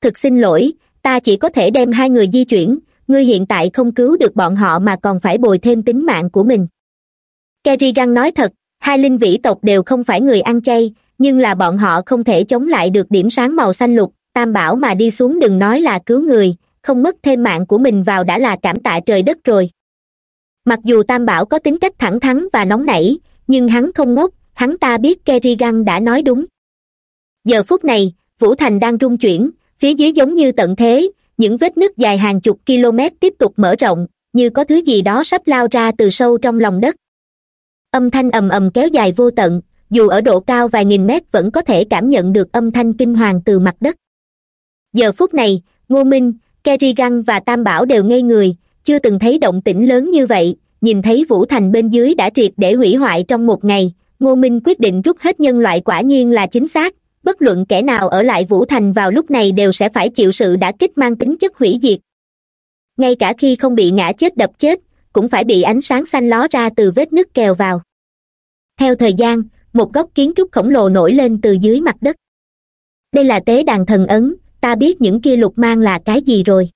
Thực xin lỗi, ta chỉ có thể đem hai người di chuyển, ngươi hiện tại không cứu được bọn họ mà còn phải bồi thêm tính mạng của mình. Kerrigan nói thật, hai linh vĩ tộc đều không phải người ăn chay, nhưng là bọn họ không thể chống lại được điểm sáng màu xanh lục, tam bảo mà đi xuống đừng nói là cứu người không mất thêm mạng của mình vào đã là cảm tạ trời đất rồi. Mặc dù tam bảo có tính cách thẳng thắn và nóng nảy, nhưng hắn không ngốc, hắn ta biết kerrigan đã nói đúng. Giờ phút này, vũ thành đang rung chuyển, phía dưới giống như tận thế, những vết nứt dài hàng chục km tiếp tục mở rộng, như có thứ gì đó sắp lao ra từ sâu trong lòng đất. Âm thanh ầm ầm kéo dài vô tận, dù ở độ cao vài nghìn mét vẫn có thể cảm nhận được âm thanh kinh hoàng từ mặt đất. Giờ phút này, ngô minh kerrigan và tam bảo đều ngây người, chưa từng thấy động tĩnh lớn như vậy, nhìn thấy vũ thành bên dưới đã triệt để hủy hoại trong một ngày, ngô minh quyết định rút hết nhân loại quả nhiên là chính xác, bất luận kẻ nào ở lại vũ thành vào lúc này đều sẽ phải chịu sự đả kích mang tính chất hủy diệt. Ngay cả khi không bị ngã chết đập chết, cũng phải bị ánh sáng xanh ló ra từ vết nứt kèo vào. Theo thời gian, một góc kiến trúc khổng lồ nổi lên từ dưới mặt đất. Đây là tế đàn thần ấn ta biết những kia lục mang là cái gì rồi.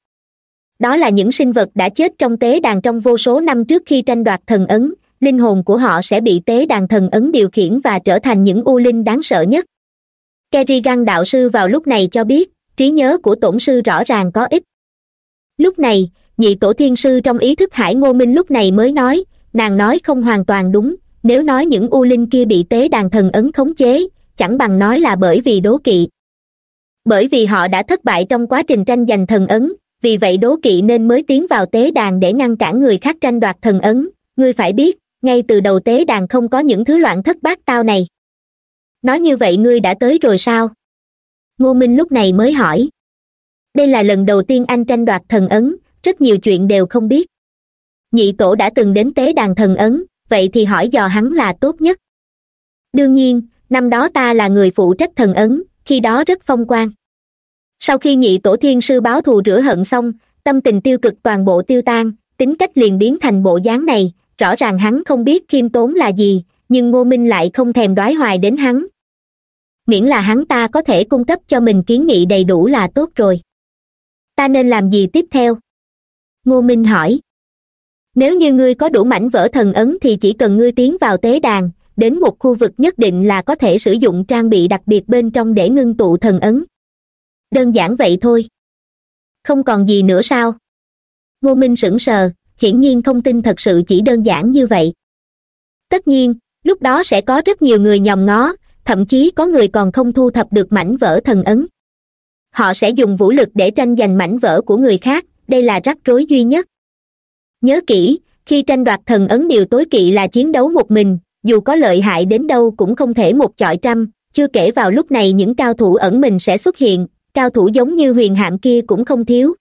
Đó là những sinh vật đã chết trong tế đàn trong vô số năm trước khi tranh đoạt thần ấn, linh hồn của họ sẽ bị tế đàn thần ấn điều khiển và trở thành những u linh đáng sợ nhất. Kerrigan đạo sư vào lúc này cho biết, trí nhớ của tổn sư rõ ràng có ích. Lúc này, nhị tổ thiên sư trong ý thức hải ngô minh lúc này mới nói, nàng nói không hoàn toàn đúng, nếu nói những u linh kia bị tế đàn thần ấn khống chế, chẳng bằng nói là bởi vì đố kỵ bởi vì họ đã thất bại trong quá trình tranh giành thần ấn, vì vậy đố kỵ nên mới tiến vào tế đàn để ngăn cản người khác tranh đoạt thần ấn. Ngươi phải biết, ngay từ đầu tế đàn không có những thứ loạn thất bát tao này. Nói như vậy ngươi đã tới rồi sao? Ngô minh lúc này mới hỏi. Đây là lần đầu tiên anh tranh đoạt thần ấn, rất nhiều chuyện đều không biết. Nhị tổ đã từng đến tế đàn thần ấn, vậy thì hỏi dò hắn là tốt nhất. Đương nhiên, năm đó ta là người phụ trách thần ấn khi đó rất phong quang. Sau khi nhị tổ thiên sư báo thù rửa hận xong, tâm tình tiêu cực toàn bộ tiêu tan, tính cách liền biến thành bộ dáng này, rõ ràng hắn không biết khiêm tốn là gì, nhưng ngô minh lại không thèm đoái hoài đến hắn. Miễn là hắn ta có thể cung cấp cho mình kiến nghị đầy đủ là tốt rồi. Ta nên làm gì tiếp theo? Ngô minh hỏi. Nếu như ngươi có đủ mảnh vỡ thần ấn thì chỉ cần ngươi tiến vào tế đàn đến một khu vực nhất định là có thể sử dụng trang bị đặc biệt bên trong để ngưng tụ thần ấn. Đơn giản vậy thôi. Không còn gì nữa sao? Ngô minh sững sờ, hiển nhiên không tin thật sự chỉ đơn giản như vậy. Tất nhiên, lúc đó sẽ có rất nhiều người nhòm ngó, thậm chí có người còn không thu thập được mảnh vỡ thần ấn. Họ sẽ dùng vũ lực để tranh giành mảnh vỡ của người khác, đây là rắc rối duy nhất. Nhớ kỹ, khi tranh đoạt thần ấn điều tối kỵ là chiến đấu một mình dù có lợi hại đến đâu cũng không thể một chọi trăm, chưa kể vào lúc này những cao thủ ẩn mình sẽ xuất hiện, cao thủ giống như huyền hạm kia cũng không thiếu.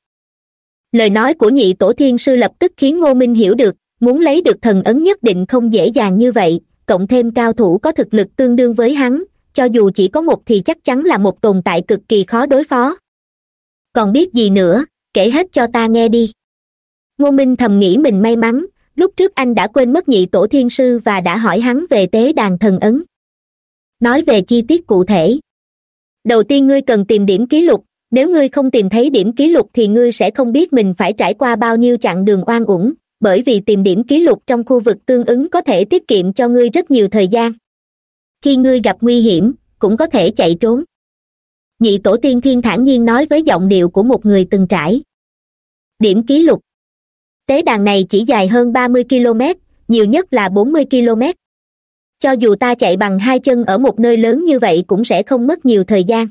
Lời nói của nhị tổ thiên sư lập tức khiến ngô minh hiểu được, muốn lấy được thần ấn nhất định không dễ dàng như vậy, cộng thêm cao thủ có thực lực tương đương với hắn, cho dù chỉ có một thì chắc chắn là một tồn tại cực kỳ khó đối phó. Còn biết gì nữa, kể hết cho ta nghe đi. Ngô minh thầm nghĩ mình may mắn lúc trước anh đã quên mất nhị tổ thiên sư và đã hỏi hắn về tế đàn thần ấn. Nói về chi tiết cụ thể. Đầu tiên ngươi cần tìm điểm ký lục, nếu ngươi không tìm thấy điểm ký lục thì ngươi sẽ không biết mình phải trải qua bao nhiêu chặng đường oan uổng, bởi vì tìm điểm ký lục trong khu vực tương ứng có thể tiết kiệm cho ngươi rất nhiều thời gian. Khi ngươi gặp nguy hiểm, cũng có thể chạy trốn. Nhị tổ tiên thiên thản nhiên nói với giọng điệu của một người từng trải. Điểm ký lục tế đàn này chỉ dài hơn ba mươi km, nhiều nhất là bốn mươi km. Cho dù ta chạy bằng hai chân ở một nơi lớn như vậy cũng sẽ không mất nhiều thời gian.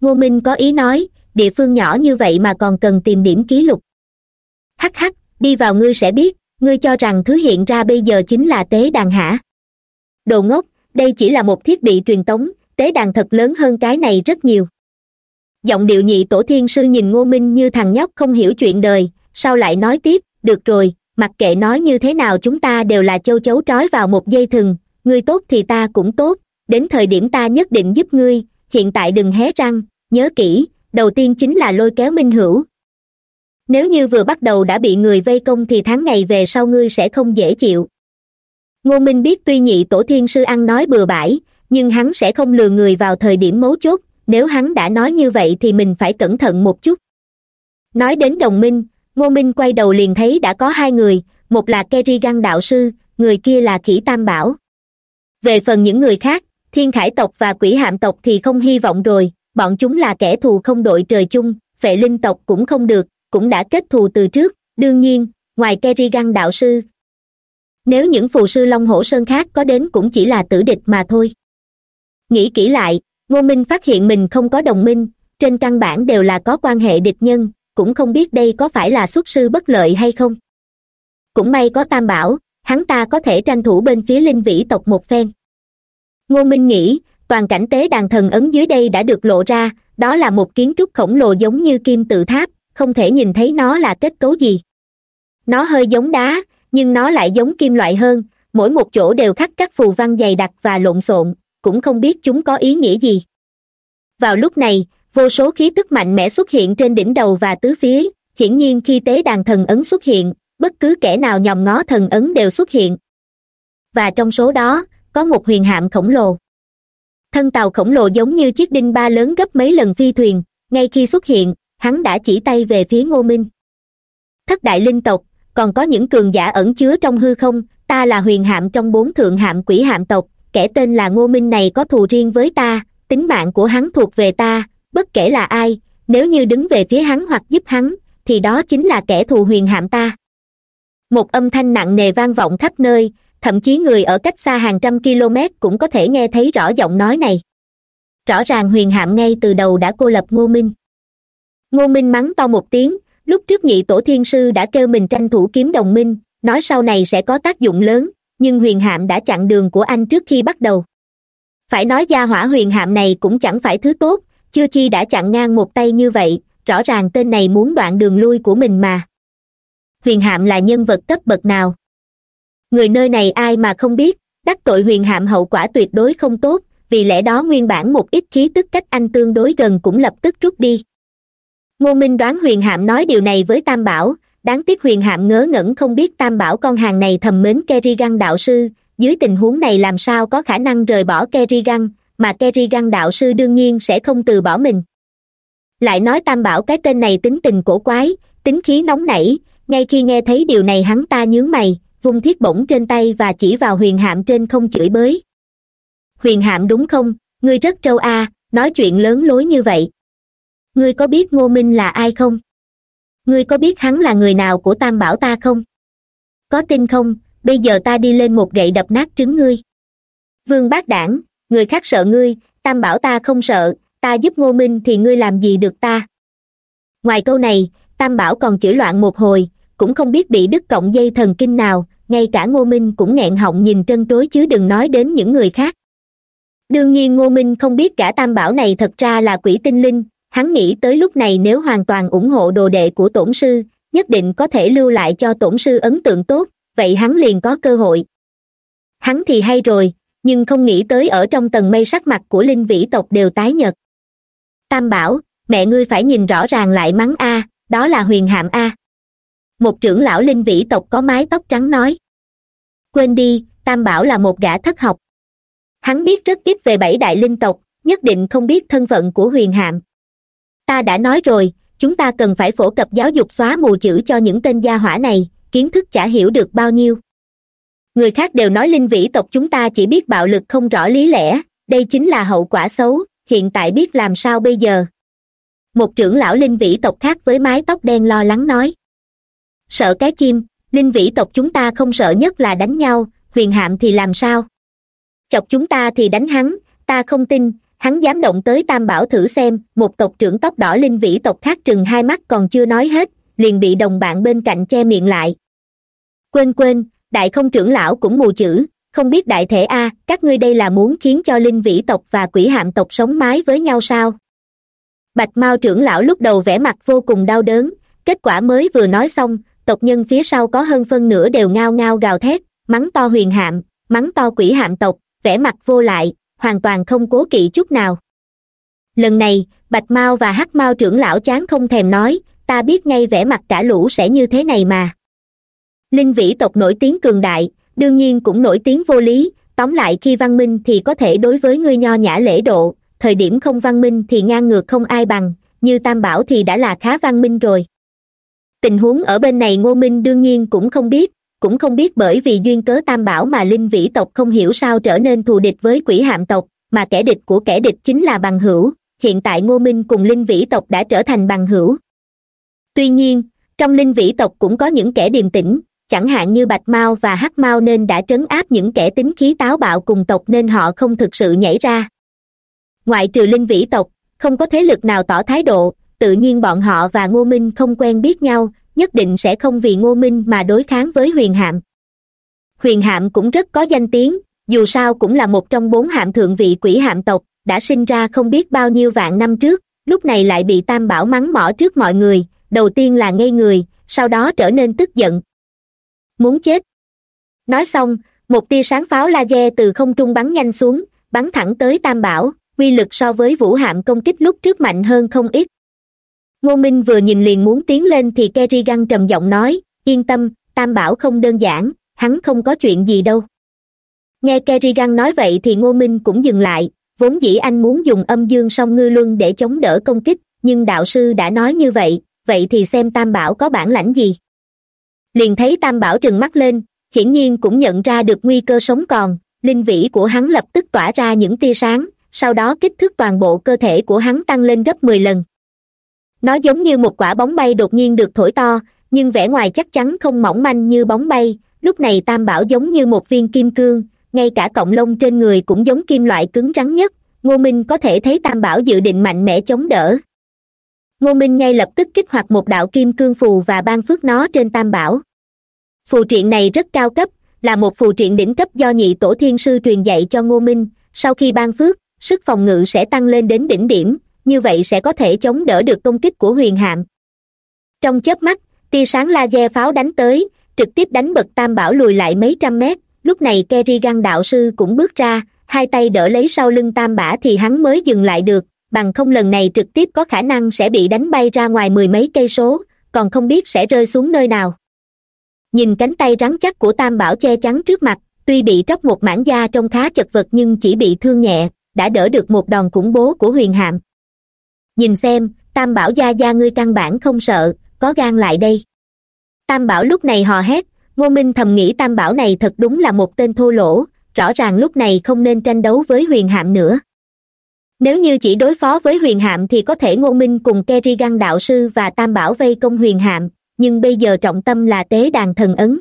Ngô minh có ý nói, địa phương nhỏ như vậy mà còn cần tìm điểm ký lục. Hắc hắc, đi vào ngươi sẽ biết, ngươi cho rằng thứ hiện ra bây giờ chính là tế đàn hả? Đồ ngốc, đây chỉ là một thiết bị truyền tống, tế đàn thật lớn hơn cái này rất nhiều. Giọng điệu nhị tổ thiên sư nhìn ngô minh như thằng nhóc không hiểu chuyện đời sau lại nói tiếp, được rồi, mặc kệ nói như thế nào chúng ta đều là châu chấu trói vào một dây thừng, ngươi tốt thì ta cũng tốt, đến thời điểm ta nhất định giúp ngươi, hiện tại đừng hé răng, nhớ kỹ, đầu tiên chính là lôi kéo minh hữu. Nếu như vừa bắt đầu đã bị người vây công thì tháng ngày về sau ngươi sẽ không dễ chịu. Ngô minh biết tuy nhị tổ thiên sư ăn nói bừa bãi, nhưng hắn sẽ không lừa người vào thời điểm mấu chốt, nếu hắn đã nói như vậy thì mình phải cẩn thận một chút. Nói đến đồng minh ngô minh quay đầu liền thấy đã có hai người, một là kerrigan đạo sư, người kia là khỉ tam bảo. Về phần những người khác, thiên khải tộc và quỷ hạm tộc thì không hy vọng rồi, bọn chúng là kẻ thù không đội trời chung, phệ linh tộc cũng không được, cũng đã kết thù từ trước, đương nhiên, ngoài kerrigan đạo sư. Nếu những phù sư long hổ sơn khác có đến cũng chỉ là tử địch mà thôi. Nghĩ kỹ lại, ngô minh phát hiện mình không có đồng minh, trên căn bản đều là có quan hệ địch nhân cũng không biết đây có phải là xuất sư bất lợi hay không. Cũng may có tam bảo, hắn ta có thể tranh thủ bên phía linh vĩ tộc một phen. Ngô minh nghĩ, toàn cảnh tế đàn thần ấn dưới đây đã được lộ ra, đó là một kiến trúc khổng lồ giống như kim tự tháp, không thể nhìn thấy nó là kết cấu gì. Nó hơi giống đá, nhưng nó lại giống kim loại hơn, mỗi một chỗ đều khắc các phù văn dày đặc và lộn xộn, cũng không biết chúng có ý nghĩa gì. Vào lúc này vô số khí tức mạnh mẽ xuất hiện trên đỉnh đầu và tứ phía. Hiển nhiên khi tế đàn thần ấn xuất hiện, bất cứ kẻ nào nhòm ngó thần ấn đều xuất hiện. Và trong số đó, có một huyền hạm khổng lồ. Thân tàu khổng lồ giống như chiếc đinh ba lớn gấp mấy lần phi thuyền. Ngay khi xuất hiện, hắn đã chỉ tay về phía ngô minh. Thất đại linh tộc, còn có những cường giả ẩn chứa trong hư không? Ta là huyền hạm trong bốn thượng hạm quỷ hạm tộc. Kẻ tên là ngô minh này có thù riêng với ta. Tính mạng của hắn thuộc về ta bất kể là ai, nếu như đứng về phía hắn hoặc giúp hắn, thì đó chính là kẻ thù huyền hạm ta. Một âm thanh nặng nề vang vọng khắp nơi, thậm chí người ở cách xa hàng trăm km cũng có thể nghe thấy rõ giọng nói này. Rõ ràng huyền hạm ngay từ đầu đã cô lập ngô minh. Ngô minh mắng to một tiếng, lúc trước nhị tổ thiên sư đã kêu mình tranh thủ kiếm đồng minh, nói sau này sẽ có tác dụng lớn, nhưng huyền hạm đã chặn đường của anh trước khi bắt đầu. Phải nói gia hỏa huyền hạm này cũng chẳng phải thứ tốt chưa chi đã chặn ngang một tay như vậy, rõ ràng tên này muốn đoạn đường lui của mình mà. Huyền hạm là nhân vật cấp bậc nào? Người nơi này ai mà không biết, đắc tội huyền hạm hậu quả tuyệt đối không tốt, vì lẽ đó nguyên bản một ít khí tức cách anh tương đối gần cũng lập tức rút đi. Ngô minh đoán huyền hạm nói điều này với tam bảo, đáng tiếc huyền hạm ngớ ngẩn không biết tam bảo con hàng này thầm mến kerrigan đạo sư, dưới tình huống này làm sao có khả năng rời bỏ kerrigan mà kerrigan đạo sư đương nhiên sẽ không từ bỏ mình. Lại nói tam bảo cái tên này tính tình cổ quái, tính khí nóng nảy, ngay khi nghe thấy điều này hắn ta nhướng mày, vung thiết bổng trên tay và chỉ vào huyền hạm trên không chửi bới. Huyền hạm đúng không? Ngươi rất trâu a, nói chuyện lớn lối như vậy. Ngươi có biết ngô minh là ai không? Ngươi có biết hắn là người nào của tam bảo ta không? Có tin không? Bây giờ ta đi lên một gậy đập nát trứng ngươi. Vương bác đảng người khác sợ ngươi, tam bảo ta không sợ, ta giúp ngô minh thì ngươi làm gì được ta? Ngoài câu này, tam bảo còn chửi loạn một hồi, cũng không biết bị đứt cộng dây thần kinh nào, ngay cả ngô minh cũng nghẹn họng nhìn trân trối chứ đừng nói đến những người khác. Đương nhiên ngô minh không biết cả tam bảo này thật ra là quỷ tinh linh, hắn nghĩ tới lúc này nếu hoàn toàn ủng hộ đồ đệ của tổn sư, nhất định có thể lưu lại cho tổn sư ấn tượng tốt, vậy hắn liền có cơ hội. Hắn thì hay rồi nhưng không nghĩ tới ở trong tầng mây sắc mặt của linh vĩ tộc đều tái nhợt. Tam bảo, mẹ ngươi phải nhìn rõ ràng lại mắng a, đó là huyền hạm a. Một trưởng lão linh vĩ tộc có mái tóc trắng nói. Quên đi, tam bảo là một gã thất học. Hắn biết rất ít về bảy đại linh tộc, nhất định không biết thân phận của huyền hạm. Ta đã nói rồi, chúng ta cần phải phổ cập giáo dục xóa mù chữ cho những tên gia hỏa này, kiến thức chả hiểu được bao nhiêu người khác đều nói linh vĩ tộc chúng ta chỉ biết bạo lực không rõ lý lẽ, đây chính là hậu quả xấu, hiện tại biết làm sao bây giờ? Một trưởng lão linh vĩ tộc khác với mái tóc đen lo lắng nói. Sợ cái chim, linh vĩ tộc chúng ta không sợ nhất là đánh nhau, huyền hạm thì làm sao? Chọc chúng ta thì đánh hắn, ta không tin, hắn dám động tới tam bảo thử xem, một tộc trưởng tóc đỏ linh vĩ tộc khác trừng hai mắt còn chưa nói hết, liền bị đồng bạn bên cạnh che miệng lại. Quên quên đại không trưởng lão cũng mù chữ, không biết đại thể a, các ngươi đây là muốn khiến cho linh vĩ tộc và quỷ hạm tộc sống mái với nhau sao? Bạch mao trưởng lão lúc đầu vẻ mặt vô cùng đau đớn, kết quả mới vừa nói xong, tộc nhân phía sau có hơn phân nửa đều ngao ngao gào thét, mắng to huyền hạm, mắng to quỷ hạm tộc, vẻ mặt vô lại, hoàn toàn không cố kỵ chút nào. Lần này, bạch mao và hắc mao trưởng lão chán không thèm nói, ta biết ngay vẻ mặt cả lũ sẽ như thế này mà linh vĩ tộc nổi tiếng cường đại, đương nhiên cũng nổi tiếng vô lý. Tóm lại khi văn minh thì có thể đối với ngươi nho nhã lễ độ. Thời điểm không văn minh thì ngang ngược không ai bằng, như tam bảo thì đã là khá văn minh rồi. Tình huống ở bên này ngô minh đương nhiên cũng không biết, cũng không biết bởi vì duyên cớ tam bảo mà linh vĩ tộc không hiểu sao trở nên thù địch với quỷ hạm tộc, mà kẻ địch của kẻ địch chính là bằng hữu. Hiện tại ngô minh cùng linh vĩ tộc đã trở thành bằng hữu. Tuy nhiên, trong linh vĩ tộc cũng có những kẻ điềm tĩnh chẳng hạn như bạch mao và hắc mao nên đã trấn áp những kẻ tính khí táo bạo cùng tộc nên họ không thực sự nhảy ra. Ngoại trừ linh vĩ tộc, không có thế lực nào tỏ thái độ, tự nhiên bọn họ và ngô minh không quen biết nhau, nhất định sẽ không vì ngô minh mà đối kháng với huyền hạm. Huyền hạm cũng rất có danh tiếng, dù sao cũng là một trong bốn hạm thượng vị quỷ hạm tộc, đã sinh ra không biết bao nhiêu vạn năm trước, lúc này lại bị tam bảo mắng mỏ trước mọi người, đầu tiên là ngây người, sau đó trở nên tức giận muốn chết. Nói xong, một tia sáng pháo laser từ không trung bắn nhanh xuống, bắn thẳng tới tam bảo uy lực so với vũ hạm công kích lúc trước mạnh hơn không ít. Ngô minh vừa nhìn liền muốn tiến lên thì kerrigan trầm giọng nói, yên tâm, tam bảo không đơn giản, hắn không có chuyện gì đâu. Nghe kerrigan nói vậy thì ngô minh cũng dừng lại, vốn dĩ anh muốn dùng âm dương song ngư luân để chống đỡ công kích, nhưng đạo sư đã nói như vậy vậy thì xem tam bảo có bản lãnh gì liền thấy tam bảo trừng mắt lên, hiển nhiên cũng nhận ra được nguy cơ sống còn, linh vĩ của hắn lập tức tỏa ra những tia sáng, sau đó kích thước toàn bộ cơ thể của hắn tăng lên gấp mười lần. Nó giống như một quả bóng bay đột nhiên được thổi to, nhưng vẻ ngoài chắc chắn không mỏng manh như bóng bay, lúc này tam bảo giống như một viên kim cương, ngay cả cọng lông trên người cũng giống kim loại cứng rắn nhất, ngô minh có thể thấy tam bảo dự định mạnh mẽ chống đỡ ngô minh ngay lập tức kích hoạt một đạo kim cương phù và ban phước nó trên tam bảo. Phù triện này rất cao cấp, là một phù triện đỉnh cấp do nhị tổ thiên sư truyền dạy cho ngô minh. Sau khi ban phước, sức phòng ngự sẽ tăng lên đến đỉnh điểm, như vậy sẽ có thể chống đỡ được công kích của huyền hạm. Trong chớp mắt, tia sáng laser pháo đánh tới, trực tiếp đánh bật tam bảo lùi lại mấy trăm mét. Lúc này kerrigan đạo sư cũng bước ra, hai tay đỡ lấy sau lưng tam bả thì hắn mới dừng lại được bằng không lần này trực tiếp có khả năng sẽ bị đánh bay ra ngoài mười mấy cây số, còn không biết sẽ rơi xuống nơi nào. Nhìn cánh tay rắn chắc của tam bảo che chắn trước mặt, tuy bị tróc một mảng da trông khá chật vật nhưng chỉ bị thương nhẹ, đã đỡ được một đòn khủng bố của huyền hạm. Nhìn xem, tam bảo gia gia ngươi căn bản không sợ, có gan lại đây. Tam bảo lúc này hò hét, ngô minh thầm nghĩ tam bảo này thật đúng là một tên thô lỗ, rõ ràng lúc này không nên tranh đấu với huyền hạm nữa nếu như chỉ đối phó với huyền hạm thì có thể ngô minh cùng kerrigan đạo sư và tam bảo vây công huyền hạm, nhưng bây giờ trọng tâm là tế đàn thần ấn.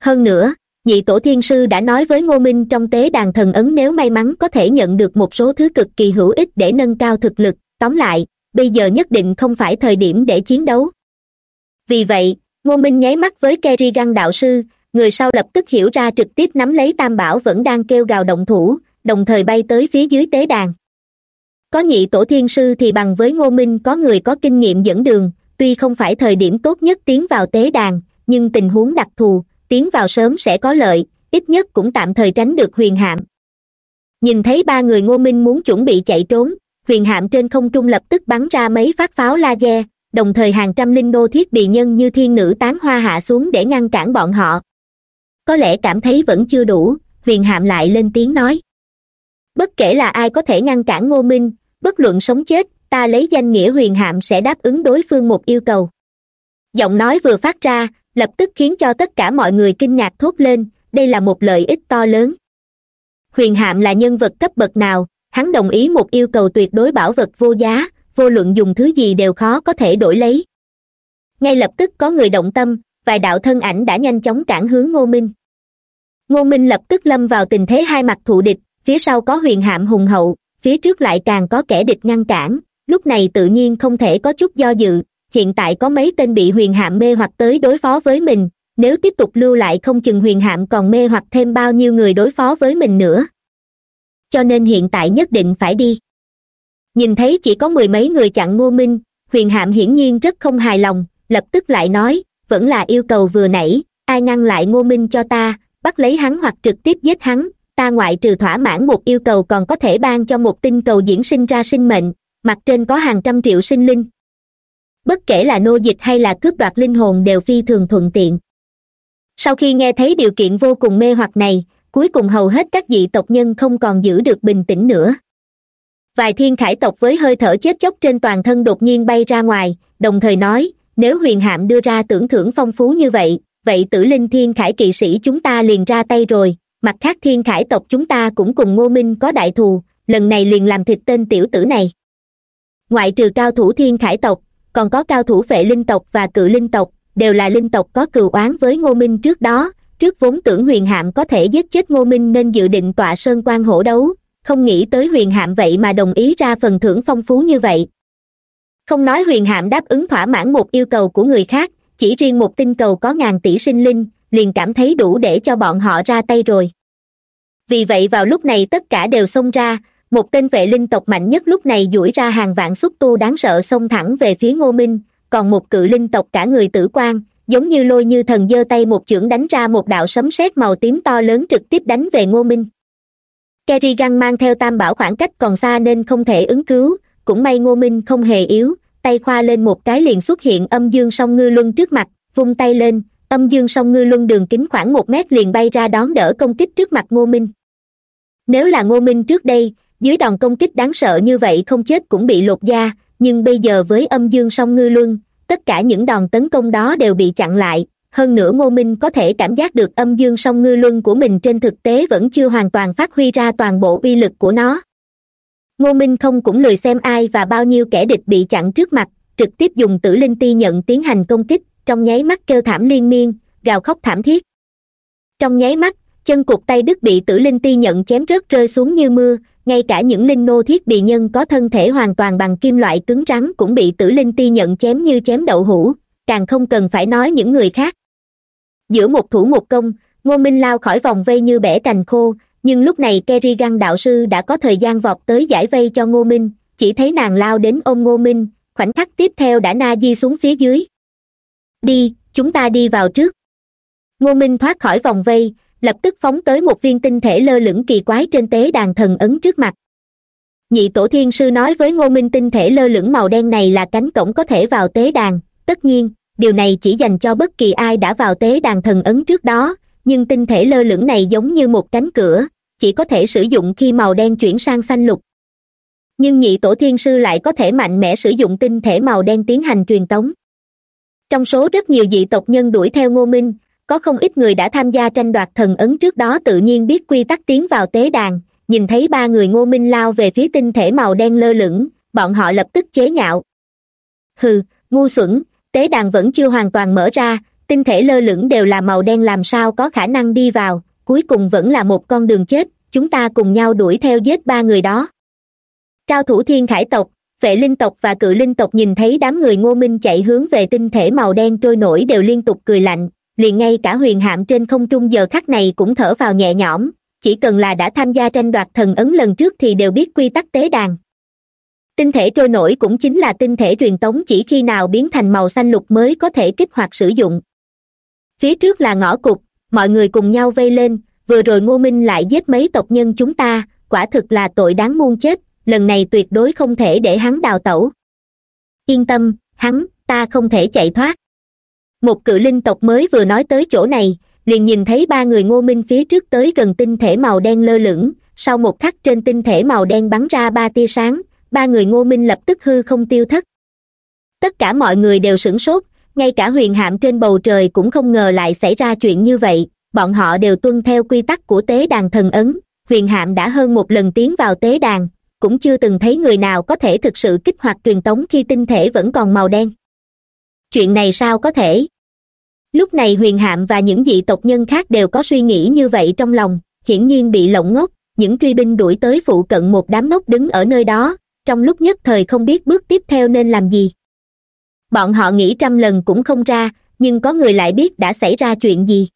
Hơn nữa, nhị tổ thiên sư đã nói với ngô minh trong tế đàn thần ấn nếu may mắn có thể nhận được một số thứ cực kỳ hữu ích để nâng cao thực lực. Tóm lại, bây giờ nhất định không phải thời điểm để chiến đấu. Vì vậy, ngô minh nháy mắt với kerrigan đạo sư, người sau lập tức hiểu ra trực tiếp nắm lấy tam bảo vẫn đang kêu gào động thủ, đồng thời bay tới phía dưới tế đàn có nhị tổ thiên sư thì bằng với ngô minh, có người có kinh nghiệm dẫn đường, tuy không phải thời điểm tốt nhất tiến vào tế đàn, nhưng tình huống đặc thù, tiến vào sớm sẽ có lợi, ít nhất cũng tạm thời tránh được huyền hạm. Nhìn thấy ba người ngô minh muốn chuẩn bị chạy trốn, huyền hạm trên không trung lập tức bắn ra mấy phát pháo laser, đồng thời hàng trăm linh đô thiết bị nhân như thiên nữ tán hoa hạ xuống để ngăn cản bọn họ. Có lẽ cảm thấy vẫn chưa đủ, huyền hạm lại lên tiếng nói. Bất kể là ai có thể ngăn cản ngô minh bất luận sống chết, ta lấy danh nghĩa huyền hạm sẽ đáp ứng đối phương một yêu cầu. Giọng nói vừa phát ra, lập tức khiến cho tất cả mọi người kinh ngạc thốt lên, đây là một lợi ích to lớn. Huyền hạm là nhân vật cấp bậc nào, hắn đồng ý một yêu cầu tuyệt đối bảo vật vô giá, vô luận dùng thứ gì đều khó có thể đổi lấy. Ngay lập tức có người động tâm, vài đạo thân ảnh đã nhanh chóng cản hướng ngô minh. Ngô minh lập tức lâm vào tình thế hai mặt thụ địch, phía sau có huyền hạm hùng hậu phía trước lại càng có kẻ địch ngăn cản, lúc này tự nhiên không thể có chút do dự, hiện tại có mấy tên bị huyền hạm mê hoặc tới đối phó với mình, nếu tiếp tục lưu lại không chừng huyền hạm còn mê hoặc thêm bao nhiêu người đối phó với mình nữa. Cho nên hiện tại nhất định phải đi. Nhìn thấy chỉ có mười mấy người chặn ngô minh, huyền hạm hiển nhiên rất không hài lòng, lập tức lại nói, vẫn là yêu cầu vừa nãy, ai ngăn lại ngô minh cho ta, bắt lấy hắn hoặc trực tiếp giết hắn ta ngoại trừ thỏa mãn một yêu cầu còn có thể ban cho một tinh cầu diễn sinh ra sinh mệnh, mặt trên có hàng trăm triệu sinh linh. Bất kể là nô dịch hay là cướp đoạt linh hồn đều phi thường thuận tiện. Sau khi nghe thấy điều kiện vô cùng mê hoặc này, cuối cùng hầu hết các dị tộc nhân không còn giữ được bình tĩnh nữa. Vài thiên khải tộc với hơi thở chết chóc trên toàn thân đột nhiên bay ra ngoài, đồng thời nói, nếu huyền hạm đưa ra tưởng thưởng phong phú như vậy vậy tử linh thiên khải kỵ sĩ chúng ta liền ra tay rồi mặt khác thiên khải tộc chúng ta cũng cùng ngô minh có đại thù, lần này liền làm thịt tên tiểu tử này. Ngoại trừ cao thủ thiên khải tộc, còn có cao thủ vệ linh tộc và cự linh tộc, đều là linh tộc có cừu oán với ngô minh trước đó. Trước vốn tưởng huyền hạm có thể giết chết ngô minh nên dự định tọa sơn quan hổ đấu. Không nghĩ tới huyền hạm vậy mà đồng ý ra phần thưởng phong phú như vậy. Không nói huyền hạm đáp ứng thỏa mãn một yêu cầu của người khác, chỉ riêng một tinh cầu có ngàn tỷ sinh linh liền cảm thấy đủ để cho bọn họ ra tay rồi. Vì vậy vào lúc này tất cả đều xông ra, một tên vệ linh tộc mạnh nhất lúc này duỗi ra hàng vạn xúc tu đáng sợ xông thẳng về phía ngô minh, còn một cự linh tộc cả người tử quan giống như lôi như thần giơ tay một chưởng đánh ra một đạo sấm sét màu tím to lớn trực tiếp đánh về ngô minh. Kerrigan mang theo tam bảo khoảng cách còn xa nên không thể ứng cứu, cũng may ngô minh không hề yếu, tay khoa lên một cái liền xuất hiện âm dương song ngư luân trước mặt, vung tay lên âm dương song ngư luân đường kính khoảng một mét liền bay ra đón đỡ công kích trước mặt ngô minh. Nếu là ngô minh trước đây, dưới đòn công kích đáng sợ như vậy không chết cũng bị lột da, nhưng bây giờ với âm dương song ngư luân, tất cả những đòn tấn công đó đều bị chặn lại. Hơn nữa ngô minh có thể cảm giác được âm dương song ngư luân của mình trên thực tế vẫn chưa hoàn toàn phát huy ra toàn bộ uy lực của nó. Ngô minh không cũng lười xem ai và bao nhiêu kẻ địch bị chặn trước mặt, trực tiếp dùng tử linh ti nhận tiến hành công kích trong nháy mắt kêu thảm liên miên, gào khóc thảm thiết. Trong nháy mắt, chân cụt tay đứt bị tử linh ti nhận chém rớt rơi xuống như mưa, ngay cả những linh nô thiết bị nhân có thân thể hoàn toàn bằng kim loại cứng rắn cũng bị tử linh ti nhận chém như chém đậu hũ, càng không cần phải nói những người khác. Giữa một thủ một công, ngô minh lao khỏi vòng vây như bẻ cành khô, nhưng lúc này kerrigan đạo sư đã có thời gian vọt tới giải vây cho ngô minh, chỉ thấy nàng lao đến ôm ngô minh, khoảnh khắc tiếp theo đã na di xuống phía dưới đi, chúng ta đi vào trước. Ngô minh thoát khỏi vòng vây, lập tức phóng tới một viên tinh thể lơ lửng kỳ quái trên tế đàn thần ấn trước mặt. Nhị tổ thiên sư nói với ngô minh tinh thể lơ lửng màu đen này là cánh cổng có thể vào tế đàn. Tất nhiên, điều này chỉ dành cho bất kỳ ai đã vào tế đàn thần ấn trước đó, nhưng tinh thể lơ lửng này giống như một cánh cửa, chỉ có thể sử dụng khi màu đen chuyển sang xanh lục. Nhưng nhị tổ thiên sư lại có thể mạnh mẽ sử dụng tinh thể màu đen tiến hành truyền tống trong số rất nhiều dị tộc nhân đuổi theo ngô minh, có không ít người đã tham gia tranh đoạt thần ấn trước đó tự nhiên biết quy tắc tiến vào tế đàn, nhìn thấy ba người ngô minh lao về phía tinh thể màu đen lơ lửng, bọn họ lập tức chế nhạo. Hừ, ngu xuẩn, tế đàn vẫn chưa hoàn toàn mở ra, tinh thể lơ lửng đều là màu đen làm sao có khả năng đi vào, cuối cùng vẫn là một con đường chết, chúng ta cùng nhau đuổi theo giết ba người đó. Cao thủ thiên khải tộc vệ linh tộc và cự linh tộc nhìn thấy đám người ngô minh chạy hướng về tinh thể màu đen trôi nổi đều liên tục cười lạnh, liền ngay cả huyền hạm trên không trung giờ khắc này cũng thở vào nhẹ nhõm, chỉ cần là đã tham gia tranh đoạt thần ấn lần trước thì đều biết quy tắc tế đàn. Tinh thể trôi nổi cũng chính là tinh thể truyền tống chỉ khi nào biến thành màu xanh lục mới có thể kích hoạt sử dụng. Phía trước là ngõ cục mọi người cùng nhau vây lên, vừa rồi ngô minh lại giết mấy tộc nhân chúng ta, quả thực là tội đáng muôn chết lần này tuyệt đối không thể để hắn đào tẩu. Yên tâm, hắn, ta không thể chạy thoát. Một cự linh tộc mới vừa nói tới chỗ này, liền nhìn thấy ba người ngô minh phía trước tới gần tinh thể màu đen lơ lửng. Sau một khắc trên tinh thể màu đen bắn ra ba tia sáng, ba người ngô minh lập tức hư không tiêu thất. Tất cả mọi người đều sửng sốt, ngay cả huyền hạm trên bầu trời cũng không ngờ lại xảy ra chuyện như vậy. Bọn họ đều tuân theo quy tắc của tế đàn thần ấn. Huyền hạm đã hơn một lần tiến vào tế đàn cũng chưa từng thấy người nào có thể thực sự kích hoạt truyền tống khi tinh thể vẫn còn màu đen. Chuyện này sao có thể? Lúc này huyền hạm và những dị tộc nhân khác đều có suy nghĩ như vậy trong lòng, hiển nhiên bị lộng ngốc, những truy binh đuổi tới phụ cận một đám ngốc đứng ở nơi đó, trong lúc nhất thời không biết bước tiếp theo nên làm gì. Bọn họ nghĩ trăm lần cũng không ra, nhưng có người lại biết đã xảy ra chuyện gì.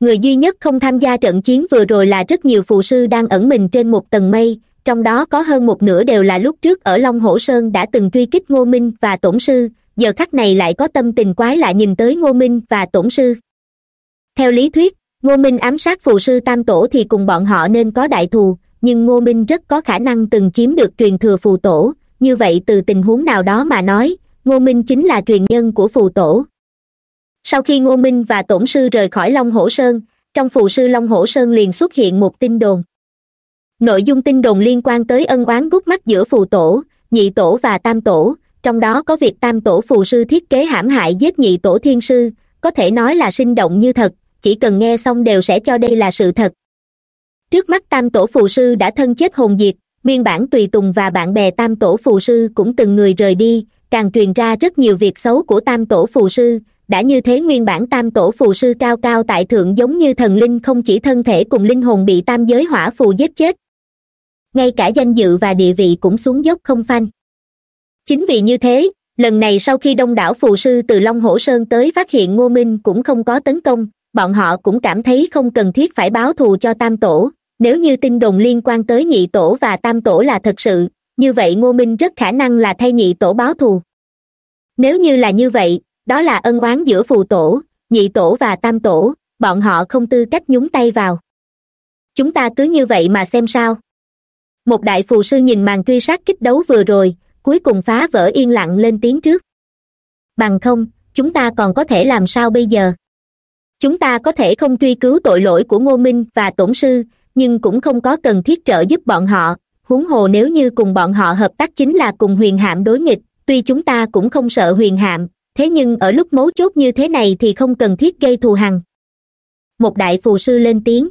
Người duy nhất không tham gia trận chiến vừa rồi là rất nhiều phù sư đang ẩn mình trên một tầng mây trong đó có hơn một nửa đều là lúc trước ở long hổ sơn đã từng truy kích ngô minh và tổn sư, giờ khắc này lại có tâm tình quái lại nhìn tới ngô minh và tổn sư. Theo lý thuyết, ngô minh ám sát phù sư tam tổ thì cùng bọn họ nên có đại thù, nhưng ngô minh rất có khả năng từng chiếm được truyền thừa phù tổ. Như vậy từ tình huống nào đó mà nói, ngô minh chính là truyền nhân của phù tổ. Sau khi ngô minh và tổn sư rời khỏi long hổ sơn, trong phù sư long hổ sơn liền xuất hiện một tin đồn nội dung tin đồn liên quan tới ân oán gút mắt giữa phù tổ, nhị tổ và tam tổ. Trong đó có việc tam tổ phù sư thiết kế hãm hại giết nhị tổ thiên sư, có thể nói là sinh động như thật, chỉ cần nghe xong đều sẽ cho đây là sự thật. Trước mắt tam tổ phù sư đã thân chết hồn diệt, nguyên bản tùy tùng và bạn bè tam tổ phù sư cũng từng người rời đi, càng truyền ra rất nhiều việc xấu của tam tổ phù sư. Đã như thế nguyên bản tam tổ phù sư cao cao tại thượng giống như thần linh không chỉ thân thể cùng linh hồn bị tam giới hỏa phù giết chết ngay cả danh dự và địa vị cũng xuống dốc không phanh. Chính vì như thế, lần này sau khi đông đảo phù sư từ long hổ sơn tới phát hiện ngô minh cũng không có tấn công, bọn họ cũng cảm thấy không cần thiết phải báo thù cho tam tổ. Nếu như tin đồn liên quan tới nhị tổ và tam tổ là thật sự, như vậy ngô minh rất khả năng là thay nhị tổ báo thù. Nếu như là như vậy, đó là ân oán giữa phù tổ, nhị tổ và tam tổ, bọn họ không tư cách nhúng tay vào. Chúng ta cứ như vậy mà xem sao một đại phù sư nhìn màn truy sát kích đấu vừa rồi, cuối cùng phá vỡ yên lặng lên tiếng trước. Bằng không, chúng ta còn có thể làm sao bây giờ? Chúng ta có thể không truy cứu tội lỗi của ngô minh và tổn sư, nhưng cũng không có cần thiết trợ giúp bọn họ. Huống hồ nếu như cùng bọn họ hợp tác chính là cùng huyền hạm đối nghịch, tuy chúng ta cũng không sợ huyền hạm, thế nhưng ở lúc mấu chốt như thế này thì không cần thiết gây thù hằn. Một đại phù sư lên tiếng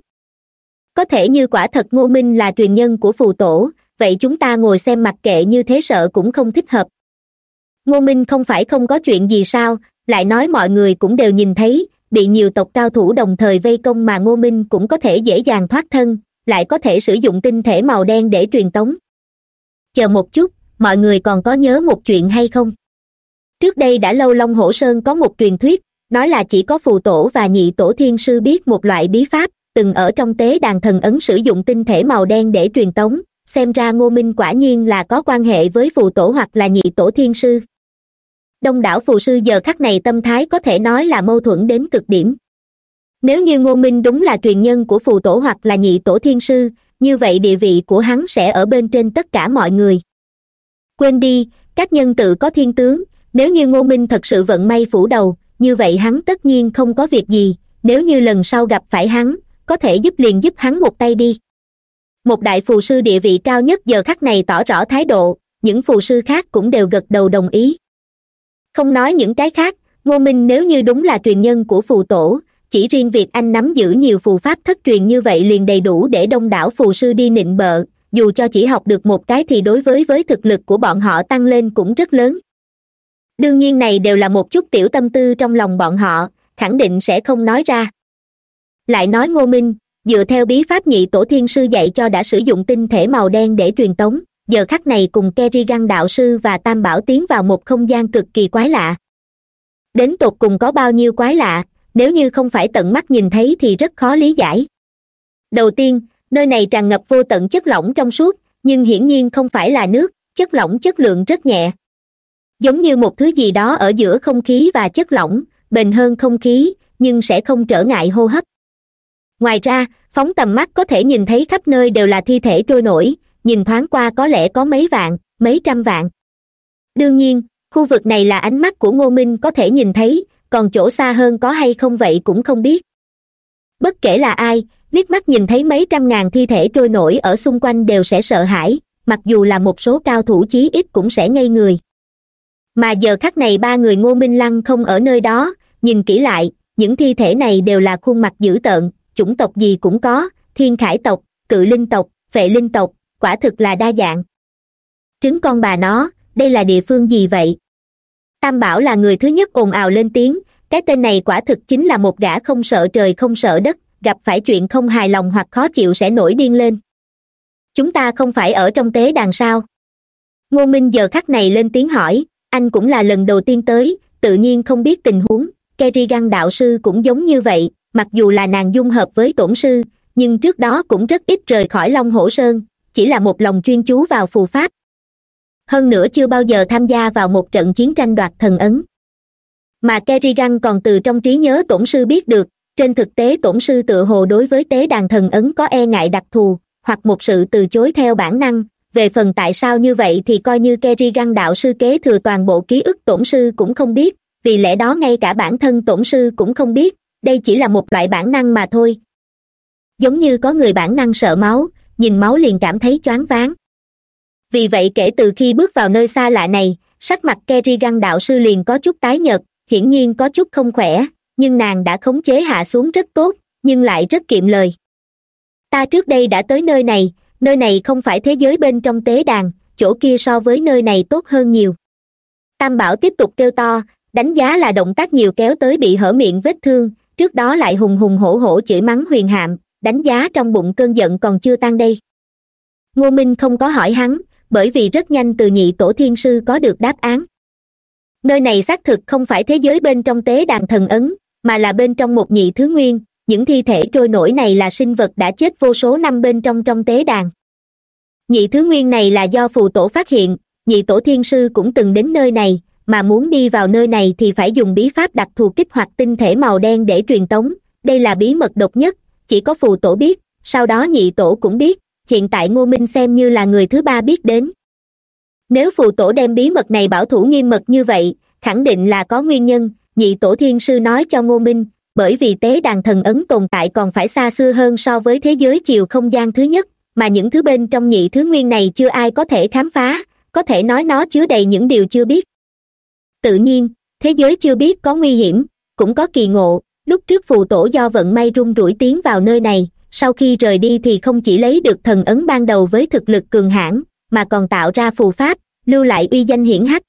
có thể như quả thật ngô minh là truyền nhân của phù tổ, vậy chúng ta ngồi xem mặc kệ như thế sợ cũng không thích hợp. Ngô minh không phải không có chuyện gì sao, lại nói mọi người cũng đều nhìn thấy, bị nhiều tộc cao thủ đồng thời vây công mà ngô minh cũng có thể dễ dàng thoát thân, lại có thể sử dụng tinh thể màu đen để truyền tống. Chờ một chút, mọi người còn có nhớ một chuyện hay không? Trước đây đã lâu long hổ sơn có một truyền thuyết, nói là chỉ có phù tổ và nhị tổ thiên sư biết một loại bí pháp từng ở trong tế đàn thần ấn sử dụng tinh thể màu đen để truyền tống, xem ra ngô minh quả nhiên là có quan hệ với phù tổ hoặc là nhị tổ thiên sư. Đông đảo phù sư giờ khắc này tâm thái có thể nói là mâu thuẫn đến cực điểm. Nếu như ngô minh đúng là truyền nhân của phù tổ hoặc là nhị tổ thiên sư, như vậy địa vị của hắn sẽ ở bên trên tất cả mọi người. Quên đi, các nhân tự có thiên tướng, nếu như ngô minh thật sự vận may phủ đầu, như vậy hắn tất nhiên không có việc gì, nếu như lần sau gặp phải hắn có thể giúp liền giúp hắn một tay đi. Một đại phù sư địa vị cao nhất giờ khắc này tỏ rõ thái độ, những phù sư khác cũng đều gật đầu đồng ý. Không nói những cái khác, ngô minh nếu như đúng là truyền nhân của phù tổ, chỉ riêng việc anh nắm giữ nhiều phù pháp thất truyền như vậy liền đầy đủ để đông đảo phù sư đi nịnh bợ, dù cho chỉ học được một cái thì đối với với thực lực của bọn họ tăng lên cũng rất lớn. Đương nhiên này đều là một chút tiểu tâm tư trong lòng bọn họ, khẳng định sẽ không nói ra lại nói ngô minh, dựa theo bí pháp nhị tổ thiên sư dạy cho đã sử dụng tinh thể màu đen để truyền tống, giờ khắc này cùng kerrigan đạo sư và tam bảo tiến vào một không gian cực kỳ quái lạ. Đến tột cùng có bao nhiêu quái lạ, nếu như không phải tận mắt nhìn thấy thì rất khó lý giải. Đầu tiên, nơi này tràn ngập vô tận chất lỏng trong suốt, nhưng hiển nhiên không phải là nước, chất lỏng chất lượng rất nhẹ. Giống như một thứ gì đó ở giữa không khí và chất lỏng, bền hơn không khí, nhưng sẽ không trở ngại hô hấp ngoài ra, phóng tầm mắt có thể nhìn thấy khắp nơi đều là thi thể trôi nổi, nhìn thoáng qua có lẽ có mấy vạn, mấy trăm vạn. Đương nhiên, khu vực này là ánh mắt của ngô minh có thể nhìn thấy, còn chỗ xa hơn có hay không vậy cũng không biết. Bất kể là ai, liếc mắt nhìn thấy mấy trăm ngàn thi thể trôi nổi ở xung quanh đều sẽ sợ hãi, mặc dù là một số cao thủ chí ít cũng sẽ ngây người. Mà giờ khắc này ba người ngô minh lăng không ở nơi đó, nhìn kỹ lại, những thi thể này đều là khuôn mặt dữ tợn chủng tộc gì cũng có, thiên khải tộc, cự linh tộc vệ linh tộc, quả thực là đa dạng. Trứng con bà nó, đây là địa phương gì vậy? Tam bảo là người thứ nhất ồn ào lên tiếng, cái tên này quả thực chính là một gã không sợ trời không sợ đất, gặp phải chuyện không hài lòng hoặc khó chịu sẽ nổi điên lên. Chúng ta không phải ở trong tế đàn sao? Ngô minh giờ khắc này lên tiếng hỏi, anh cũng là lần đầu tiên tới, tự nhiên không biết tình huống kerrigan đạo sư cũng giống như vậy mặc dù là nàng dung hợp với tổn sư, nhưng trước đó cũng rất ít rời khỏi long hổ sơn, chỉ là một lòng chuyên chú vào phù pháp. Hơn nữa chưa bao giờ tham gia vào một trận chiến tranh đoạt thần ấn. Mà kerrigan còn từ trong trí nhớ tổn sư biết được, trên thực tế tổn sư tự hồ đối với tế đàn thần ấn có e ngại đặc thù, hoặc một sự từ chối theo bản năng. Về phần tại sao như vậy thì coi như kerrigan đạo sư kế thừa toàn bộ ký ức tổn sư cũng không biết, vì lẽ đó ngay cả bản thân tổn sư cũng không biết đây chỉ là một loại bản năng mà thôi. Giống như có người bản năng sợ máu, nhìn máu liền cảm thấy choáng váng. Vì vậy kể từ khi bước vào nơi xa lạ này, sắc mặt kerrigan đạo sư liền có chút tái nhợt, hiển nhiên có chút không khỏe, nhưng nàng đã khống chế hạ xuống rất tốt, nhưng lại rất kiệm lời. Ta trước đây đã tới nơi này nơi này không phải thế giới bên trong tế đàn, chỗ kia so với nơi này tốt hơn nhiều. Tam bảo tiếp tục kêu to, đánh giá là động tác nhiều kéo tới bị hở miệng vết thương trước đó lại hùng hùng hổ hổ chửi mắng huyền hạm, đánh giá trong bụng cơn giận còn chưa tan đây. Ngô minh không có hỏi hắn, bởi vì rất nhanh từ nhị tổ thiên sư có được đáp án. Nơi này xác thực không phải thế giới bên trong tế đàn thần ấn, mà là bên trong một nhị thứ nguyên, những thi thể trôi nổi này là sinh vật đã chết vô số năm bên trong trong tế đàn. Nhị thứ nguyên này là do phù tổ phát hiện, nhị tổ thiên sư cũng từng đến nơi này mà muốn đi vào nơi này thì phải dùng bí pháp đặc thù kích hoạt tinh thể màu đen để truyền tống. Đây là bí mật độc nhất, chỉ có phù tổ biết, sau đó nhị tổ cũng biết. Hiện tại ngô minh xem như là người thứ ba biết đến. Nếu phù tổ đem bí mật này bảo thủ nghiêm mật như vậy, khẳng định là có nguyên nhân, nhị tổ thiên sư nói cho ngô minh. Bởi vì tế đàn thần ấn tồn tại còn phải xa xưa hơn so với thế giới chiều không gian thứ nhất, mà những thứ bên trong nhị thứ nguyên này chưa ai có thể khám phá, có thể nói nó chứa đầy những điều chưa biết tự nhiên, thế giới chưa biết có nguy hiểm, cũng có kỳ ngộ. Lúc trước phù tổ do vận may rung rủi tiến vào nơi này, sau khi rời đi thì không chỉ lấy được thần ấn ban đầu với thực lực cường hãn, mà còn tạo ra phù pháp, lưu lại uy danh hiển hách.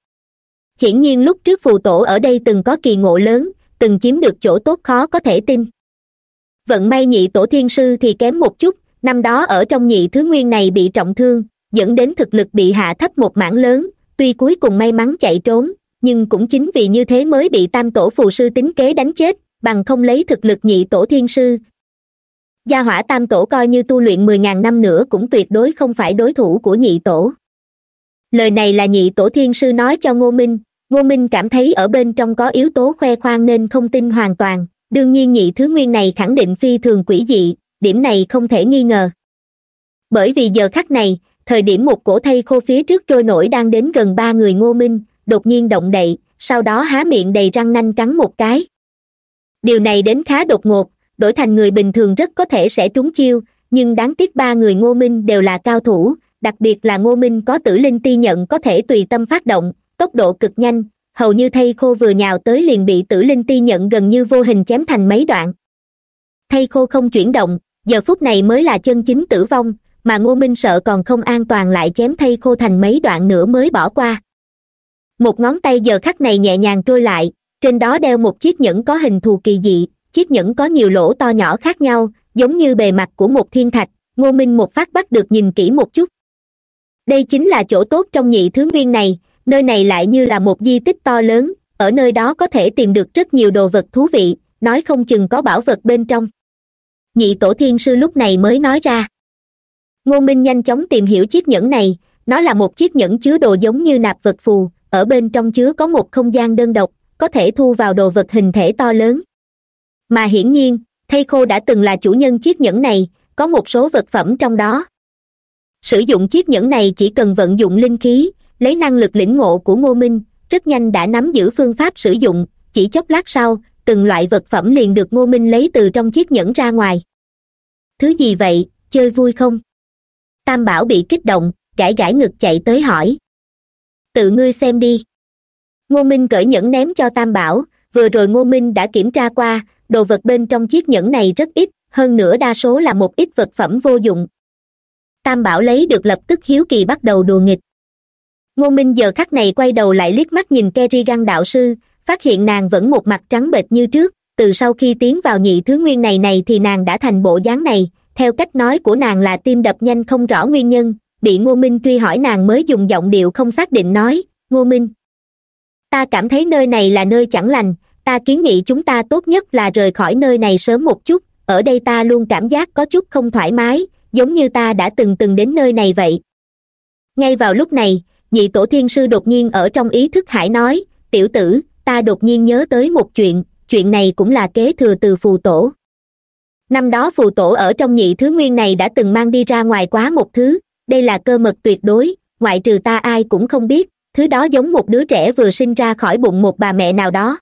Hiển nhiên lúc trước phù tổ ở đây từng có kỳ ngộ lớn, từng chiếm được chỗ tốt khó có thể tin. Vận may nhị tổ thiên sư thì kém một chút, năm đó ở trong nhị thứ nguyên này bị trọng thương, dẫn đến thực lực bị hạ thấp một mảng lớn, tuy cuối cùng may mắn chạy trốn nhưng cũng chính vì như thế mới bị tam tổ phù sư tính kế đánh chết, bằng không lấy thực lực nhị tổ thiên sư. Gia hỏa tam tổ coi như tu luyện mười ngàn năm nữa cũng tuyệt đối không phải đối thủ của nhị tổ. Lời này là nhị tổ thiên sư nói cho ngô minh. Ngô minh cảm thấy ở bên trong có yếu tố khoe khoang nên không tin hoàn toàn. Đương nhiên nhị thứ nguyên này khẳng định phi thường quỷ dị, điểm này không thể nghi ngờ. Bởi vì giờ khắc này, thời điểm một cổ thây khô phía trước trôi nổi đang đến gần ba người ngô minh đột nhiên động đậy, sau đó há miệng đầy răng nanh cắn một cái. Điều này đến khá đột ngột, đổi thành người bình thường rất có thể sẽ trúng chiêu, nhưng đáng tiếc ba người ngô minh đều là cao thủ, đặc biệt là ngô minh có tử linh ti nhận có thể tùy tâm phát động, tốc độ cực nhanh, hầu như thây khô vừa nhào tới liền bị tử linh ti nhận gần như vô hình chém thành mấy đoạn. Thây khô không chuyển động, giờ phút này mới là chân chính tử vong, mà ngô minh sợ còn không an toàn lại chém thây khô thành mấy đoạn nữa mới bỏ qua một ngón tay giờ khắc này nhẹ nhàng trôi lại, trên đó đeo một chiếc nhẫn có hình thù kỳ dị, chiếc nhẫn có nhiều lỗ to nhỏ khác nhau, giống như bề mặt của một thiên thạch, ngô minh một phát bắt được nhìn kỹ một chút. Đây chính là chỗ tốt trong nhị thứ nguyên này, nơi này lại như là một di tích to lớn, ở nơi đó có thể tìm được rất nhiều đồ vật thú vị, nói không chừng có bảo vật bên trong. Nhị tổ thiên sư lúc này mới nói ra. Ngô minh nhanh chóng tìm hiểu chiếc nhẫn này, nó là một chiếc nhẫn chứa đồ giống như nạp vật phù ở bên trong chứa có một không gian đơn độc, có thể thu vào đồ vật hình thể to lớn. Mà hiển nhiên thây khô đã từng là chủ nhân chiếc nhẫn này, có một số vật phẩm trong đó. Sử dụng chiếc nhẫn này chỉ cần vận dụng linh khí, lấy năng lực lĩnh ngộ của ngô minh, rất nhanh đã nắm giữ phương pháp sử dụng, chỉ chốc lát sau, từng loại vật phẩm liền được ngô minh lấy từ trong chiếc nhẫn ra ngoài. Thứ gì vậy, chơi vui không? Tam bảo bị kích động, gãi gãi ngực chạy tới hỏi tự ngươi xem đi. Ngô minh cởi nhẫn ném cho tam bảo, vừa rồi ngô minh đã kiểm tra qua, đồ vật bên trong chiếc nhẫn này rất ít, hơn nữa đa số là một ít vật phẩm vô dụng. Tam bảo lấy được lập tức hiếu kỳ bắt đầu đùa nghịch. Ngô minh giờ khắc này quay đầu lại liếc mắt nhìn kerrigan đạo sư, phát hiện nàng vẫn một mặt trắng bệch như trước, từ sau khi tiến vào nhị thứ nguyên này này thì nàng đã thành bộ dáng này, theo cách nói của nàng là tim đập nhanh không rõ nguyên nhân bị ngô minh truy hỏi nàng mới dùng giọng điệu không xác định nói, ngô minh, ta cảm thấy nơi này là nơi chẳng lành, ta kiến nghị chúng ta tốt nhất là rời khỏi nơi này sớm một chút, ở đây ta luôn cảm giác có chút không thoải mái, giống như ta đã từng từng đến nơi này vậy. Ngay vào lúc này, nhị tổ thiên sư đột nhiên ở trong ý thức hải nói, tiểu tử, ta đột nhiên nhớ tới một chuyện chuyện này cũng là kế thừa từ phù tổ. Năm đó phù tổ ở trong nhị thứ nguyên này đã từng mang đi ra ngoài quá một thứ đây là cơ mật tuyệt đối, ngoại trừ ta ai cũng không biết, thứ đó giống một đứa trẻ vừa sinh ra khỏi bụng một bà mẹ nào đó.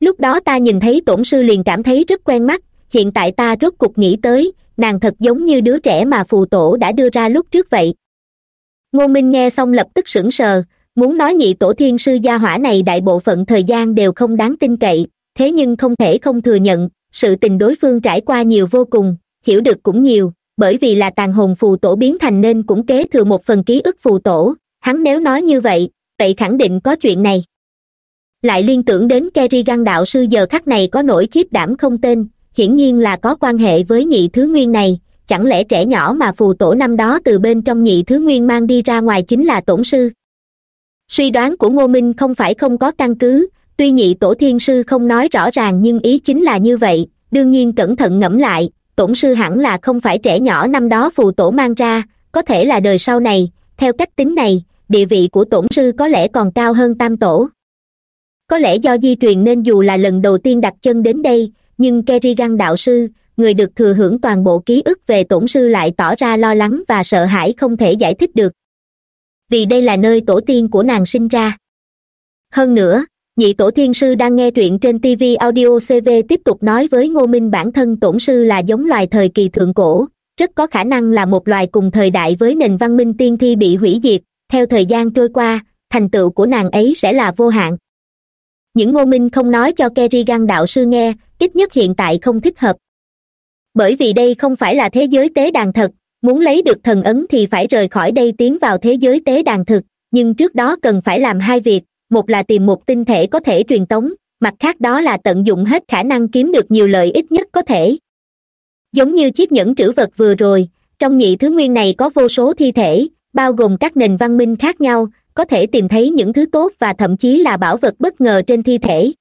Lúc đó ta nhìn thấy tổn sư liền cảm thấy rất quen mắt, hiện tại ta rốt cục nghĩ tới, nàng thật giống như đứa trẻ mà phù tổ đã đưa ra lúc trước vậy. Ngô minh nghe xong lập tức sững sờ, muốn nói nhị tổ thiên sư gia hỏa này đại bộ phận thời gian đều không đáng tin cậy, thế nhưng không thể không thừa nhận, sự tình đối phương trải qua nhiều vô cùng, hiểu được cũng nhiều bởi vì là tàn hồn phù tổ biến thành nên cũng kế thừa một phần ký ức phù tổ. Hắn nếu nói như vậy vậy khẳng định có chuyện này. Lại liên tưởng đến kerrigan đạo sư giờ khắc này có nỗi khiếp đảm không tên, hiển nhiên là có quan hệ với nhị thứ nguyên này. Chẳng lẽ trẻ nhỏ mà phù tổ năm đó từ bên trong nhị thứ nguyên mang đi ra ngoài chính là tổn sư? Suy đoán của ngô minh không phải không có căn cứ, tuy nhị tổ thiên sư không nói rõ ràng nhưng ý chính là như vậy, đương nhiên cẩn thận ngẫm lại tổn sư hẳn là không phải trẻ nhỏ năm đó phù tổ mang ra, có thể là đời sau này. Theo cách tính này, địa vị của tổn sư có lẽ còn cao hơn tam tổ. Có lẽ do di truyền nên dù là lần đầu tiên đặt chân đến đây, nhưng kerrigan đạo sư, người được thừa hưởng toàn bộ ký ức về tổn sư lại tỏ ra lo lắng và sợ hãi không thể giải thích được. Vì đây là nơi tổ tiên của nàng sinh ra. Hơn nữa nhị tổ thiên sư đang nghe truyện trên tv audio cv tiếp tục nói với ngô minh bản thân tổn sư là giống loài thời kỳ thượng cổ, rất có khả năng là một loài cùng thời đại với nền văn minh tiên thi bị hủy diệt. Theo thời gian trôi qua, thành tựu của nàng ấy sẽ là vô hạn. Những ngô minh không nói cho kerrigan đạo sư nghe, ít nhất hiện tại không thích hợp. Bởi vì đây không phải là thế giới tế đàn thật, muốn lấy được thần ấn thì phải rời khỏi đây tiến vào thế giới tế đàn thực, nhưng trước đó cần phải làm hai việc một là tìm một tinh thể có thể truyền tống, mặt khác đó là tận dụng hết khả năng kiếm được nhiều lợi ích nhất có thể. Giống như chiếc nhẫn trữ vật vừa rồi, trong nhị thứ nguyên này có vô số thi thể, bao gồm các nền văn minh khác nhau, có thể tìm thấy những thứ tốt và thậm chí là bảo vật bất ngờ trên thi thể.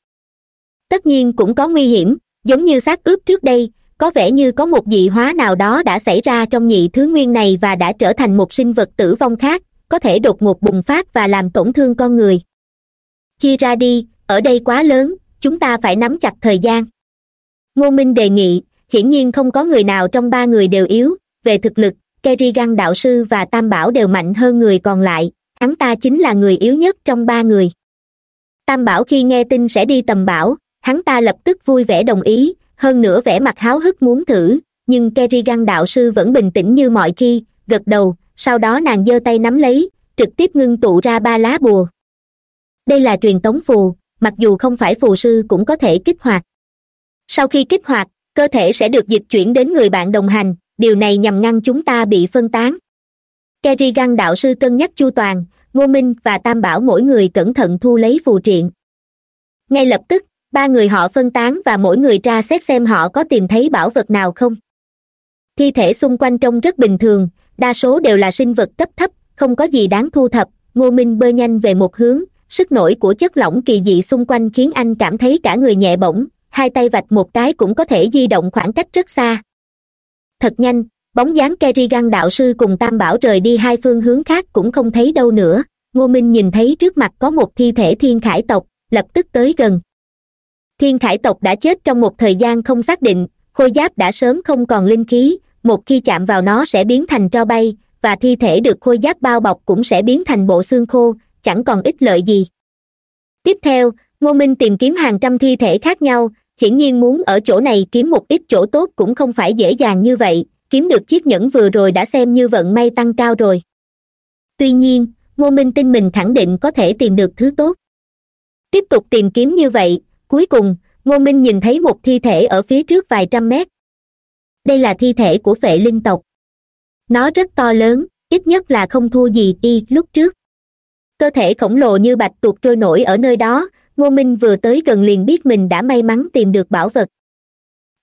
Tất nhiên cũng có nguy hiểm, giống như xác ướp trước đây, có vẻ như có một dị hóa nào đó đã xảy ra trong nhị thứ nguyên này và đã trở thành một sinh vật tử vong khác, có thể đột ngột bùng phát và làm tổn thương con người chia ra đi, ở đây quá lớn, chúng ta phải nắm chặt thời gian. Ngô minh đề nghị, hiển nhiên không có người nào trong ba người đều yếu, về thực lực kerrigan đạo sư và tam bảo đều mạnh hơn người còn lại, hắn ta chính là người yếu nhất trong ba người. Tam bảo khi nghe tin sẽ đi tầm bảo, hắn ta lập tức vui vẻ đồng ý, hơn nữa vẻ mặt háo hức muốn thử, nhưng kerrigan đạo sư vẫn bình tĩnh như mọi khi, gật đầu, sau đó nàng giơ tay nắm lấy, trực tiếp ngưng tụ ra ba lá bùa đây là truyền tống phù, mặc dù không phải phù sư cũng có thể kích hoạt. Sau khi kích hoạt, cơ thể sẽ được dịch chuyển đến người bạn đồng hành, điều này nhằm ngăn chúng ta bị phân tán. Kerrigan đạo sư cân nhắc chu toàn, ngô minh và tam bảo mỗi người cẩn thận thu lấy phù triện. Ngay lập tức, ba người họ phân tán và mỗi người tra xét xem họ có tìm thấy bảo vật nào không. Thi thể xung quanh trông rất bình thường, đa số đều là sinh vật cấp thấp, không có gì đáng thu thập. Ngô minh bơi nhanh về một hướng sức nổi của chất lỏng kỳ dị xung quanh khiến anh cảm thấy cả người nhẹ bổng hai tay vạch một cái cũng có thể di động khoảng cách rất xa. Thật nhanh, bóng dáng kerrigan đạo sư cùng tam bảo rời đi hai phương hướng khác cũng không thấy đâu nữa. Ngô minh nhìn thấy trước mặt có một thi thể thiên khải tộc, lập tức tới gần. Thiên khải tộc đã chết trong một thời gian không xác định, khôi giáp đã sớm không còn linh khí, một khi chạm vào nó sẽ biến thành tro bay, và thi thể được khôi giáp bao bọc cũng sẽ biến thành bộ xương khô chẳng còn ích lợi gì. Tiếp theo, ngô minh tìm kiếm hàng trăm thi thể khác nhau, hiển nhiên muốn ở chỗ này kiếm một ít chỗ tốt cũng không phải dễ dàng như vậy, kiếm được chiếc nhẫn vừa rồi đã xem như vận may tăng cao rồi. Tuy nhiên, ngô minh tin mình khẳng định có thể tìm được thứ tốt. Tiếp tục tìm kiếm như vậy, cuối cùng, ngô minh nhìn thấy một thi thể ở phía trước vài trăm mét. Đây là thi thể của phệ linh tộc. Nó rất to lớn, ít nhất là không thua gì y lúc trước cơ thể khổng lồ như bạch tuộc trôi nổi ở nơi đó, ngô minh vừa tới gần liền biết mình đã may mắn tìm được bảo vật.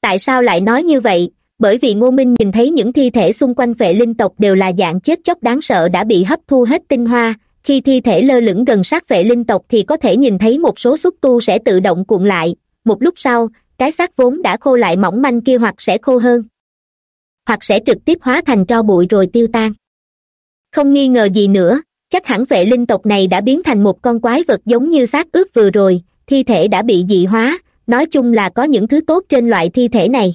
Tại sao lại nói như vậy? Bởi vì ngô minh nhìn thấy những thi thể xung quanh vệ linh tộc đều là dạng chết chóc đáng sợ đã bị hấp thu hết tinh hoa. Khi thi thể lơ lửng gần sát vệ linh tộc thì có thể nhìn thấy một số xúc tu sẽ tự động cuộn lại. Một lúc sau, cái xác vốn đã khô lại mỏng manh kia hoặc sẽ khô hơn. Hoặc sẽ trực tiếp hóa thành tro bụi rồi tiêu tan. Không nghi ngờ gì nữa chắc hẳn vệ linh tộc này đã biến thành một con quái vật giống như xác ướp vừa rồi, thi thể đã bị dị hóa, nói chung là có những thứ tốt trên loại thi thể này.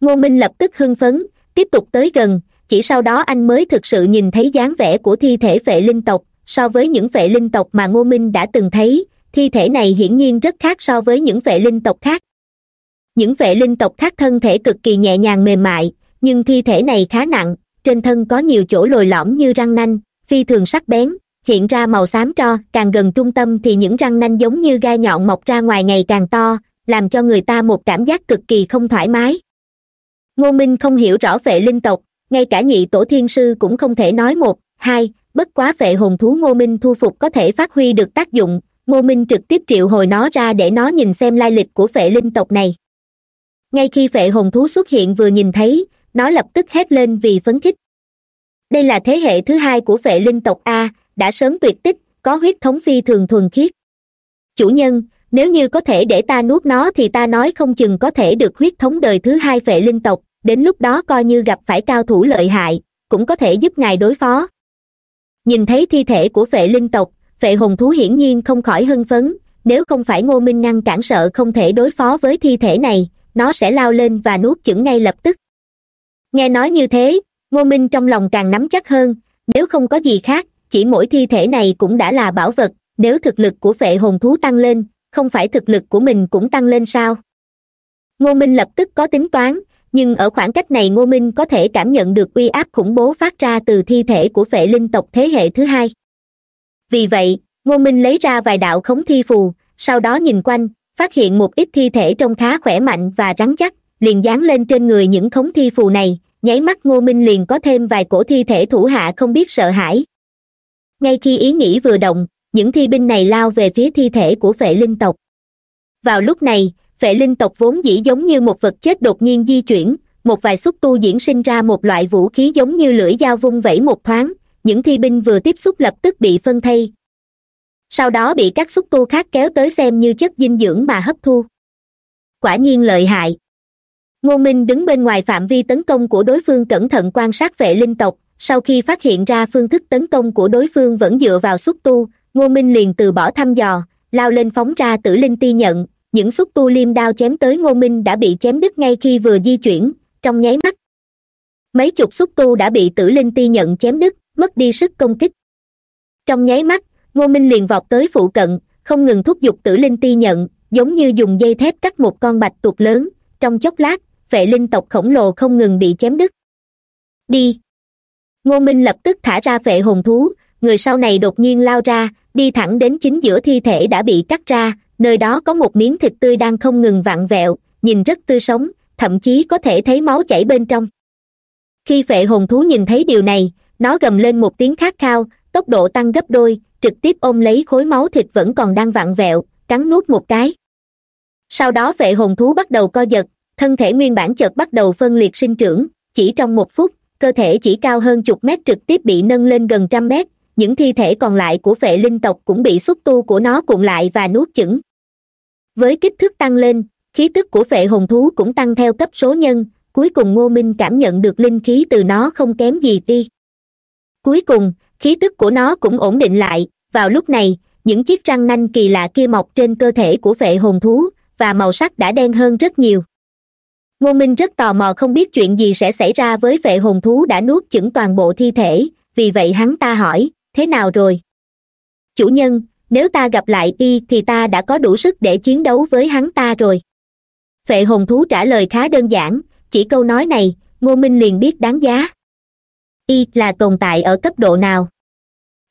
Ngô minh lập tức hưng phấn, tiếp tục tới gần, chỉ sau đó anh mới thực sự nhìn thấy dáng vẻ của thi thể vệ linh tộc, so với những vệ linh tộc mà ngô minh đã từng thấy, thi thể này hiển nhiên rất khác so với những vệ linh tộc khác. Những vệ linh tộc khác thân thể cực kỳ nhẹ nhàng mềm mại, nhưng thi thể này khá nặng, trên thân có nhiều chỗ lồi lõm như răng nanh phi thường sắc bén, hiện ra màu xám tro, càng gần trung tâm thì những răng nanh giống như gai nhọn mọc ra ngoài ngày càng to, làm cho người ta một cảm giác cực kỳ không thoải mái. Ngô minh không hiểu rõ vệ linh tộc, ngay cả nhị tổ thiên sư cũng không thể nói một, hai, bất quá phệ hồn thú ngô minh thu phục có thể phát huy được tác dụng, ngô minh trực tiếp triệu hồi nó ra để nó nhìn xem lai lịch của phệ linh tộc này. Ngay khi phệ hồn thú xuất hiện vừa nhìn thấy, nó lập tức hét lên vì phấn khích đây là thế hệ thứ hai của phệ linh tộc a, đã sớm tuyệt tích, có huyết thống phi thường thuần khiết. Chủ nhân, nếu như có thể để ta nuốt nó thì ta nói không chừng có thể được huyết thống đời thứ hai phệ linh tộc, đến lúc đó coi như gặp phải cao thủ lợi hại, cũng có thể giúp ngài đối phó. Nhìn thấy thi thể của phệ linh tộc phệ hồn thú hiển nhiên không khỏi hưng phấn, nếu không phải ngô minh ngăn cản sợ không thể đối phó với thi thể này, nó sẽ lao lên và nuốt chửng ngay lập tức. Nghe nói như thế ngô minh trong lòng càng nắm chắc hơn, nếu không có gì khác, chỉ mỗi thi thể này cũng đã là bảo vật, nếu thực lực của phệ hồn thú tăng lên, không phải thực lực của mình cũng tăng lên sao? Ngô minh lập tức có tính toán, nhưng ở khoảng cách này ngô minh có thể cảm nhận được uy áp khủng bố phát ra từ thi thể của phệ linh tộc thế hệ thứ hai. Vì vậy, ngô minh lấy ra vài đạo khống thi phù, sau đó nhìn quanh, phát hiện một ít thi thể trông khá khỏe mạnh và rắn chắc, liền dán lên trên người những khống thi phù này nháy mắt ngô minh liền có thêm vài cổ thi thể thủ hạ không biết sợ hãi. Ngay khi ý nghĩ vừa động, những thi binh này lao về phía thi thể của phệ linh tộc. Vào lúc này phệ linh tộc vốn dĩ giống như một vật chết đột nhiên di chuyển, một vài xúc tu diễn sinh ra một loại vũ khí giống như lưỡi dao vung vẩy một thoáng, những thi binh vừa tiếp xúc lập tức bị phân thây sau đó bị các xúc tu khác kéo tới xem như chất dinh dưỡng mà hấp thu. Quả nhiên lợi hại ngô minh đứng bên ngoài phạm vi tấn công của đối phương cẩn thận quan sát vệ linh tộc. Sau khi phát hiện ra phương thức tấn công của đối phương vẫn dựa vào xúc tu, ngô minh liền từ bỏ thăm dò, lao lên phóng ra tử linh ti nhận. Những xúc tu liêm đao chém tới ngô minh đã bị chém đứt ngay khi vừa di chuyển, trong nháy mắt. Mấy chục xúc tu đã bị tử linh ti nhận chém đứt, mất đi sức công kích. Trong nháy mắt, ngô minh liền vọt tới phụ cận, không ngừng thúc giục tử linh ti nhận, giống như dùng dây thép cắt một con bạch tuộc lớn. Trong chốc lát vệ linh tộc khổng lồ không ngừng bị chém đứt. Đi. Ngô minh lập tức thả ra vệ hồn thú, người sau này đột nhiên lao ra, đi thẳng đến chính giữa thi thể đã bị cắt ra, nơi đó có một miếng thịt tươi đang không ngừng vặn vẹo, nhìn rất tươi sống, thậm chí có thể thấy máu chảy bên trong. Khi phệ hồn thú nhìn thấy điều này, nó gầm lên một tiếng khát khao, tốc độ tăng gấp đôi, trực tiếp ôm lấy khối máu thịt vẫn còn đang vặn vẹo, cắn nuốt một cái. Sau đó phệ hồn thú bắt đầu co giật thân thể nguyên bản chợt bắt đầu phân liệt sinh trưởng, chỉ trong một phút, cơ thể chỉ cao hơn chục mét trực tiếp bị nâng lên gần trăm mét, những thi thể còn lại của phệ linh tộc cũng bị xúc tu của nó cuộn lại và nuốt chửng. Với kích thước tăng lên, khí tức của phệ hồn thú cũng tăng theo cấp số nhân, cuối cùng ngô minh cảm nhận được linh khí từ nó không kém gì ti. Cuối cùng, khí tức của nó cũng ổn định lại, vào lúc này, những chiếc răng nanh kỳ lạ kia mọc trên cơ thể của phệ hồn thú, và màu sắc đã đen hơn rất nhiều ngô minh rất tò mò không biết chuyện gì sẽ xảy ra với vệ hồn thú đã nuốt chửng toàn bộ thi thể, vì vậy hắn ta hỏi, thế nào rồi? Chủ nhân, nếu ta gặp lại y thì ta đã có đủ sức để chiến đấu với hắn ta rồi. Vệ hồn thú trả lời khá đơn giản, chỉ câu nói này, ngô minh liền biết đáng giá. Y là tồn tại ở cấp độ nào?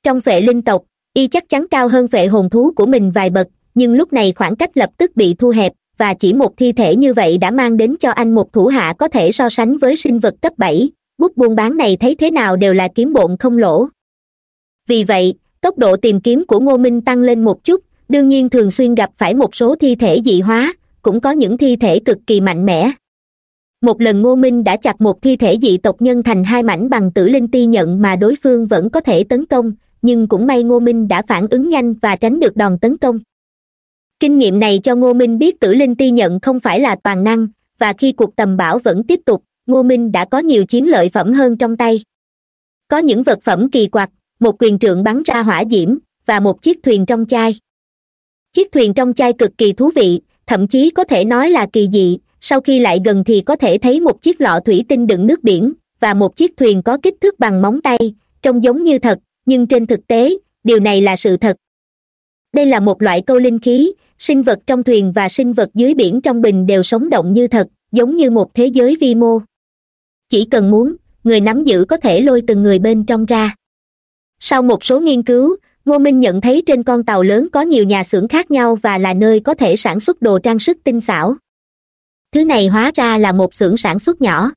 Trong vệ linh tộc, y chắc chắn cao hơn vệ hồn thú của mình vài bậc, nhưng lúc này khoảng cách lập tức bị thu hẹp và chỉ một thi thể như vậy đã mang đến cho anh một thủ hạ có thể so sánh với sinh vật cấp bảy. Bút buôn bán này thấy thế nào đều là kiếm bộn không lỗ. Vì vậy, tốc độ tìm kiếm của ngô minh tăng lên một chút, đương nhiên thường xuyên gặp phải một số thi thể dị hóa, cũng có những thi thể cực kỳ mạnh mẽ. Một lần ngô minh đã chặt một thi thể dị tộc nhân thành hai mảnh bằng tử linh ti nhận mà đối phương vẫn có thể tấn công, nhưng cũng may ngô minh đã phản ứng nhanh và tránh được đòn tấn công kinh nghiệm này cho ngô minh biết tử linh ti nhận không phải là toàn năng, và khi cuộc tầm bảo vẫn tiếp tục, ngô minh đã có nhiều chiến lợi phẩm hơn trong tay. Có những vật phẩm kỳ quặc, một quyền trượng bắn ra hỏa diễm, và một chiếc thuyền trong chai. Chiếc thuyền trong chai cực kỳ thú vị, thậm chí có thể nói là kỳ dị, sau khi lại gần thì có thể thấy một chiếc lọ thủy tinh đựng nước biển, và một chiếc thuyền có kích thước bằng móng tay, trông giống như thật, nhưng trên thực tế, điều này là sự thật đây là một loại câu linh khí, sinh vật trong thuyền và sinh vật dưới biển trong bình đều sống động như thật, giống như một thế giới vi mô. Chỉ cần muốn, người nắm giữ có thể lôi từng người bên trong ra. Sau một số nghiên cứu, ngô minh nhận thấy trên con tàu lớn có nhiều nhà xưởng khác nhau và là nơi có thể sản xuất đồ trang sức tinh xảo. Thứ này hóa ra là một xưởng sản xuất nhỏ.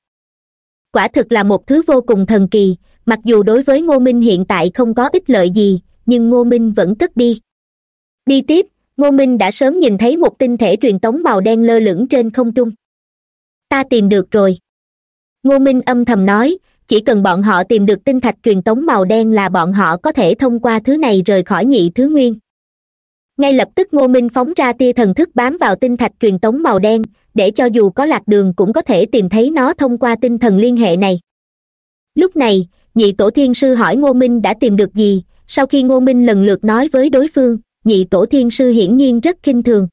Quả thực là một thứ vô cùng thần kỳ, mặc dù đối với ngô minh hiện tại không có ích lợi gì, nhưng ngô minh vẫn cất đi đi tiếp, ngô minh đã sớm nhìn thấy một tinh thể truyền tống màu đen lơ lửng trên không trung. Ta tìm được rồi. Ngô minh âm thầm nói, chỉ cần bọn họ tìm được tinh thạch truyền tống màu đen là bọn họ có thể thông qua thứ này rời khỏi nhị thứ nguyên. Ngay lập tức ngô minh phóng ra tia thần thức bám vào tinh thạch truyền tống màu đen, để cho dù có lạc đường cũng có thể tìm thấy nó thông qua tinh thần liên hệ này. Lúc này, nhị tổ thiên sư hỏi ngô minh đã tìm được gì, sau khi ngô minh lần lượt nói với đối phương nhị tổ thiên sư hiển nhiên rất kinh thường.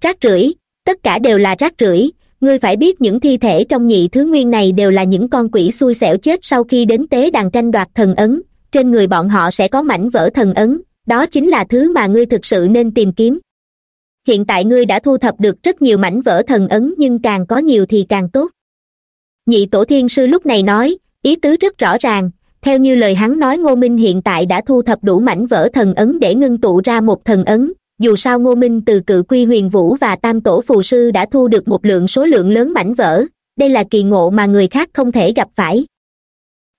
Rác rưởi, tất cả đều là rác rưởi, ngươi phải biết những thi thể trong nhị thứ nguyên này đều là những con quỷ xui xẻo chết sau khi đến tế đàn tranh đoạt thần ấn, trên người bọn họ sẽ có mảnh vỡ thần ấn, đó chính là thứ mà ngươi thực sự nên tìm kiếm. Hiện tại ngươi đã thu thập được rất nhiều mảnh vỡ thần ấn nhưng càng có nhiều thì càng tốt. Nhị tổ thiên sư lúc này nói, ý tứ rất rõ ràng theo như lời hắn nói, ngô minh hiện tại đã thu thập đủ mảnh vỡ thần ấn để ngưng tụ ra một thần ấn. Dù sao ngô minh từ cự quy huyền vũ và tam tổ phù sư đã thu được một lượng số lượng lớn mảnh vỡ. Đây là kỳ ngộ mà người khác không thể gặp phải.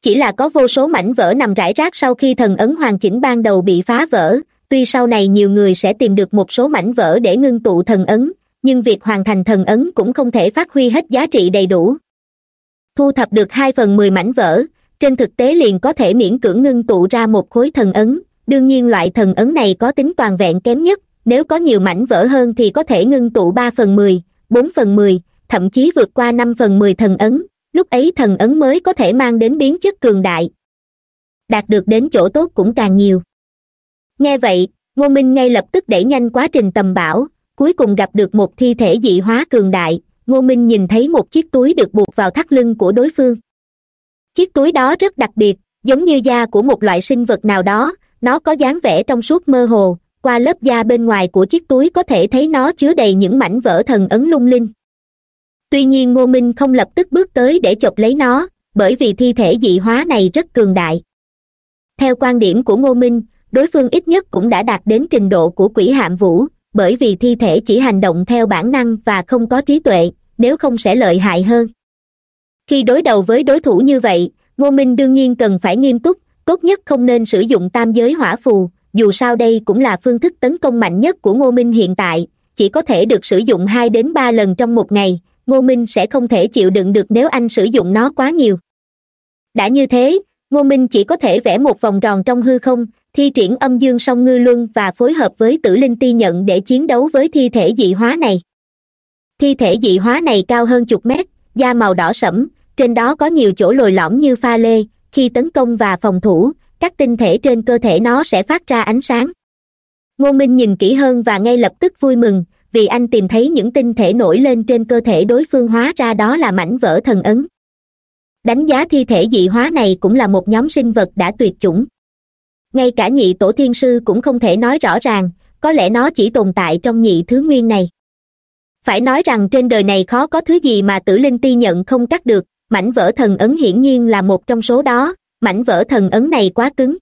Chỉ là có vô số mảnh vỡ nằm rải rác sau khi thần ấn hoàn chỉnh ban đầu bị phá vỡ. Tuy sau này nhiều người sẽ tìm được một số mảnh vỡ để ngưng tụ thần ấn, nhưng việc hoàn thành thần ấn cũng không thể phát huy hết giá trị đầy đủ. Thu thập được hai phần mười mảnh vỡ trên thực tế liền có thể miễn cưỡng ngưng tụ ra một khối thần ấn. Đương nhiên loại thần ấn này có tính toàn vẹn kém nhất. Nếu có nhiều mảnh vỡ hơn thì có thể ngưng tụ ba phần mười, bốn phần mười, thậm chí vượt qua năm phần mười thần ấn. Lúc ấy thần ấn mới có thể mang đến biến chất cường đại. Đạt được đến chỗ tốt cũng càng nhiều. Nghe vậy, ngô minh ngay lập tức đẩy nhanh quá trình tầm bảo, cuối cùng gặp được một thi thể dị hóa cường đại. Ngô minh nhìn thấy một chiếc túi được buộc vào thắt lưng của đối phương chiếc túi đó rất đặc biệt, giống như da của một loại sinh vật nào đó, nó có dáng vẻ trong suốt mơ hồ, qua lớp da bên ngoài của chiếc túi có thể thấy nó chứa đầy những mảnh vỡ thần ấn lung linh. Tuy nhiên ngô minh không lập tức bước tới để chộp lấy nó, bởi vì thi thể dị hóa này rất cường đại. Theo quan điểm của ngô minh, đối phương ít nhất cũng đã đạt đến trình độ của quỷ hạm vũ, bởi vì thi thể chỉ hành động theo bản năng và không có trí tuệ, nếu không sẽ lợi hại hơn khi đối đầu với đối thủ như vậy, ngô minh đương nhiên cần phải nghiêm túc, tốt nhất không nên sử dụng tam giới hỏa phù, dù sao đây cũng là phương thức tấn công mạnh nhất của ngô minh hiện tại, chỉ có thể được sử dụng hai đến ba lần trong một ngày, ngô minh sẽ không thể chịu đựng được nếu anh sử dụng nó quá nhiều. Đã như thế, ngô minh chỉ có thể vẽ một vòng tròn trong hư không, thi triển âm dương song ngư luân và phối hợp với tử linh ti nhận để chiến đấu với thi thể dị hóa này. Thi thể dị hóa này cao hơn chục mét, da màu đỏ sẫm trên đó có nhiều chỗ lồi lõm như pha lê, khi tấn công và phòng thủ, các tinh thể trên cơ thể nó sẽ phát ra ánh sáng. Ngô minh nhìn kỹ hơn và ngay lập tức vui mừng, vì anh tìm thấy những tinh thể nổi lên trên cơ thể đối phương hóa ra đó là mảnh vỡ thần ấn. Đánh giá thi thể dị hóa này cũng là một nhóm sinh vật đã tuyệt chủng. Ngay cả nhị tổ thiên sư cũng không thể nói rõ ràng, có lẽ nó chỉ tồn tại trong nhị thứ nguyên này. Phải nói rằng trên đời này khó có thứ gì mà tử linh ti nhận không cắt được mảnh vỡ thần ấn hiển nhiên là một trong số đó, mảnh vỡ thần ấn này quá cứng.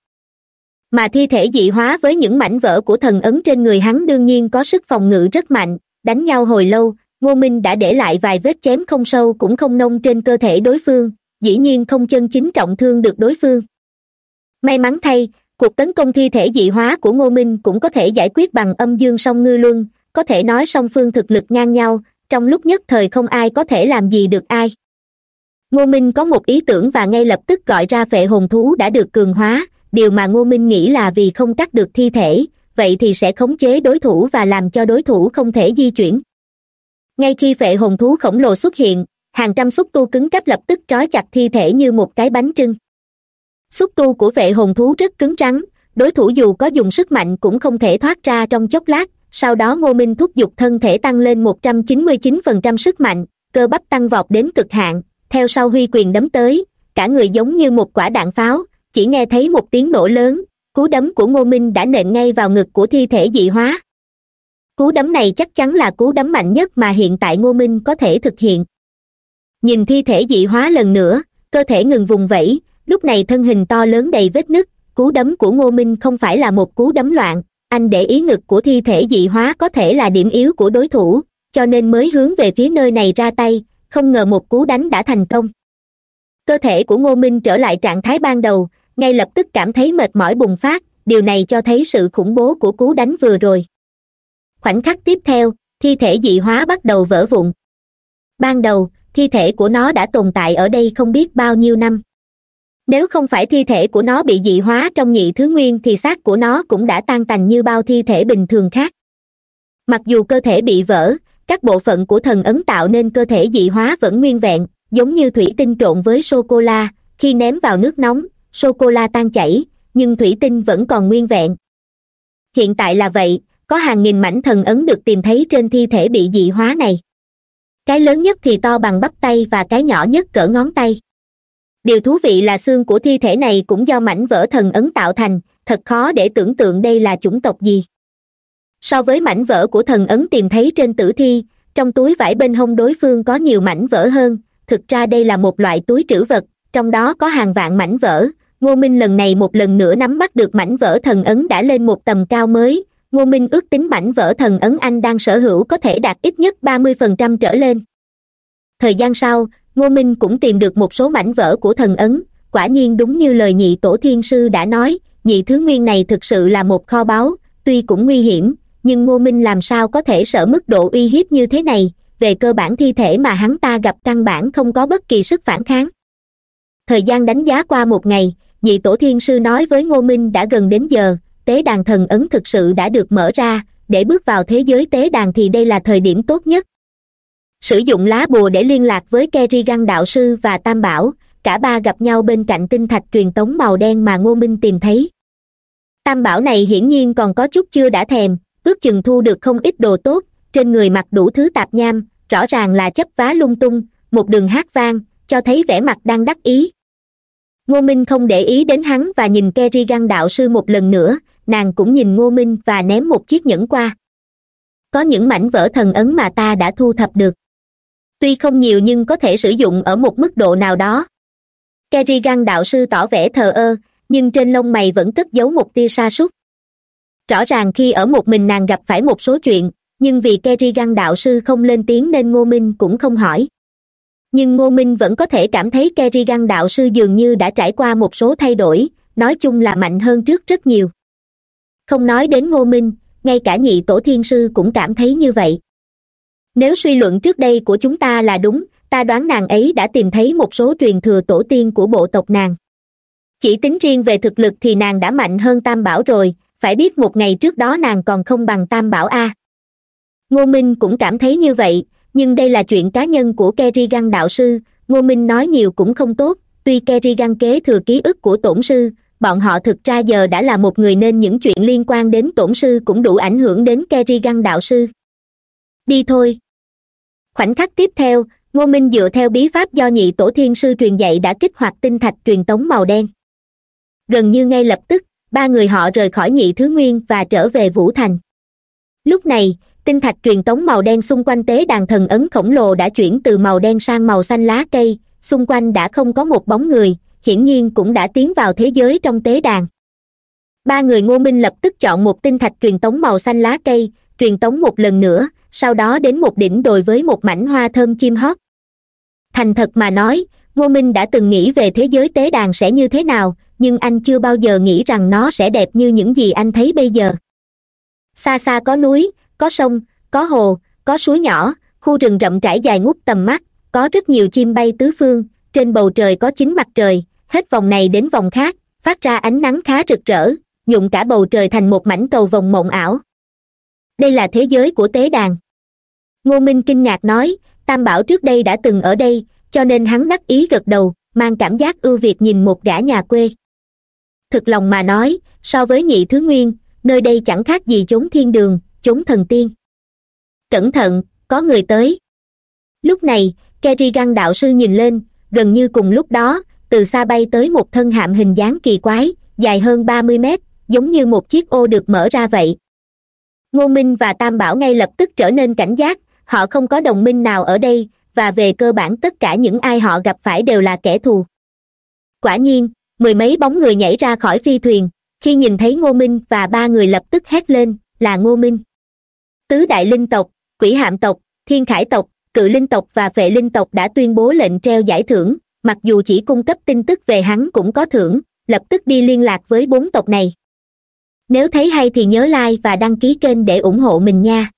Mà thi thể dị hóa với những mảnh vỡ của thần ấn trên người hắn đương nhiên có sức phòng ngự rất mạnh, đánh nhau hồi lâu, ngô minh đã để lại vài vết chém không sâu cũng không nông trên cơ thể đối phương, dĩ nhiên không chân chính trọng thương được đối phương. May mắn thay, cuộc tấn công thi thể dị hóa của ngô minh cũng có thể giải quyết bằng âm dương song ngư luân, có thể nói song phương thực lực ngang nhau, trong lúc nhất thời không ai có thể làm gì được ai ngô minh có một ý tưởng và ngay lập tức gọi ra vệ hồn thú đã được cường hóa. Điều mà ngô minh nghĩ là vì không cắt được thi thể, vậy thì sẽ khống chế đối thủ và làm cho đối thủ không thể di chuyển. Ngay khi vệ hồn thú khổng lồ xuất hiện, hàng trăm xúc tu cứng cáp lập tức trói chặt thi thể như một cái bánh trưng. Xúc tu của vệ hồn thú rất cứng rắn, đối thủ dù có dùng sức mạnh cũng không thể thoát ra trong chốc lát. Sau đó ngô minh thúc giục thân thể tăng lên một trăm chín mươi chín phần trăm sức mạnh, cơ bắp tăng vọt đến cực hạn theo sau huy quyền đấm tới, cả người giống như một quả đạn pháo, chỉ nghe thấy một tiếng nổ lớn, cú đấm của ngô minh đã nện ngay vào ngực của thi thể dị hóa. Cú đấm này chắc chắn là cú đấm mạnh nhất mà hiện tại ngô minh có thể thực hiện. Nhìn thi thể dị hóa lần nữa, cơ thể ngừng vùng vẫy, lúc này thân hình to lớn đầy vết nứt, cú đấm của ngô minh không phải là một cú đấm loạn, anh để ý ngực của thi thể dị hóa có thể là điểm yếu của đối thủ, cho nên mới hướng về phía nơi này ra tay không ngờ một cú đánh đã thành công. Cơ thể của ngô minh trở lại trạng thái ban đầu, ngay lập tức cảm thấy mệt mỏi bùng phát, điều này cho thấy sự khủng bố của cú đánh vừa rồi. Khoảnh khắc tiếp theo, thi thể dị hóa bắt đầu vỡ vụn. Ban đầu, thi thể của nó đã tồn tại ở đây không biết bao nhiêu năm. Nếu không phải thi thể của nó bị dị hóa trong nhị thứ nguyên thì xác của nó cũng đã tan tành như bao thi thể bình thường khác. Mặc dù cơ thể bị vỡ các bộ phận của thần ấn tạo nên cơ thể dị hóa vẫn nguyên vẹn, giống như thủy tinh trộn với sô cô la khi ném vào nước nóng sô cô la tan chảy, nhưng thủy tinh vẫn còn nguyên vẹn. Hiện tại là vậy, có hàng nghìn mảnh thần ấn được tìm thấy trên thi thể bị dị hóa này. Cái lớn nhất thì to bằng bắp tay và cái nhỏ nhất cỡ ngón tay. Điều thú vị là xương của thi thể này cũng do mảnh vỡ thần ấn tạo thành, thật khó để tưởng tượng đây là chủng tộc gì so với mảnh vỡ của thần ấn tìm thấy trên tử thi, trong túi vải bên hông đối phương có nhiều mảnh vỡ hơn. Thực ra đây là một loại túi trữ vật, trong đó có hàng vạn mảnh vỡ. Ngô minh lần này một lần nữa nắm bắt được mảnh vỡ thần ấn đã lên một tầm cao mới. Ngô minh ước tính mảnh vỡ thần ấn anh đang sở hữu có thể đạt ít nhất ba mươi phần trăm trở lên. Thời gian sau, ngô minh cũng tìm được một số mảnh vỡ của thần ấn. Quả nhiên đúng như lời nhị tổ thiên sư đã nói, nhị thứ nguyên này thực sự là một kho báu, tuy cũng nguy hiểm nhưng ngô minh làm sao có thể sợ mức độ uy hiếp như thế này? Về cơ bản thi thể mà hắn ta gặp căn bản không có bất kỳ sức phản kháng. Thời gian đánh giá qua một ngày, nhị tổ thiên sư nói với ngô minh đã gần đến giờ, tế đàn thần ấn thực sự đã được mở ra, để bước vào thế giới tế đàn thì đây là thời điểm tốt nhất. Sử dụng lá bùa để liên lạc với kerrigan đạo sư và tam bảo, cả ba gặp nhau bên cạnh tinh thạch truyền tống màu đen mà ngô minh tìm thấy. Tam bảo này hiển nhiên còn có chút chưa đã thèm ước chừng thu được không ít đồ tốt, trên người mặc đủ thứ tạp nham, rõ ràng là chấp vá lung tung, một đường hát vang, cho thấy vẻ mặt đang đắc ý. Ngô minh không để ý đến hắn và nhìn kerrigan đạo sư một lần nữa, nàng cũng nhìn ngô minh và ném một chiếc nhẫn qua. Có những mảnh vỡ thần ấn mà ta đã thu thập được. Tuy không nhiều nhưng có thể sử dụng ở một mức độ nào đó. Kerrigan đạo sư tỏ vẻ thờ ơ, nhưng trên lông mày vẫn cất giấu một tia sa sút rõ ràng khi ở một mình nàng gặp phải một số chuyện, nhưng vì kerrigan đạo sư không lên tiếng nên ngô minh cũng không hỏi. Nhưng ngô minh vẫn có thể cảm thấy kerrigan đạo sư dường như đã trải qua một số thay đổi, nói chung là mạnh hơn trước rất nhiều. Không nói đến ngô minh, ngay cả nhị tổ thiên sư cũng cảm thấy như vậy. Nếu suy luận trước đây của chúng ta là đúng, ta đoán nàng ấy đã tìm thấy một số truyền thừa tổ tiên của bộ tộc nàng. Chỉ tính riêng về thực lực thì nàng đã mạnh hơn tam bảo rồi phải biết một ngày trước đó nàng còn không bằng tam bảo a. Ngô minh cũng cảm thấy như vậy, nhưng đây là chuyện cá nhân của kerrigan đạo sư, ngô minh nói nhiều cũng không tốt, tuy kerrigan kế thừa ký ức của tổn sư, bọn họ thực ra giờ đã là một người nên những chuyện liên quan đến tổn sư cũng đủ ảnh hưởng đến kerrigan đạo sư. Đi thôi. Khoảnh khắc tiếp theo, ngô minh dựa theo bí pháp do nhị tổ thiên sư truyền dạy đã kích hoạt tinh thạch truyền tống màu đen. Gần như ngay lập tức ba người họ rời khỏi nhị thứ nguyên và trở về vũ thành. Lúc này, tinh thạch truyền tống màu đen xung quanh tế đàn thần ấn khổng lồ đã chuyển từ màu đen sang màu xanh lá cây, xung quanh đã không có một bóng người, hiển nhiên cũng đã tiến vào thế giới trong tế đàn. Ba người ngô minh lập tức chọn một tinh thạch truyền tống màu xanh lá cây, truyền tống một lần nữa, sau đó đến một đỉnh đồi với một mảnh hoa thơm chim hót. Thành thật mà nói, ngô minh đã từng nghĩ về thế giới tế đàn sẽ như thế nào nhưng anh chưa bao giờ nghĩ rằng nó sẽ đẹp như những gì anh thấy bây giờ. Xa xa có núi, có sông, có hồ, có suối nhỏ, khu rừng rậm rãi dài ngút tầm mắt, có rất nhiều chim bay tứ phương, trên bầu trời có chín mặt trời, hết vòng này đến vòng khác, phát ra ánh nắng khá rực rỡ, nhuộm cả bầu trời thành một mảnh cầu vồng mộng ảo. Đây là thế giới của tế đàn. Ngô minh kinh ngạc nói, tam bảo trước đây đã từng ở đây, cho nên hắn đắc ý gật đầu, mang cảm giác ưu việt nhìn một gã nhà quê thực lòng mà nói, so với nhị thứ nguyên, nơi đây chẳng khác gì chốn thiên đường, chốn thần tiên. Cẩn thận, có người tới. Lúc này, kerrigan đạo sư nhìn lên, gần như cùng lúc đó, từ xa bay tới một thân hạm hình dáng kỳ quái, dài hơn ba mươi mét, giống như một chiếc ô được mở ra vậy. Ngô minh và tam bảo ngay lập tức trở nên cảnh giác, họ không có đồng minh nào ở đây, và về cơ bản tất cả những ai họ gặp phải đều là kẻ thù. Quả nhiên mười mấy bóng người nhảy ra khỏi phi thuyền. Khi nhìn thấy ngô minh và ba người lập tức hét lên, là ngô minh. Tứ đại linh tộc, quỷ hạm tộc, thiên khải tộc, cự linh tộc và vệ linh tộc đã tuyên bố lệnh treo giải thưởng. Mặc dù chỉ cung cấp tin tức về hắn cũng có thưởng, lập tức đi liên lạc với bốn tộc này. Nếu thấy hay thì nhớ like và đăng ký kênh để ủng hộ mình nha.